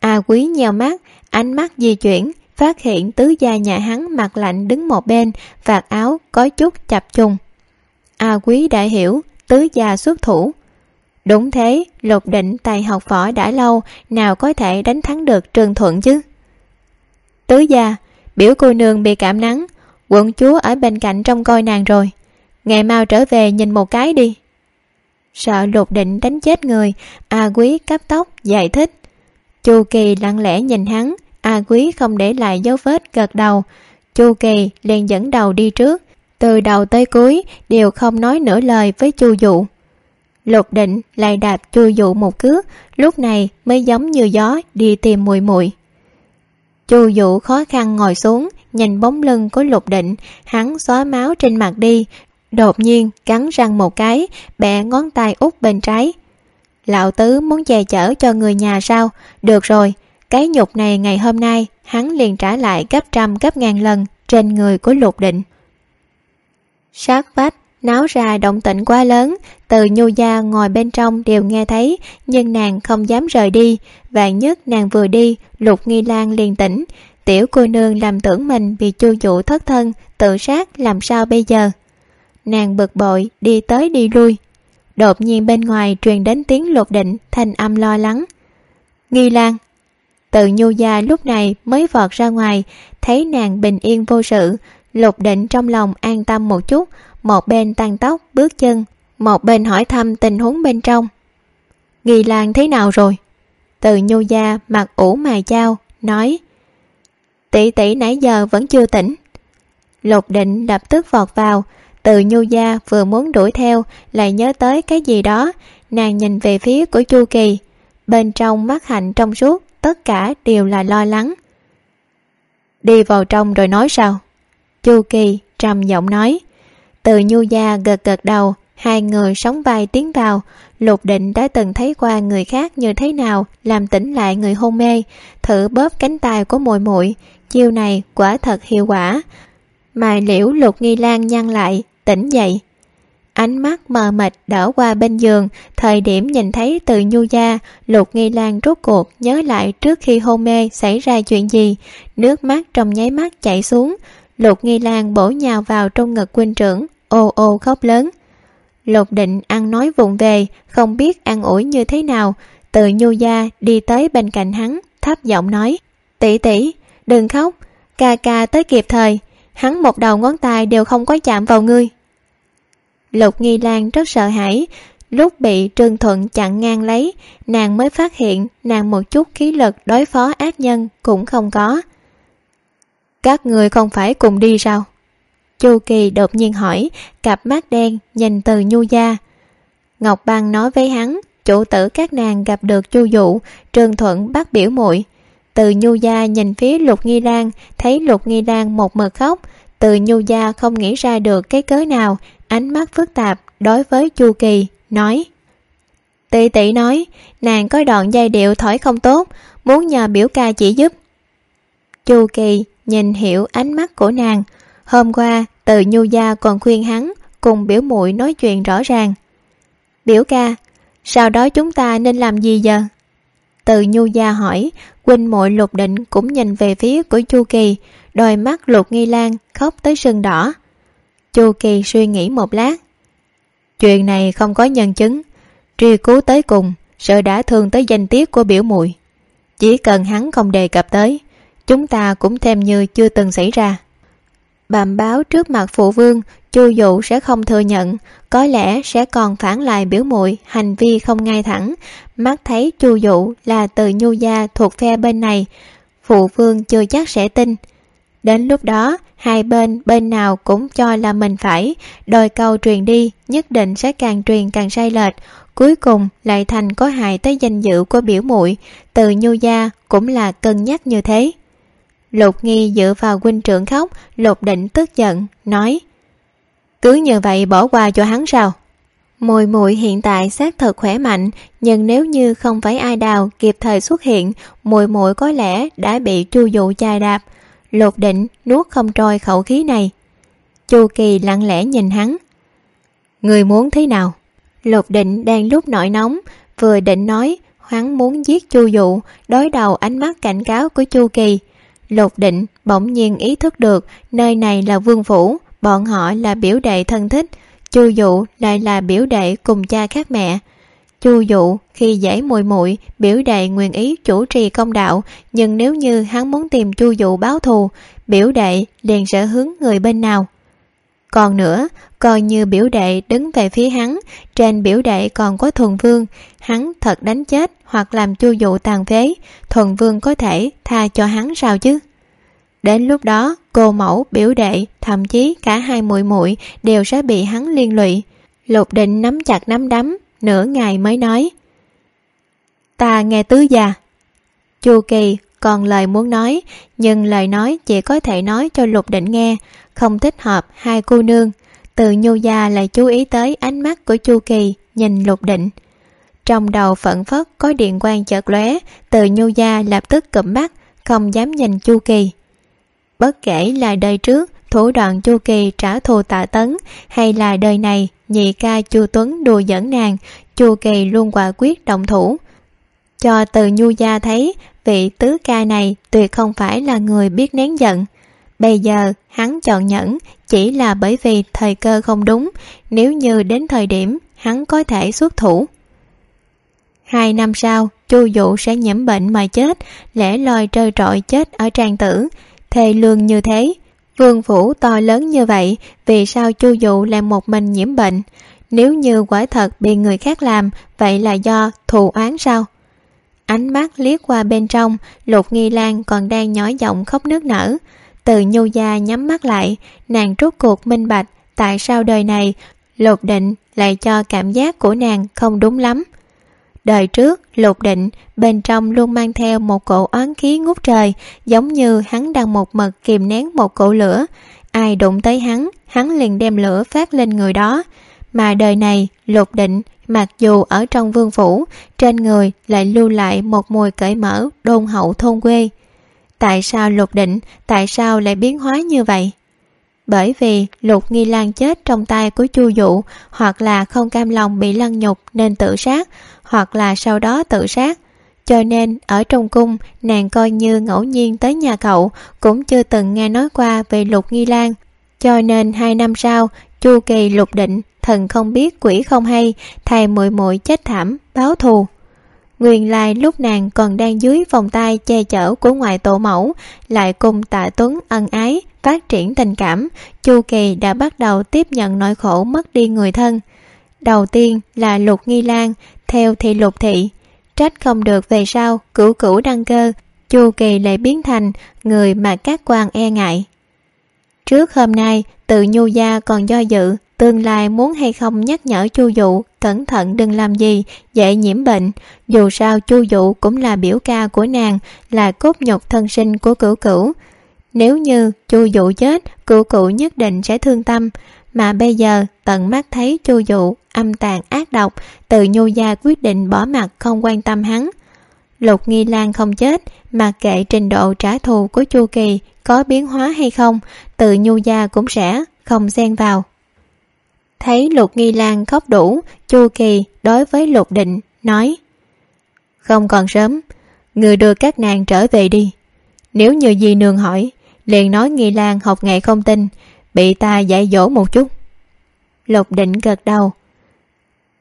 A Quý nheo mắt, ánh mắt di chuyển, phát hiện tứ gia nhà hắn mặt lạnh đứng một bên, vạt áo có chút chập trùng. A à Quý đã hiểu, tứ gia xuất thủ, Đúng thế, lục định tài học võ đã lâu, nào có thể đánh thắng được trường Thuận chứ? Tứ gia, biểu cô nương bị cảm nắng, quận chúa ở bên cạnh trông coi nàng rồi. Ngày mau trở về nhìn một cái đi. Sợ lục định đánh chết người, A Quý cắp tóc giải thích. Chu Kỳ lặng lẽ nhìn hắn, A Quý không để lại dấu vết gật đầu. Chu Kỳ liền dẫn đầu đi trước, từ đầu tới cuối đều không nói nửa lời với Chu Dụ. Lục định lại đạp Chu dụ một cước, lúc này mới giống như gió đi tìm mùi mùi. Chu dụ khó khăn ngồi xuống, nhìn bóng lưng của lục định, hắn xóa máu trên mặt đi, đột nhiên cắn răng một cái, bẻ ngón tay út bên trái. Lão tứ muốn che chở cho người nhà sao? Được rồi, cái nhục này ngày hôm nay hắn liền trả lại gấp trăm gấp ngàn lần trên người của lục định. Sát vách náo ra động tĩnh quá lớn từ nhu gia ngồi bên trong đều nghe thấy nhưng nàng không dám rời đi vạn nhất nàng vừa đi lục nghi lan liền tỉnh tiểu cô nương làm tưởng mình bị chu dụ thất thân tự sát làm sao bây giờ nàng bực bội đi tới đi lui đột nhiên bên ngoài truyền đến tiếng lục định thành âm lo lắng. Nghi lan, từ nhu gia lúc này mới vọt ra ngoài, thấy nàng bình yên vô sự lục định trong lòng an tâm một chút, một bên tăng tốc bước chân, một bên hỏi thăm tình huống bên trong. Nghi lan thế nào rồi? Từ nhu gia mặt ủ mài chao, nói, tỷ tỷ nãy giờ vẫn chưa tỉnh. Lục định lập tức vọt vào từ nhu gia vừa muốn đuổi theo, lại nhớ tới cái gì đó. Nàng nhìn về phía của chu kỳ. Bên trong mắt hạnh trong suốt, tất cả đều là lo lắng. Đi vào trong rồi nói sao? Chu kỳ trầm giọng nói. Từ nhu gia gật gật đầu, hai người sóng vai tiến vào. Lục định đã từng thấy qua người khác như thế nào, làm tỉnh lại người hôn mê, thử bóp cánh tay của mùi muội. Chiêu này quả thật hiệu quả. Mài liễu lục nghi lan nhăn lại tỉnh dậy. Ánh mắt mờ mịt đỡ qua bên giường, thời điểm nhìn thấy từ nhu gia, lục nghi lan rốt cuộc nhớ lại trước khi hôn mê xảy ra chuyện gì. Nước mắt trong nháy mắt chảy xuống, lục nghi lan bổ nhào vào trong ngực huynh trưởng, ô ô khóc lớn. Lục định ăn nói vụng về, không biết ăn ủi như thế nào. Từ nhu gia đi tới bên cạnh hắn, thấp giọng nói, tỷ tỷ, đừng khóc, ca ca tới kịp thời hắn một đầu ngón tay đều không có chạm vào ngươi. Lục nghi lan rất sợ hãi, lúc bị trương thuận chặn ngang lấy, nàng mới phát hiện nàng một chút khí lực đối phó ác nhân cũng không có. Các người không phải cùng đi sao? Chu kỳ đột nhiên hỏi, cặp mắt đen nhìn từ nhu gia. Ngọc băng nói với hắn, chủ tử các nàng gặp được chu dụ, trương thuận bắt biểu muội từ nhu gia nhìn phía lục nghi lan thấy lục nghi lan một mực khóc. Từ nhu gia không nghĩ ra được cái cớ nào, ánh mắt phức tạp đối với chu kỳ, nói. Tỷ tỷ nói, nàng có đoạn giai điệu thổi không tốt, muốn nhờ biểu ca chỉ giúp. Chu kỳ nhìn hiểu ánh mắt của nàng. Hôm qua, từ nhu gia còn khuyên hắn cùng biểu muội nói chuyện rõ ràng. Biểu ca sau đó chúng ta nên làm gì giờ? Từ nhu gia hỏi huynh muội lục định cũng nhìn về phía của chu kỳ, đôi mắt lục nghi lan, khóc tới sưng đỏ. Chu kỳ suy nghĩ một lát. Chuyện này không có nhân chứng. Truy cứu tới cùng, sợ đã thương tới danh tiết của biểu muội. Chỉ cần hắn không đề cập tới, chúng ta cũng thêm như chưa từng xảy ra. Bàm báo trước mặt phụ vương chu dụ sẽ không thừa nhận, có lẽ sẽ còn phản lại biểu muội hành vi không ngay thẳng. Mắt thấy chu dụ là từ nhu gia thuộc phe bên này, phụ vương chưa chắc sẽ tin. Đến lúc đó, hai bên bên nào cũng cho là mình phải. Đòi câu truyền đi, nhất định sẽ càng truyền càng sai lệch. Cuối cùng lại thành có hại tới danh dự của biểu muội, từ nhu gia cũng là cân nhắc như thế. Lục nghi dựa vào huynh trưởng khóc lục định tức giận, nói cứ như vậy bỏ qua cho hắn sao? Mùi mùi hiện tại xác thật khỏe mạnh, nhưng nếu như không phải ai đào kịp thời xuất hiện, mùi mùi có lẽ đã bị chu dụ chài đạp. Lục định nuốt không trôi khẩu khí này. Chu kỳ lặng lẽ nhìn hắn. Người muốn thế nào? Lục định đang lúc nổi nóng, vừa định nói, hắn muốn giết chu dụ, đối đầu ánh mắt cảnh cáo của chu kỳ. Lục định bỗng nhiên ý thức được nơi này là vương phủ bọn họ là biểu đệ thân thích, chu dụ lại là biểu đệ cùng cha khác mẹ. Chu dụ khi dễ mùi muội, biểu đệ nguyện ý chủ trì công đạo, nhưng nếu như hắn muốn tìm chu dụ báo thù, biểu đệ liền sẽ hướng người bên nào. Còn nữa, coi như biểu đệ đứng về phía hắn, trên biểu đệ còn có thuần vương, hắn thật đánh chết hoặc làm chu dụ tàn phế, thuần vương có thể tha cho hắn sao chứ? Đến lúc đó, cô mẫu, biểu đệ, thậm chí cả hai muội muội đều sẽ bị hắn liên lụy. Lục định nắm chặt nắm đấm, nửa ngày mới nói, ta nghe tứ già chu kỳ còn lời muốn nói, nhưng lời nói chỉ có thể nói cho lục định nghe, không thích hợp hai cô nương. Từ nhu gia lại chú ý tới ánh mắt của chu kỳ, nhìn lục định. Trong đầu phận phất có điện quan chợt lóe, từ nhu gia lập tức cụm mắt, không dám nhìn chu kỳ bất kể là đời trước, thủ đoạn chu kỳ trả thù tạ tấn, hay là đời này, nhị ca chu tuấn đùa dẫn nàng, chu kỳ luôn quả quyết động thủ. Cho từ nhu gia thấy, vị tứ ca này tuyệt không phải là người biết nén giận. Bây giờ, hắn chọn nhẫn, chỉ là bởi vì thời cơ không đúng, nếu như đến thời điểm, hắn có thể xuất thủ. Hai năm sau, chu dụ sẽ nhiễm bệnh mà chết lẽ loi trơ trọi chết ở trang tử thề lương như thế. Vương phủ to lớn như vậy, vì sao chu dụ lại một mình nhiễm bệnh? Nếu như quả thật bị người khác làm, vậy là do thù oán sao? Ánh mắt liếc qua bên trong, lục nghi lan còn đang nhói giọng khóc nước nở. Từ nhu gia nhắm mắt lại, nàng rút cuộc minh bạch tại sao đời này lục định lại cho cảm giác của nàng không đúng lắm đời trước lục định, bên trong luôn mang theo một cổ oán khí ngút trời, giống như hắn đang một mực kìm nén một cổ lửa. Ai đụng tới hắn hắn liền đem lửa phát lên người đó. Mà đời này lục định, mặc dù ở trong vương phủ, trên người lại lưu lại một mùi cởi mở đôn hậu thôn quê. Tại sao lục định, tại sao lại biến hóa như vậy? Bởi vì lục nghi lan chết trong tay của chu dụ, hoặc là không cam lòng bị lăng nhục nên tự sát hoặc là sau đó tự sát. Cho nên, ở trong cung, nàng coi như ngẫu nhiên tới nhà cậu, cũng chưa từng nghe nói qua về lục nghi lan. Cho nên hai năm sau, chu kỳ lục định, thần không biết quỷ không hay, thầy muội muội chết thảm, báo thù. Nguyên lai lúc nàng còn đang dưới vòng tay che chở của ngoại tổ mẫu, lại cùng tạ tuấn ân ái, phát triển tình cảm, chu kỳ đã bắt đầu tiếp nhận nỗi khổ mất đi người thân. Đầu tiên là lục nghi lan theo thì lục thị. Trách không được về sau, cửu cửu đăng cơ, chu kỳ lại biến thành người mà các quan e ngại. Trước hôm nay, tự nhu gia còn do dự, tương lai muốn hay không nhắc nhở chu dụ, cẩn thận đừng làm gì, dễ nhiễm bệnh. Dù sao chu dụ cũng là biểu ca của nàng, là cốt nhục thân sinh của cửu cửu. Nếu như chu dụ chết, cửu cửu nhất định sẽ thương tâm mà bây giờ, tận mắt thấy chu dụ âm tàn ác độc, từ nhu gia quyết định bỏ mặt không quan tâm hắn. Lục nghi lan không chết mặc kệ trình độ trả thù của chu kỳ có biến hóa hay không, từ nhu gia cũng sẽ không xen vào. Thấy lục nghi lan khóc đủ, chu kỳ đối với lục định nói, không còn sớm, người đưa các nàng trở về đi. Nếu như di nương hỏi, liền nói nghi lan học nghệ không tin bị ta dạy dỗ một chút. Lục định gật đầu.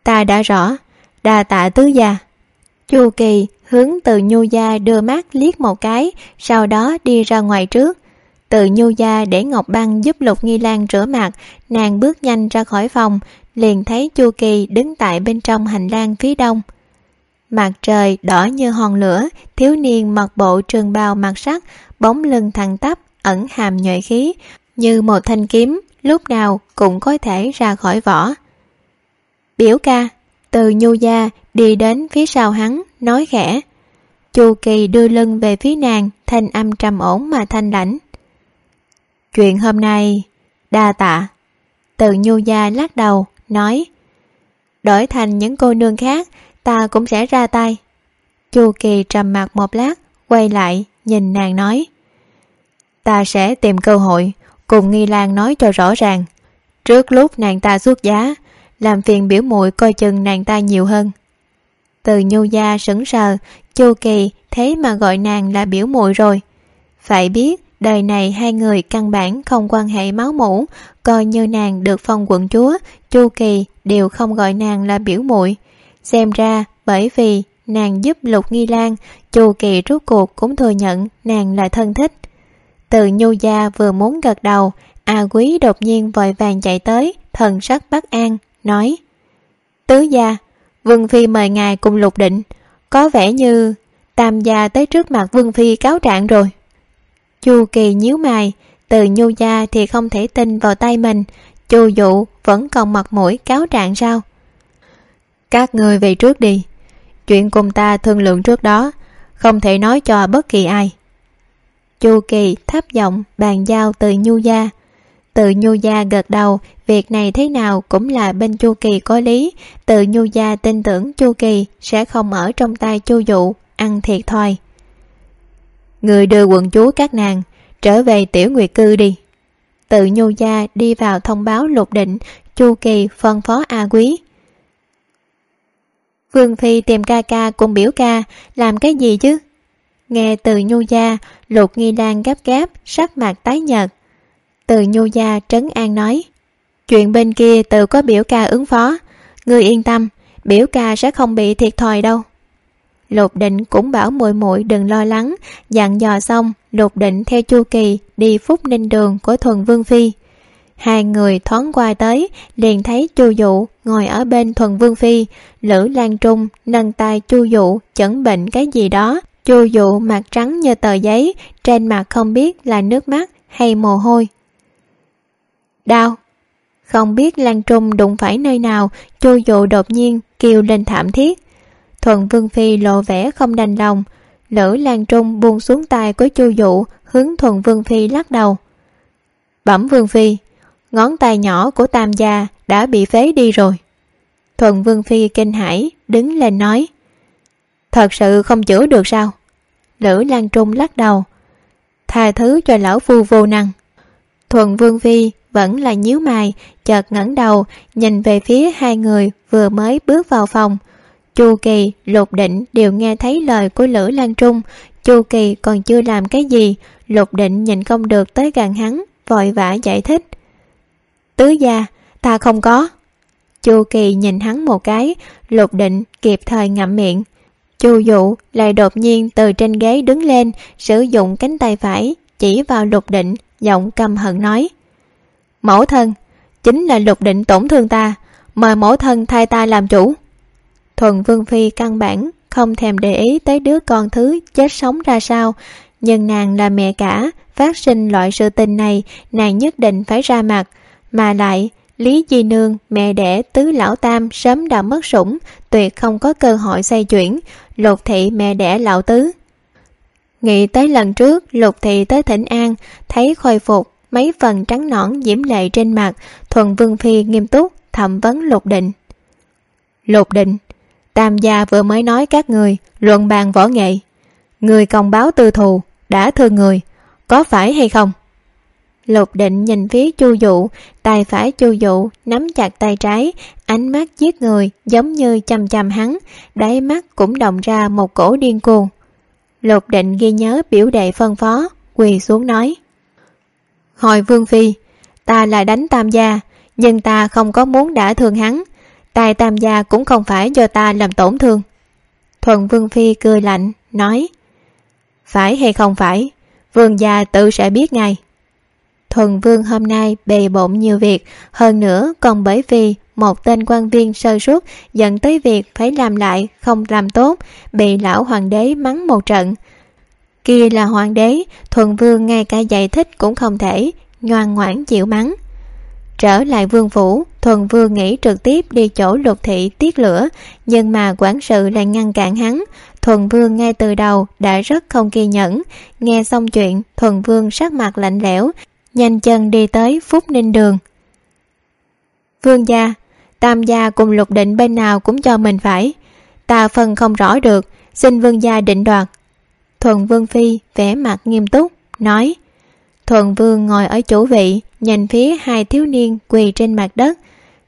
Ta đã rõ, đa tạ tứ gia. Chu kỳ hướng từ nhu gia đưa mắt liếc một cái, sau đó đi ra ngoài trước. Từ nhu gia để ngọc băng giúp lục nghi lan rửa mặt, nàng bước nhanh ra khỏi phòng, liền thấy chu kỳ đứng tại bên trong hành lang phía đông. Mặt trời đỏ như hòn lửa, thiếu niên mặc bộ trường bào mặt sắc, bóng lưng thẳng tắp, ẩn hàm nhuệ khí như một thanh kiếm, lúc nào cũng có thể ra khỏi vỏ. Biểu ca, từ nhu gia đi đến phía sau hắn, nói khẽ, chu kỳ đưa lưng về phía nàng, thanh âm trầm ổn mà thanh lãnh. Chuyện hôm nay, đa tạ. Từ nhu gia lắc đầu, nói, đổi thành những cô nương khác, ta cũng sẽ ra tay. Chu kỳ trầm mặt một lát, quay lại, nhìn nàng nói, ta sẽ tìm cơ hội cùng nghi lan nói cho rõ ràng, trước lúc nàng ta xuất giá, làm phiền biểu muội coi chừng nàng ta nhiều hơn. Từ nhu gia sững sờ, chu kỳ thế mà gọi nàng là biểu muội rồi. Phải biết, đời này hai người căn bản không quan hệ máu mủ, coi như nàng được phong quận chúa, chu kỳ đều không gọi nàng là biểu muội. Xem ra, bởi vì nàng giúp lục nghi lan, chu kỳ rút cuộc cũng thừa nhận nàng là thân thích từ nhu gia vừa muốn gật đầu, a quý đột nhiên vội vàng chạy tới, thần sắc bất an, nói, tứ gia, vương phi mời ngài cùng lục định. Có vẻ như tam gia tới trước mặt vương phi cáo trạng rồi. Chu kỳ nhíu mày, từ nhu gia thì không thể tin vào tay mình, chu dụ vẫn còn mặt mũi cáo trạng sao? Các người về trước đi. Chuyện cùng ta thương lượng trước đó, không thể nói cho bất kỳ ai chu kỳ thấp giọng bàn giao từ nhu gia. Từ nhu gia gật đầu, việc này thế nào cũng là bên chu kỳ có lý. Từ nhu gia tin tưởng chu kỳ sẽ không ở trong tay chu dụ, ăn thiệt thòi. Người đưa quận chúa các nàng, trở về tiểu nguyệt cư đi. Tự nhu gia đi vào thông báo lục định, chu kỳ phân phó a quý. Vương phi tìm ca ca cùng biểu ca, làm cái gì chứ? Nghe từ nhu gia, lục nghi đang gấp gáp, sắc mặt tái nhợt. Từ nhu gia trấn an nói, chuyện bên kia tự có biểu ca ứng phó. Ngươi yên tâm, biểu ca sẽ không bị thiệt thòi đâu. Lục định cũng bảo muội muội đừng lo lắng. Dặn dò xong, lục định theo chu kỳ đi phúc ninh đường của thuần vương phi. Hai người thoáng qua tới, liền thấy chu dụ ngồi ở bên thuần vương phi. Lữ lan trung nâng tay chu dụ chẩn bệnh cái gì đó chu dụ mặt trắng như tờ giấy, trên mặt không biết là nước mắt hay mồ hôi. Đau. Không biết lan trung đụng phải nơi nào, chu dụ đột nhiên kêu lên thảm thiết. Thuần vương phi lộ vẻ không đành lòng. Lữ lan trung buông xuống tay của chu dụ, hướng thuần vương phi lắc đầu. Bẩm vương phi, ngón tay nhỏ của tam gia đã bị phế đi rồi. Thuần vương phi kinh hãi, đứng lên nói, thật sự không chữa được sao? Lữ lan trung lắc đầu. Tha thứ cho lão phu vô năng. Thuần vương phi vẫn là nhíu mày, chợt ngẩng đầu, nhìn về phía hai người vừa mới bước vào phòng. Chu kỳ, lục định đều nghe thấy lời của lữ lan trung. Chu kỳ còn chưa làm cái gì, lục định nhìn không được tới gần hắn, vội vã giải thích. Tứ gia, ta không có. Chu kỳ nhìn hắn một cái, lục định kịp thời ngậm miệng chu dụ lại đột nhiên từ trên ghế đứng lên, sử dụng cánh tay phải chỉ vào lục định, giọng căm hận nói. Mẫu thân, chính là lục định tổn thương ta, mời mẫu thân thay ta làm chủ. Thuần vương phi căn bản không thèm để ý tới đứa con thứ chết sống ra sao, nhưng nàng là mẹ cả, phát sinh loại sự tình này, nàng nhất định phải ra mặt, mà lại lý di nương, mẹ đẻ, tứ lão tam sớm đã mất sủng, tuyệt không có cơ hội xoay chuyển. Lục thị mẹ đẻ lão tứ. Nghĩ tới lần trước, lục thị tới thỉnh an, thấy khôi phục, mấy phần trắng nõn diễm lệ trên mặt, thuần vương phi nghiêm túc, thẩm vấn lục định. Lục định, tam gia vừa mới nói các người, luận bàn võ nghệ. Người công báo tư thù, đã thương người, có phải hay không? Lục định nhìn phía chu dụ, tay phải chu dụ nắm chặt tay trái, ánh mắt giết người giống như chăm chăm hắn, đáy mắt cũng động ra một cổ điên cuồng. Lục định ghi nhớ biểu đệ phân phó, quỳ xuống nói, hồi vương phi, ta là đánh tam gia, nhưng ta không có muốn đã thương hắn tài tam gia cũng không phải do ta làm tổn thương. Thuần vương phi cười lạnh, nói, phải hay không phải, vương gia tự sẽ biết ngay thuần vương hôm nay bề bộn nhiều việc. Hơn nữa, còn bởi vì một tên quan viên sơ suất dẫn tới việc phải làm lại không làm tốt, bị lão hoàng đế mắng một trận. Kia là hoàng đế, thuần vương ngay cả giải thích cũng không thể, ngoan ngoãn chịu mắng. Trở lại vương phủ, thuần vương nghĩ trực tiếp đi chỗ lục thị tiết lửa, nhưng mà quản sự lại ngăn cản hắn. Thuần vương ngay từ đầu đã rất không kiên nhẫn. Nghe xong chuyện, thuần vương sắc mặt lạnh lẽo nhanh chân đi tới phúc ninh đường. Vương gia, tam gia cùng lục định bên nào cũng cho mình phải. Ta phân không rõ được, xin vương gia định đoạt. Thuần vương phi vẻ mặt nghiêm túc, nói thuần vương ngồi ở chủ vị, nhìn phía hai thiếu niên quỳ trên mặt đất,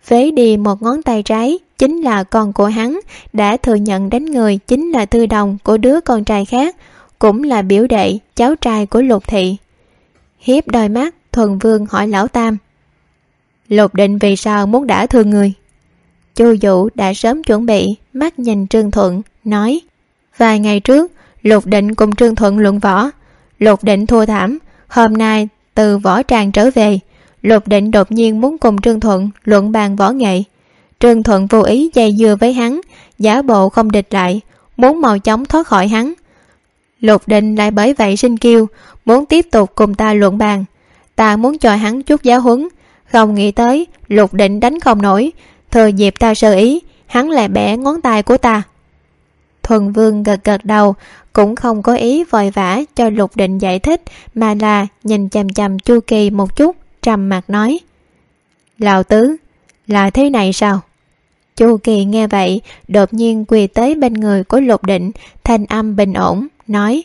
phế đi một ngón tay trái, chính là con của hắn, đã thừa nhận đánh người chính là thư đồng của đứa con trai khác, cũng là biểu đệ, cháu trai của lục thị hiếp đôi mắt, thuần vương hỏi lão tam. Lục định vì sao muốn đã thương người? Chu dụ đã sớm chuẩn bị, mắt nhìn trương thuận, nói, vài ngày trước, lục định cùng trương thuận luận võ. Lục định thua thảm, hôm nay từ võ tràng trở về, lục định đột nhiên muốn cùng trương thuận luận bàn võ nghệ. Trương thuận vô ý dây dưa với hắn, giả bộ không địch lại, muốn mau chóng thoát khỏi hắn lục định lại bởi vậy sinh kiêu muốn tiếp tục cùng ta luận bàn. Ta muốn cho hắn chút giáo huấn. Không nghĩ tới, lục định đánh không nổi. Thừa dịp ta sơ ý, hắn lại bẻ ngón tay của ta. Thuần vương gật gật đầu, cũng không có ý vội vã cho lục định giải thích, mà là nhìn chằm chằm chu kỳ một chút, trầm mặt nói, lão tứ, là thế này sao? Chu kỳ nghe vậy, đột nhiên quỳ tới bên người của lục định thanh âm bình ổn nói,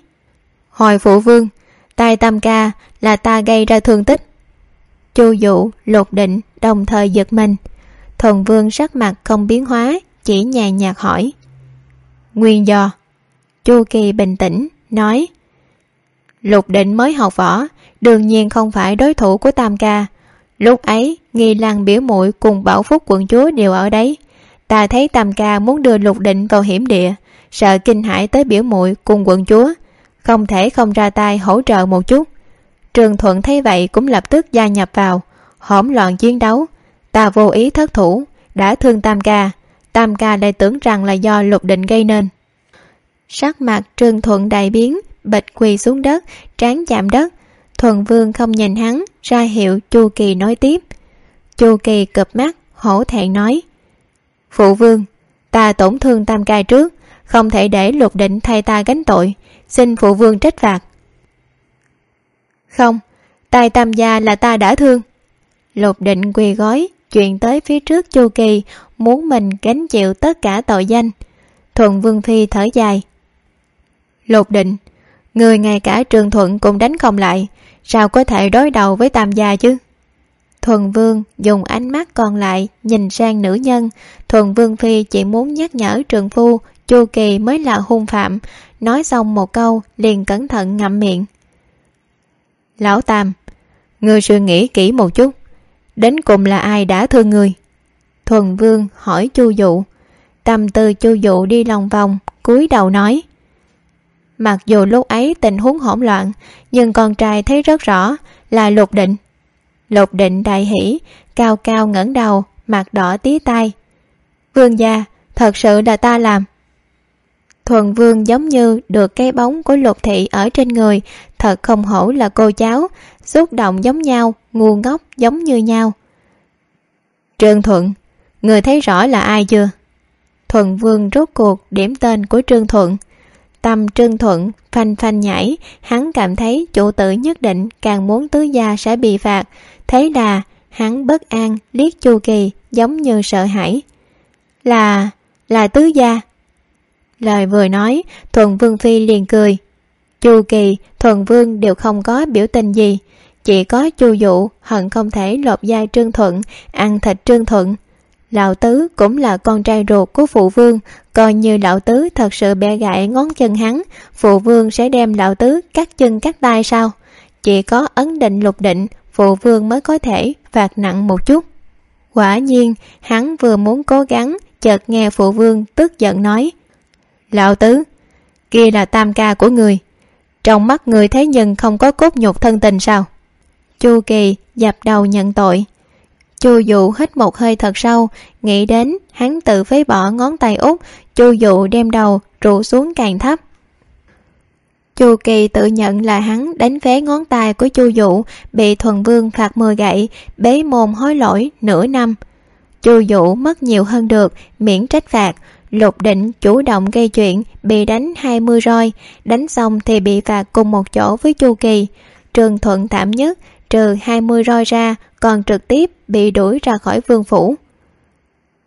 hồi phụ vương, tai tam ca là ta gây ra thương tích. Chu dụ, lục định đồng thời giật mình. Thuần vương sắc mặt không biến hóa, chỉ nhàn nhạt hỏi, nguyên do? Chu kỳ bình tĩnh nói, lục định mới học võ, đương nhiên không phải đối thủ của tam ca. Lúc ấy, nghi lan biểu muội cùng bảo phúc quận chúa đều ở đấy. Ta thấy tam ca muốn đưa lục định vào hiểm địa sợ kinh hãi tới biểu muội cùng quận chúa, không thể không ra tay hỗ trợ một chút. Trường thuận thấy vậy cũng lập tức gia nhập vào, hỗn loạn chiến đấu. Ta vô ý thất thủ, đã thương tam ca. Tam ca lại tưởng rằng là do lục định gây nên. Sắc mặt trương thuận đại biến, bịch quỳ xuống đất, trán chạm đất. Thuần vương không nhìn hắn, ra hiệu chu kỳ nói tiếp. Chu kỳ cụp mắt, hổ thẹn nói, phụ vương, ta tổn thương tam ca trước không thể để lục định thay ta gánh tội. Xin phụ vương trách phạt. Không tài tam gia là ta đã thương. Lục định quỳ gói chuyện tới phía trước chu kỳ, muốn mình gánh chịu tất cả tội danh. Thuần vương phi thở dài. Lục định, người ngay cả trường thuận cũng đánh không lại. Sao có thể đối đầu với tam gia chứ? Thuần vương dùng ánh mắt còn lại nhìn sang nữ nhân. Thuần vương phi chỉ muốn nhắc nhở trường phu chu kỳ mới là hung phạm. Nói xong một câu, liền cẩn thận ngậm miệng. Lão tam người suy nghĩ kỹ một chút. Đến cùng là ai đã thương người thuần vương hỏi chu dụ. Tâm tư chu dụ đi lòng vòng, cúi đầu nói. Mặc dù lúc ấy tình huống hỗn loạn, nhưng con trai thấy rất rõ là lục định. Lục định đại hỷ, cao cao ngẩng đầu, mặt đỏ tía tai. Vương gia, thật sự là ta làm thuần vương giống như được cái bóng của lục thị ở trên người, thật không hổ là cô cháu, xúc động giống nhau, ngu ngốc giống như nhau. Trương thuận, người thấy rõ là ai chưa? Thuần vương rốt cuộc điểm tên của trương thuận. Tâm trương thuận phanh phanh nhảy, hắn cảm thấy chủ tử nhất định càng muốn tứ gia sẽ bị phạt, thế là hắn bất an liếc chu kỳ giống như sợ hãi. Là là tứ gia lời vừa nói thuận vương phi liền cười. Chu kỳ thuận vương đều không có biểu tình gì, chỉ có chu dụ hận không thể lột da trương thuận, ăn thịt trương thuận. Lão tứ cũng là con trai ruột của phụ vương, coi như lão tứ thật sự bẻ gãy ngón chân hắn, phụ vương sẽ đem lão tứ cắt chân cắt tay sao? Chỉ có ấn định lục định, phụ vương mới có thể phạt nặng một chút. Quả nhiên, hắn vừa muốn cố gắng, chợt nghe phụ vương tức giận nói lão tứ, kia là tam ca của người. Trong mắt người thế nhân không có cốt nhục thân tình sao? Chu kỳ dập đầu nhận tội. Chu dụ hít một hơi thật sâu, nghĩ đến hắn tự phế bỏ ngón tay út, chu dụ đem đầu rụ xuống càng thấp. Chu kỳ tự nhận là hắn đánh phế ngón tay của chu dụ, bị thuần vương phạt mười gậy, bế mồm hối lỗi nửa năm. Chu dụ mất nhiều hơn được miễn trách phạt lục định chủ động gây chuyện, bị đánh hai mươi roi. Đánh xong thì bị phạt cùng một chỗ với chu kỳ. Trường thuận thảm nhất, trừ hai mươi roi ra, còn trực tiếp bị đuổi ra khỏi vương phủ.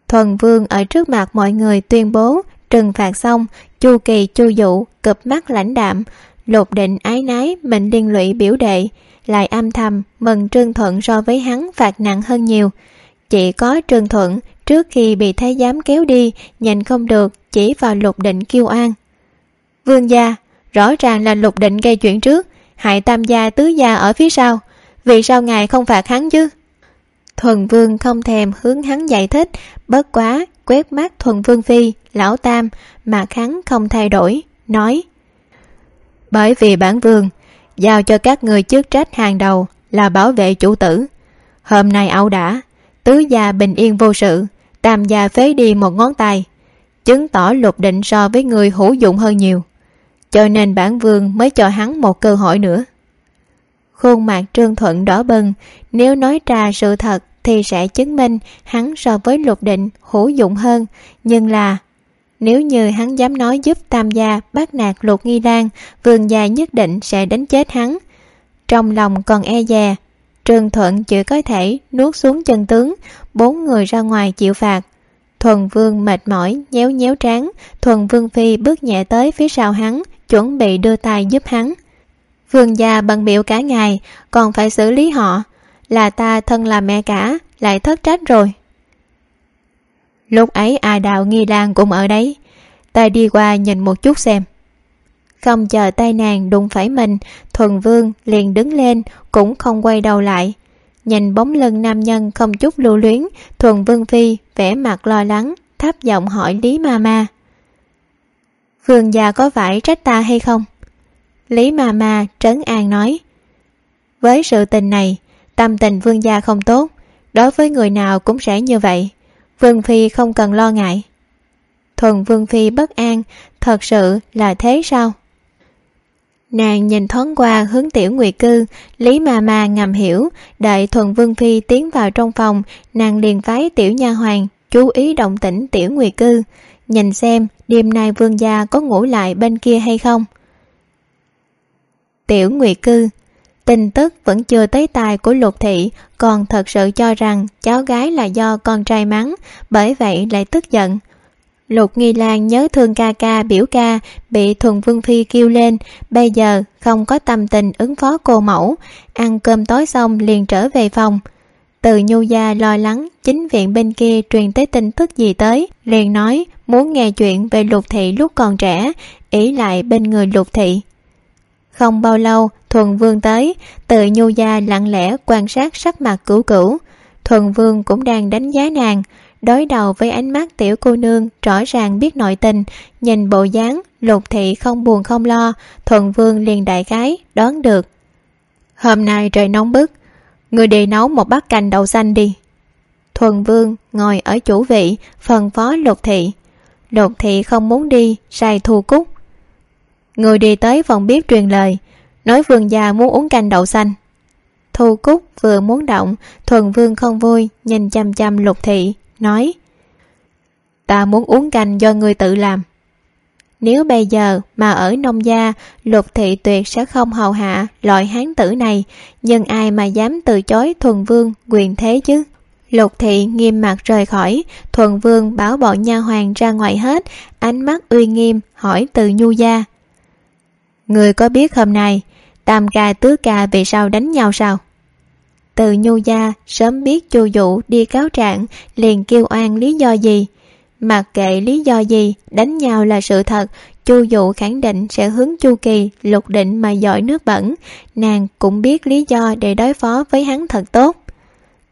Thuần vương ở trước mặt mọi người tuyên bố, trừng phạt xong, chu kỳ, chu dụ cụp mắt lãnh đạm. Lục định ái nái mệnh liên lụy biểu đệ, lại âm thầm mừng trương thuận so với hắn phạt nặng hơn nhiều. Chỉ có trương thuận trước khi bị thái giám kéo đi nhìn không được, chỉ vào lục định kêu an. Vương gia, rõ ràng là lục định gây chuyện trước, hại tam gia tứ gia ở phía sau, vì sao ngài không phạt hắn chứ? Thuần vương không thèm hướng hắn giải thích, bất quá quét mắt thuần vương phi, lão tam, mà hắn không thay đổi, nói, bởi vì bản vương giao cho các người chức trách hàng đầu là bảo vệ chủ tử. Hôm nay ẩu đã tứ gia bình yên vô sự tam gia phế đi một ngón tay, chứng tỏ lục định so với người hữu dụng hơn nhiều. Cho nên bản vương mới cho hắn một cơ hội nữa. Khuôn mặt trương thuận đỏ bừng, nếu nói ra sự thật thì sẽ chứng minh hắn so với lục định hữu dụng hơn. Nhưng là, nếu như hắn dám nói giúp tam gia bắt nạt lục nghi lan vương gia nhất định sẽ đánh chết hắn. Trong lòng còn e dè trần thuận chỉ có thể nuốt xuống chân tướng, bốn người ra ngoài chịu phạt. Thuần vương mệt mỏi, nhéo nhéo trán, thuần vương phi bước nhẹ tới phía sau hắn, chuẩn bị đưa tay giúp hắn. Vương gia bận biểu cả ngày, còn phải xử lý họ. Là ta thân là mẹ cả, lại thất trách rồi. Lúc ấy à đạo nghi lan cũng ở đấy. Ta đi qua nhìn một chút xem không chờ tay nàng đụng phải mình, thuần vương liền đứng lên, cũng không quay đầu lại. Nhìn bóng lưng nam nhân không chút lưu luyến, thuần vương phi vẻ mặt lo lắng, thấp giọng hỏi lý ma ma. Vương già có phải trách ta hay không? Lý ma ma trấn an nói. Với sự tình này, tâm tình vương gia không tốt, đối với người nào cũng sẽ như vậy. Vương phi không cần lo ngại. Thuần vương phi bất an, thật sự là thế sao? Nàng nhìn thoáng qua hướng tiểu nguyệt cư, lý ma ma ngầm hiểu, đợi thuần vương phi tiến vào trong phòng, nàng liền phái tiểu nha hoàng chú ý động tĩnh tiểu nguyệt cư. Nhìn xem, đêm nay vương gia có ngủ lại bên kia hay không? Tiểu nguyệt cư, tin tức vẫn chưa tới tài của lục thị, còn thật sự cho rằng cháu gái là do con trai mắng, bởi vậy lại tức giận lục nghi lan nhớ thương ca ca, biểu ca, bị thuần vương phi kêu lên, bây giờ không có tâm tình ứng phó cô mẫu. Ăn cơm tối xong liền trở về phòng. Từ nhu gia lo lắng, chính viện bên kia truyền tới tin tức gì tới, liền nói muốn nghe chuyện về lục thị lúc còn trẻ ỷ lại bên người lục thị. Không bao lâu, thuần vương tới, từ nhu gia lặng lẽ quan sát sắc mặt cửu cửu. Thuần vương cũng đang đánh giá nàng đối đầu với ánh mắt tiểu cô nương, rõ ràng biết nội tình, nhìn bộ dáng, lục thị không buồn không lo thuần vương liền đại khái, đoán được. Hôm nay trời nóng bức, người đi nấu một bát canh đậu xanh đi. Thuần vương ngồi ở chủ vị, phân phó lục thị. Lục thị không muốn đi, sai thu cúc. Người đi tới phòng biết truyền lời, nói vương gia muốn uống canh đậu xanh. Thu cúc vừa muốn động thuần vương không vui, nhìn chăm chăm lục thị nói, ta muốn uống canh do người tự làm. Nếu bây giờ mà ở nông gia, lục thị tuyệt sẽ không hầu hạ loại hán tử này, nhưng ai mà dám từ chối thuần vương quyền thế chứ? Lục thị nghiêm mặt rời khỏi, thuần vương bảo bọn nha hoàng ra ngoài hết, ánh mắt uy nghiêm hỏi từ nhu gia, người có biết hôm nay tam ca tứ ca vì sao đánh nhau sao? Từ nhu gia sớm biết chu dụ đi cáo trạng, liền kêu oan lý do gì? Mặc kệ lý do gì, đánh nhau là sự thật. Chu dụ khẳng định sẽ hướng chu kỳ lục định mà giỏi nước bẩn. Nàng cũng biết lý do để đối phó với hắn thật tốt.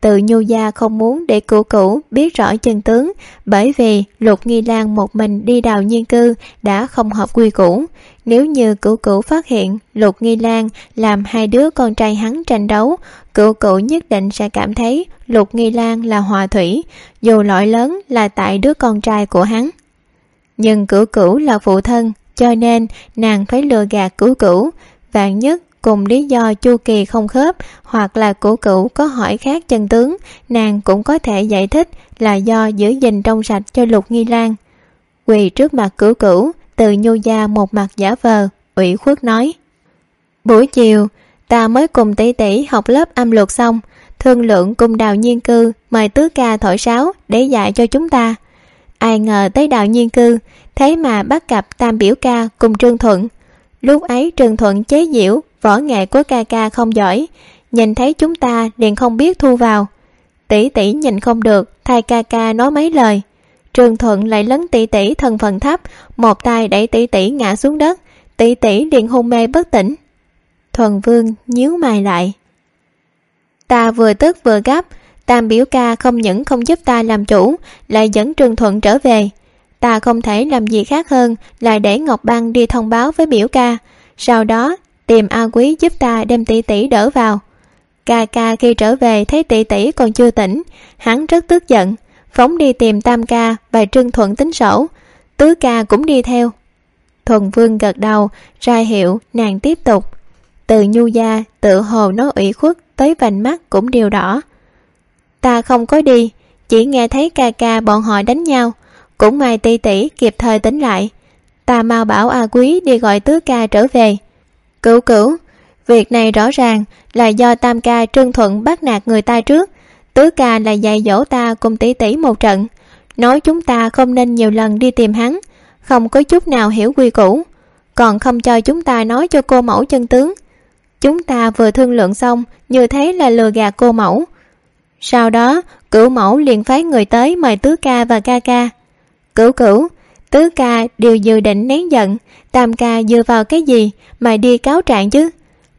Tự nhu gia không muốn để cửu cửu biết rõ chân tướng, bởi vì lục nghi lan một mình đi đào nhiên cư đã không hợp quy củ. Nếu như cửu cửu phát hiện lục nghi lan làm hai đứa con trai hắn tranh đấu cửu cửu nhất định sẽ cảm thấy lục nghi lan là hòa thủy, dù lỗi lớn là tại đứa con trai của hắn. Nhưng cửu cửu là phụ thân, cho nên nàng phải lừa gạt cửu cửu vạn nhất cùng lý do chu kỳ không khớp, hoặc là cửu cửu có hỏi khác chân tướng, nàng cũng có thể giải thích là do giữ gìn trong sạch cho lục nghi lan. Quỳ trước mặt cửu cửu từ nhu gia một mặt giả vờ, ủy khuất nói, buổi chiều ta mới cùng tỷ tỷ học lớp âm luật xong. Thương lượng cùng đào nhiên cư, mời tứ ca thổi sáo để dạy cho chúng ta. Ai ngờ tới đào nhiên cư, thế mà bắt gặp tam biểu ca cùng trương thuận. Lúc ấy trương thuận chế giễu, võ nghệ của ca ca không giỏi. Nhìn thấy chúng ta liền không biết thu vào. Tỷ tỷ nhìn không được, thay ca ca nói mấy lời. Trương thuận lại lấn tỷ tỷ thân phận thấp, một tay đẩy tỷ tỷ ngã xuống đất. Tỷ tỷ liền hôn mê bất tỉnh thuần vương nhíu mày lại. Ta vừa tức vừa gấp, tam biểu ca không những không giúp ta làm chủ, lại dẫn trương thuận trở về. Ta không thể làm gì khác hơn là để ngọc băng đi thông báo với biểu ca. Sau đó, tìm a quý giúp ta đem tỷ tỷ đỡ vào. Ca ca khi trở về thấy tỷ tỷ còn chưa tỉnh, hắn rất tức giận, phóng đi tìm tam ca và trương thuận tính sổ. Tứ ca cũng đi theo. Thuần vương gật đầu, ra hiệu, nàng tiếp tục từ nhu gia tự hồ nó ủy khuất tới vành mắt cũng đều đỏ. Ta không có đi, chỉ nghe thấy ca ca bọn họ đánh nhau. Cũng may ti tỷ kịp thời tính lại. Ta mau bảo a quý đi gọi tứ ca trở về. Cửu cửu, việc này rõ ràng là do tam ca trương thuận bắt nạt người ta trước. Tứ ca là dạy dỗ ta cùng tỷ tỷ một trận. Nói chúng ta không nên nhiều lần đi tìm hắn, không có chút nào hiểu quy củ. Còn không cho chúng ta nói cho cô mẫu chân tướng chúng ta vừa thương lượng xong như thế là lừa gạt cô mẫu. Sau đó, cửu mẫu liền phái người tới mời tứ ca và ca ca. Cửu cửu, tứ ca đều dự định nén giận, tam ca dựa vào cái gì mà đi cáo trạng chứ?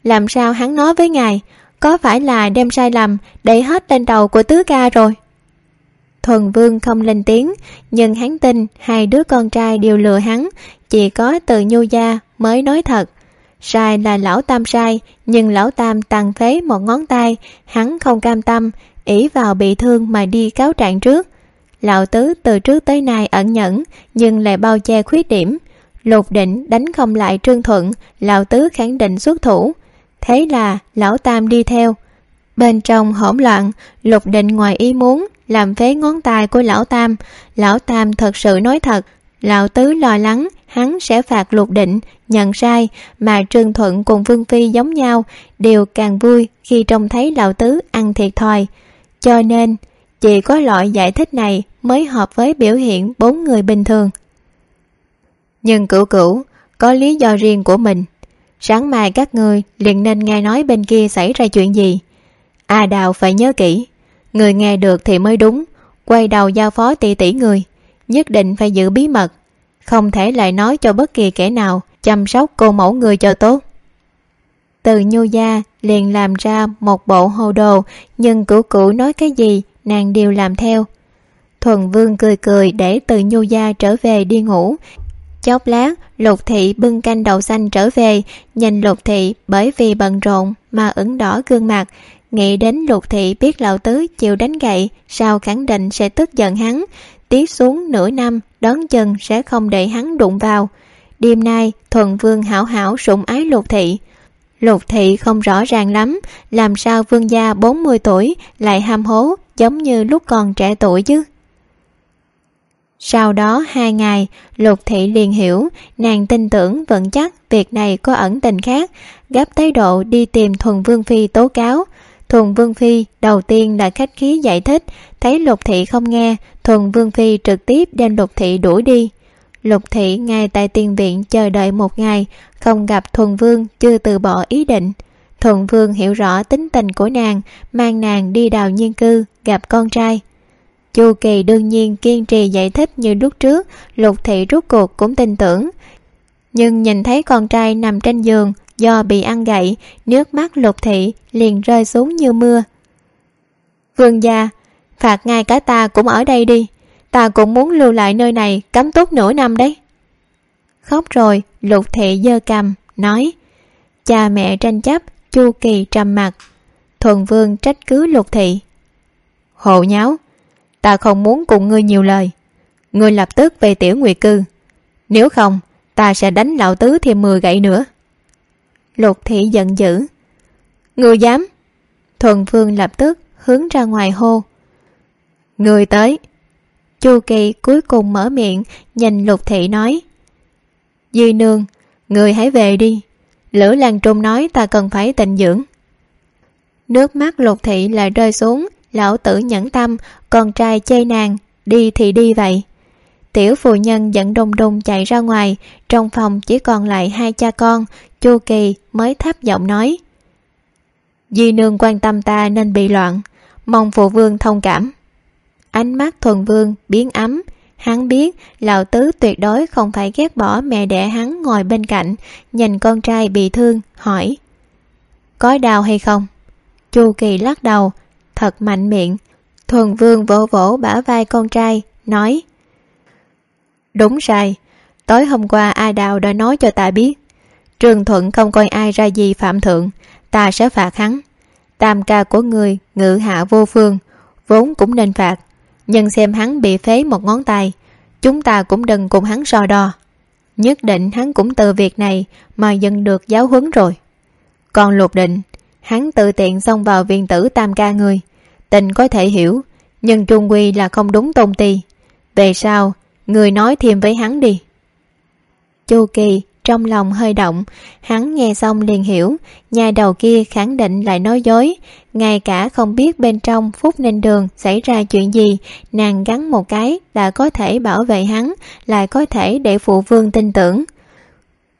Làm sao hắn nói với ngài, có phải là đem sai lầm, đẩy hết lên đầu của tứ ca rồi? Thuần vương không lên tiếng, nhưng hắn tin hai đứa con trai đều lừa hắn, chỉ có từ nhu gia mới nói thật sai là lão tam sai, nhưng lão tam tàn phế một ngón tay, hắn không cam tâm, ỷ vào bị thương mà đi cáo trạng trước. Lão tứ từ trước tới nay ẩn nhẫn, nhưng lại bao che khuyết điểm. Lục định đánh không lại trương thuận, lão tứ khẳng định xuất thủ. Thế là lão tam đi theo. Bên trong hỗn loạn, lục định ngoài ý muốn, làm phế ngón tay của lão tam. Lão tam thật sự nói thật lão tứ lo lắng, hắn sẽ phạt lục định, nhận sai, mà trương thuận cùng vương phi giống nhau, đều càng vui khi trông thấy lão tứ ăn thiệt thòi. Cho nên, chỉ có loại giải thích này mới hợp với biểu hiện bốn người bình thường. Nhưng cửu cửu, có lý do riêng của mình. Sáng mai các ngươi liền nên nghe nói bên kia xảy ra chuyện gì. A đào phải nhớ kỹ, người nghe được thì mới đúng, quay đầu giao phó tỷ tỷ người nhất định phải giữ bí mật, không thể lại nói cho bất kỳ kẻ nào chăm sóc cô mẫu người cho tốt. Từ nhu gia liền làm ra một bộ hồ đồ, nhưng cửu cửu nói cái gì, nàng đều làm theo. Thuần vương cười cười để từ nhu gia trở về đi ngủ. Chốc lát, lục thị bưng canh đậu xanh trở về, nhìn lục thị bởi vì bận rộn mà ửng đỏ gương mặt. Nghĩ đến lục thị biết lão tứ chịu đánh gậy, sao khẳng định sẽ tức giận hắn tiếp xuống nửa năm, đón chân sẽ không để hắn đụng vào. Đêm nay, thuần vương hảo hảo sủng ái lục thị. Lục thị không rõ ràng lắm, làm sao vương gia bốn mươi tuổi lại ham hố, giống như lúc còn trẻ tuổi chứ? Sau đó hai ngày, lục thị liền hiểu, nàng tin tưởng vững chắc việc này có ẩn tình khác, gấp tới độ đi tìm thuần vương phi tố cáo thuần vương phi đầu tiên đã khách khí giải thích, thấy lục thị không nghe, thuần vương phi trực tiếp đem lục thị đuổi đi. Lục thị ngay tại tiền viện chờ đợi một ngày, không gặp thuần vương, chưa từ bỏ ý định. Thuần vương hiểu rõ tính tình của nàng, mang nàng đi đào nhiên cư, gặp con trai. Chu kỳ đương nhiên kiên trì giải thích như lúc trước, lục thị rút cuộc cũng tin tưởng. Nhưng nhìn thấy con trai nằm trên giường do bị ăn gậy, nước mắt lục thị liền rơi xuống như mưa. Vương gia, phạt ngay cả ta cũng ở đây đi. Ta cũng muốn lưu lại nơi này cấm túc nửa năm đấy. Khóc rồi, lục thị giơ cầm, nói, cha mẹ tranh chấp, chu kỳ trầm mặt thuần vương trách cứ lục thị. Hộ nháo, ta không muốn cùng ngươi nhiều lời. Ngươi lập tức về tiểu nguyệt cư. Nếu không, ta sẽ đánh lão tứ thêm mười gậy nữa lục thị giận dữ. Người dám thuần vương lập tức hướng ra ngoài hô. Người tới. Chu kỳ cuối cùng mở miệng, nhìn lục thị nói. Di nương, người hãy về đi. Lữ lan trung nói ta cần phải tịnh dưỡng. Nước mắt lục thị lại rơi xuống, lão tử nhẫn tâm, con trai chê nàng, đi thì đi vậy tiểu phụ nhân dẫn đùng đùng chạy ra ngoài, trong phòng chỉ còn lại hai cha con, chu kỳ mới thấp giọng nói. Di nương quan tâm ta nên bị loạn, mong phụ vương thông cảm. Ánh mắt thuần vương biến ấm, hắn biết lão tứ tuyệt đối không phải ghét bỏ mẹ đẻ hắn ngồi bên cạnh, nhìn con trai bị thương, hỏi. Có đau hay không? Chu kỳ lắc đầu, thật mạnh miệng. Thuần vương vỗ vỗ bả vai con trai, nói đúng sai. Tối hôm qua a đào đã nói cho ta biết, trường thuận không coi ai ra gì phạm thượng, ta sẽ phạt hắn. Tam ca của người, ngự hạ vô phương, vốn cũng nên phạt, nhưng xem hắn bị phế một ngón tay, chúng ta cũng đừng cùng hắn so đo. Nhất định hắn cũng từ việc này mà dần được giáo huấn rồi. Còn lục định, hắn tự tiện xông vào viện tử tam ca người. Tình có thể hiểu, nhưng trung quy là không đúng tôn ti. Về sau người nói thêm với hắn đi. Chu kỳ trong lòng hơi động, hắn nghe xong liền hiểu, nhà đầu kia khẳng định lại nói dối, ngay cả không biết bên trong phúc ninh đường xảy ra chuyện gì, nàng gắn một cái đã có thể bảo vệ hắn, lại có thể để phụ vương tin tưởng.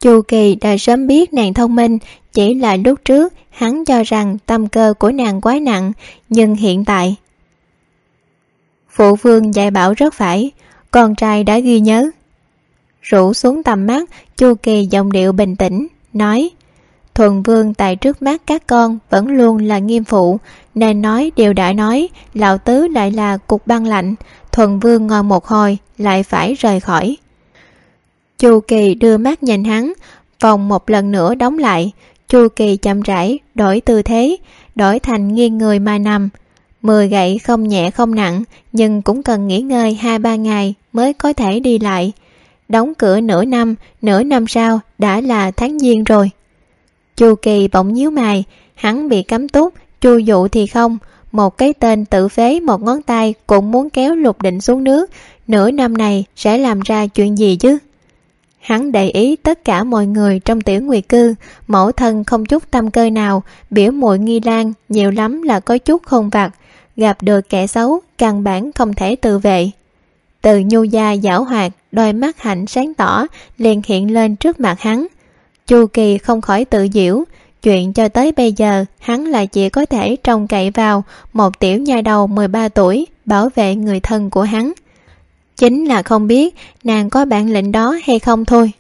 Chu kỳ đã sớm biết nàng thông minh, chỉ là lúc trước hắn cho rằng tâm cơ của nàng quá nặng, nhưng hiện tại, phụ vương dạy bảo rất phải con trai đã ghi nhớ. Rủ xuống tầm mắt, chu kỳ giọng điệu bình tĩnh, nói, thuần vương tại trước mắt các con vẫn luôn là nghiêm phụ, nên nói điều đã nói, lão tứ lại là cục băng lạnh, thuần vương ngồi một hồi lại phải rời khỏi. Chu kỳ đưa mắt nhìn hắn, vòng một lần nữa đóng lại, chu kỳ chậm rãi đổi tư thế, đổi thành nghiêng người mà nằm. Mười gậy không nhẹ không nặng, nhưng cũng cần nghỉ ngơi hai ba ngày mới có thể đi lại. Đóng cửa nửa năm nửa năm sau đã là tháng giêng rồi. Chu kỳ bỗng nhíu mày, hắn bị cấm túc, chu dụ thì không. Một cái tên tự phế, một ngón tay cũng muốn kéo lục định xuống nước. Nửa năm này sẽ làm ra chuyện gì chứ? Hắn để ý tất cả mọi người trong tiểu nguyệt cư. Mẫu thân không chút tâm cơ nào, biểu muội nghi lan, nhiều lắm là có chút không vặt. Gặp được kẻ xấu, căn bản không thể tự vệ từ nhu gia giảo hoạt, đôi mắt hạnh sáng tỏ, liền hiện lên trước mặt hắn. Chu kỳ không khỏi tự diễu chuyện cho tới bây giờ, hắn lại chỉ có thể trông cậy vào một tiểu nha đầu 13 tuổi, bảo vệ người thân của hắn. Chính là không biết nàng có bản lĩnh đó hay không thôi.